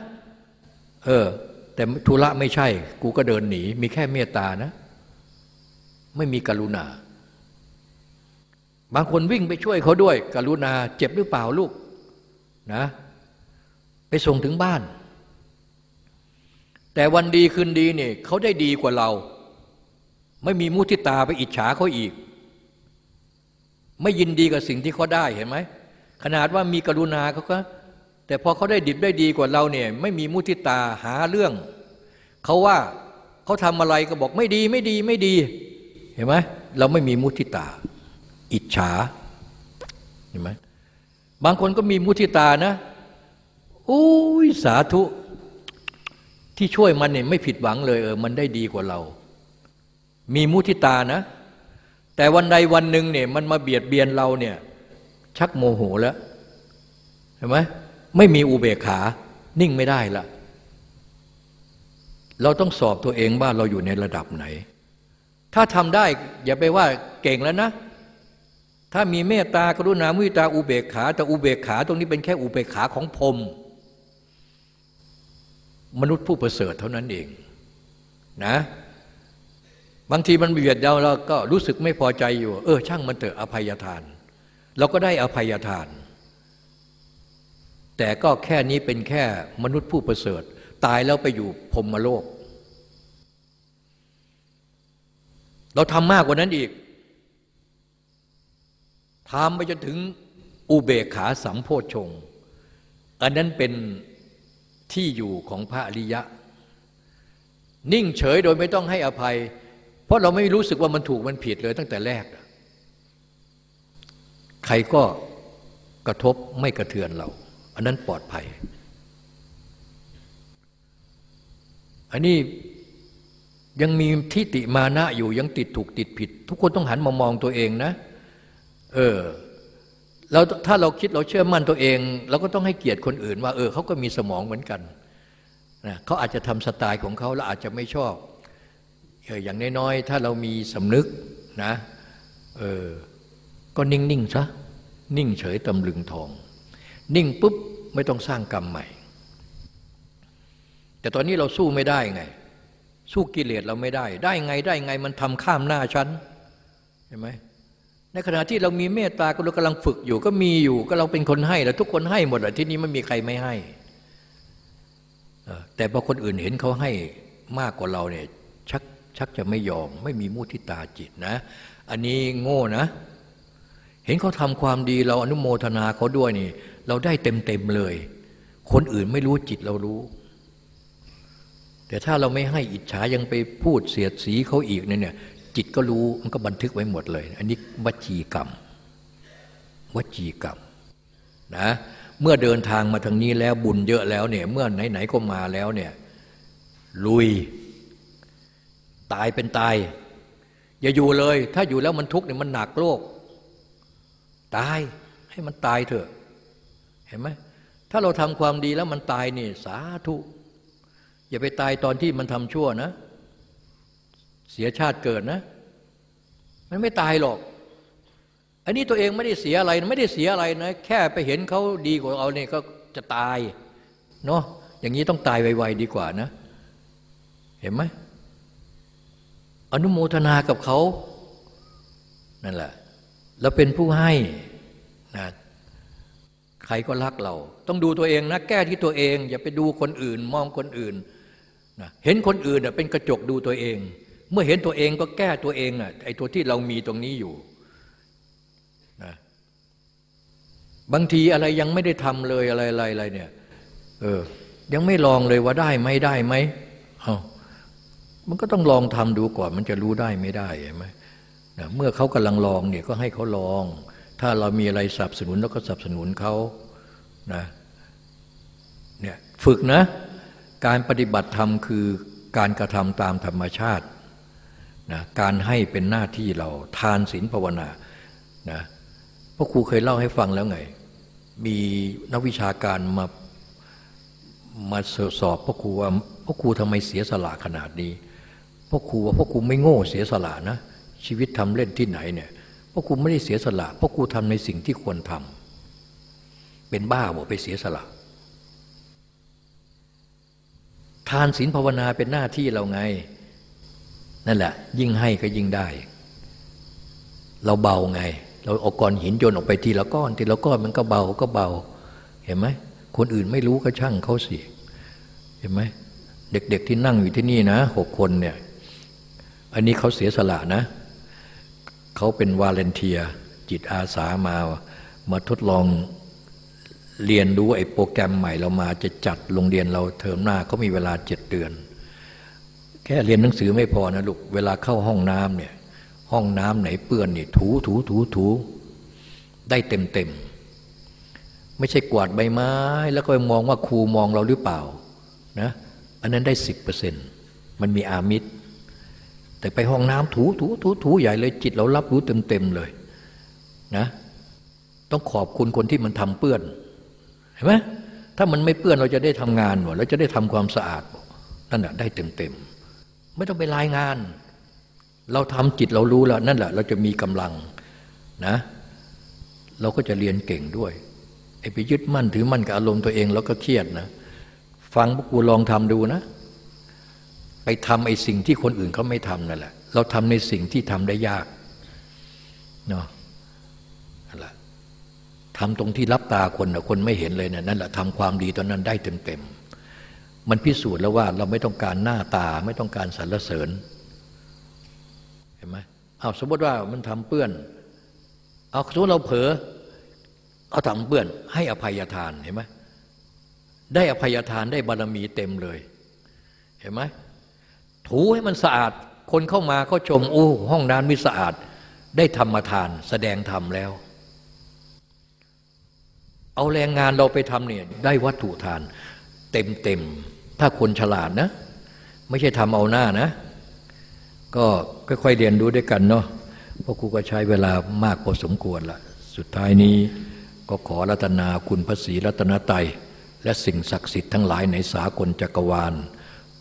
เออ แต่ธุระไม่ใช่ กูก็เดินหนี มีแค่เมตตานะ ไม่มีกรุณา บางคนวิ่งไปช่วยเขาด้วย กรุณา เจ็บหรือเปล่าลูกนะ ไปส่งถึงบ้าน แต่วันดีคืนดีเนี่ยเขาได้ดีกว่าเรา ไม่มีมุทิตาไปอิจฉาเขาอีก ไม่ยินดีกับสิ่งที่เขาได้เห็นไหมขนาดว่ามีกรุณาเขาก็ แต่พอเขาได้ดิบได้ดีกว่าเราเนี่ยไม่มีมุทิตาหาเรื่อง เขาว่าเขาทำอะไรก็บอกไม่ดีไม่ดีไม่ดี เห็นไหมเราไม่มีมุทิตา อิจฉาเห็นไหมบางคนก็มีมุทิตานะอุ้ยสาธุ ที่ช่วยมันเนี่ยไม่ผิดหวังเลยเออมันได้ดีกว่าเรา มีมุทิตานะ แต่วันใดวันหนึ่งเนี่ยมันมาเบียดเบียนเราเนี่ยชักโมโหแล้วเห็นไหม ไม่มีอุเบกขา นิ่งไม่ได้ละเราต้องสอบตัวเองว่าเราอยู่ในระดับไหน ถ้าทำได้อย่าไปว่าเก่งแล้วนะ ถ้ามีเมตตากรุณามุตาอุเบกขาแต่อุเบกขาตรงนี้เป็นแค่อุเบกขาของพรมมนุษย์ผู้ประเสริฐเท่านั้นเองนะ บางทีมันเบียดเราเราก็รู้สึกไม่พอใจอยู่ เออ ช่างมันเถอะอภัยทาน เราก็ได้อภัยทาน แต่ก็แค่นี้เป็นแค่มนุษย์ผู้ประเสริฐ ตายแล้วไปอยู่พรมโลก เราทำมากกว่านั้นอีกทำไปจนถึงอุเบกขาสัมโพชง อันนั้นเป็นที่อยู่ของพระอริยะ นิ่งเฉยโดยไม่ต้องให้อภัย เพราะเราไม่รู้สึกว่ามันถูกมันผิดเลยตั้งแต่แรก ใครก็กระทบไม่กระเทือนเรา อันนั้นปลอดภัย อันนี้ยังมีทิฏฐิมานะอยู่ยังติดถูกติดผิด ทุกคนต้องหันมามองตัวเองนะ เออแล้วถ้าเราคิดเราเชื่อมั่นตัวเอง เราก็ต้องให้เกียรติคนอื่นว่า เออเขาก็มีสมองเหมือนกันนะเขาอาจจะทำสไตล์ของเขาแล้วอาจจะไม่ชอบเอออย่างน้อยๆ ถ้าเรามีสำนึกนะเออก็นิ่งๆซะนิ่งเฉยตำลึงทอง นิ่งปุ๊บไม่ต้องสร้างกรรมใหม่ แต่ตอนนี้เราสู้ไม่ได้ไง สู้กิเลสเราไม่ได้ ได้ไงได้ไงมันทำข้ามหน้าฉันเห็นไหมในขณะที่เรามีเมตตาก็เรากำลังฝึกอยู่ ก็มีอยู่ก็เราเป็นคนให้แล้วทุกคนให้หมดอะที่นี้ไม่มีใครไม่ให้แต่พอคนอื่นเห็นเขาให้มากกว่าเราเนี่ยชักชักจะไม่ยอม ไม่มีมุทิตาจิตนะ อันนี้โง่นะ เห็นเขาทำความดีเราอนุโมทนาเขาด้วยนี่ เราได้เต็มเต็มเลย คนอื่นไม่รู้จิตเรารู้ แต่ถ้าเราไม่ให้อิจฉายังไปพูดเสียดสีเขาอีกเนี่ยจิตก็รู้มันก็บันทึกไว้หมดเลย อันนี้วจีกรรมวจีกรรมนะเมื่อเดินทางมาทางนี้แล้วบุญเยอะแล้วเนี่ยเมื่อไหนๆก็มาแล้วเนี่ยลุย ตายเป็นตาย อย่าอยู่เลย ถ้าอยู่แล้วมันทุกข์เนี่ยมันหนักโลก ตายให้มันตายเถอะ เห็นไหมถ้าเราทำความดีแล้วมันตายนี่สาธุอย่าไปตายตอนที่มันทำชั่วนะ เสียชาติเกิดนะ มันไม่ตายหรอก อันนี้ตัวเองไม่ได้เสียอะไรไม่ได้เสียอะไรนะ แค่ไปเห็นเขาดีกว่าเราเนี่ยก็จะตายเนาะอย่างนี้ต้องตายไวๆดีกว่านะ เห็นไหมอนุโมทนากับเขานั่นแหละเราเป็นผู้ให้ ใครก็รักเรา ต้องดูตัวเองนะแก้ที่ตัวเอง อย่าไปดูคนอื่น มองคนอื่นนะเห็นคนอื่นเป็นกระจกดูตัวเอง เมื่อเห็นตัวเองก็แก้ตัวเองอะไอ้ตัวที่เรามีตรงนี้อยู่นะบางทีอะไรยังไม่ได้ทำเลยอะไรอะไรอะไรเนี่ยเออยังไม่ลองเลยว่าได้ไหมได้ไหมเอามันก็ต้องลองทำดูก่อน มันจะรู้ได้ไม่ได้ใช่ไหมนะเมื่อเขากำลังลองเนี่ยก็ให้เขาลอง ถ้าเรามีอะไรสนับสนุนแล้วก็สนับสนุนเขานะเนี่ยฝึกนะ การปฏิบัติธรรมคือการกระทำตามธรรมชาตินะการให้เป็นหน้าที่เราทานศีลภาวนานะพ่อครูเคยเล่าให้ฟังแล้วไง มีนักวิชาการมามาสอบพ่อครูว่าพ่อครูทำไมเสียสละขนาดนี้พ่อครูว่าพ่อครูไม่โง่เสียสละนะ ชีวิตทำเล่นที่ไหนเนี่ย พ่อครูไม่ได้เสียสละ เพ่อครูทำในสิ่งที่ควรทำเป็นบ้าบอกไปเสียสละ ทานศีลภาวนาเป็นหน้าที่เราไง นั่นแหละ ยิ่งให้ก็ยิ่งได้ เราเบาไง เราเอาก้อนหินโยนออกไปทีละก้อน ทีละก้อนมันก็เบาก็เบา เห็นไหมคนอื่นไม่รู้ก็ช่างเขาสิเห็นไหมเด็กๆที่นั่งอยู่ที่นี่นะหกคนเนี่ย อันนี้เขาเสียสละนะ เขาเป็นวาเลนเทียจิตอาสามา มาทดลองเรียนรู้ไอ้โปรแกรมใหม่เรามาจะจัดโรงเรียนเราเทอมหน้าเขามีเวลาเจ็ดเดือน แค่เรียนหนังสือไม่พอนะลูกเวลาเข้าห้องน้ำเนี่ยห้องน้ำไหนเปื้อนนี่ถูถูถูถูได้เต็มเต็มไม่ใช่กวาดใบไม้ แล้วก็มองว่าครูมองเราหรือเปล่านะอันนั้นได้สิบเปอร์เซ็นต์มันมีอามิตร แต่ไปห้องน้ำถูถูถูถูใหญ่เลยจิตเรารับรู้เต็มเต็มเลยนะต้องขอบคุณคนที่มันทำเปื้อนเห็นไหมถ้ามันไม่เปื้อนเราจะได้ทำงานหมดเราจะได้ทำความสะอาดนั่นแหะได้เต็มเต็มไม่ต้องไปรายงาน เราทำจิตเรารู้แล้วนั่นแหละ เราจะมีกำลังนะเราก็จะเรียนเก่งด้วยไอ้ไปยึดมั่นถือมั่นกับอารมณ์ตัวเองแล้วก็เครียดนะ ฟังพวกกูลองทำดูนะ ไปทำไอ้สิ่งที่คนอื่นเขาไม่ทำนั่นแหละ เราทำในสิ่งที่ทำได้ยากเนาะนั่นแหละทำตรงที่รับตาคนนะคนไม่เห็นเลยนะนั่นแหละทำความดีตอนนั้นได้เต็มเต็มมันพิสูจน์แล้วว่าเราไม่ต้องการหน้าตาไม่ต้องการสรรเสริญ เห็นไหมเอาสมมติว่ามันทำเปื้อน เอาสมมติเราเผลอเอาทำเปื้อน ให้อภัยทานเห็นไหมได้อภัยทานได้บารมีเต็มเลย เห็นไหม ถูให้มันสะอาด คนเข้ามาเขาชมโอ้ห้องน้ำมีสะอาด ได้ธรรมทาน แสดงธรรมแล้ว เอาแรงงานเราไปทำเนี่ยได้วัตถุทาน เต็มเต็มถ้าคนฉลาดนะ ไม่ใช่ทำเอาหน้านะ ก็ค่อยๆเรียนรู้ด้วยกันเนาะเพราะครูก็ใช้เวลามากพอสมควรละสุดท้ายนี้ก็ขอรัตนาคุณพระศรีรัตนตรัยและสิ่งศักดิ์สิทธิ์ทั้งหลายในสากลจักรวาล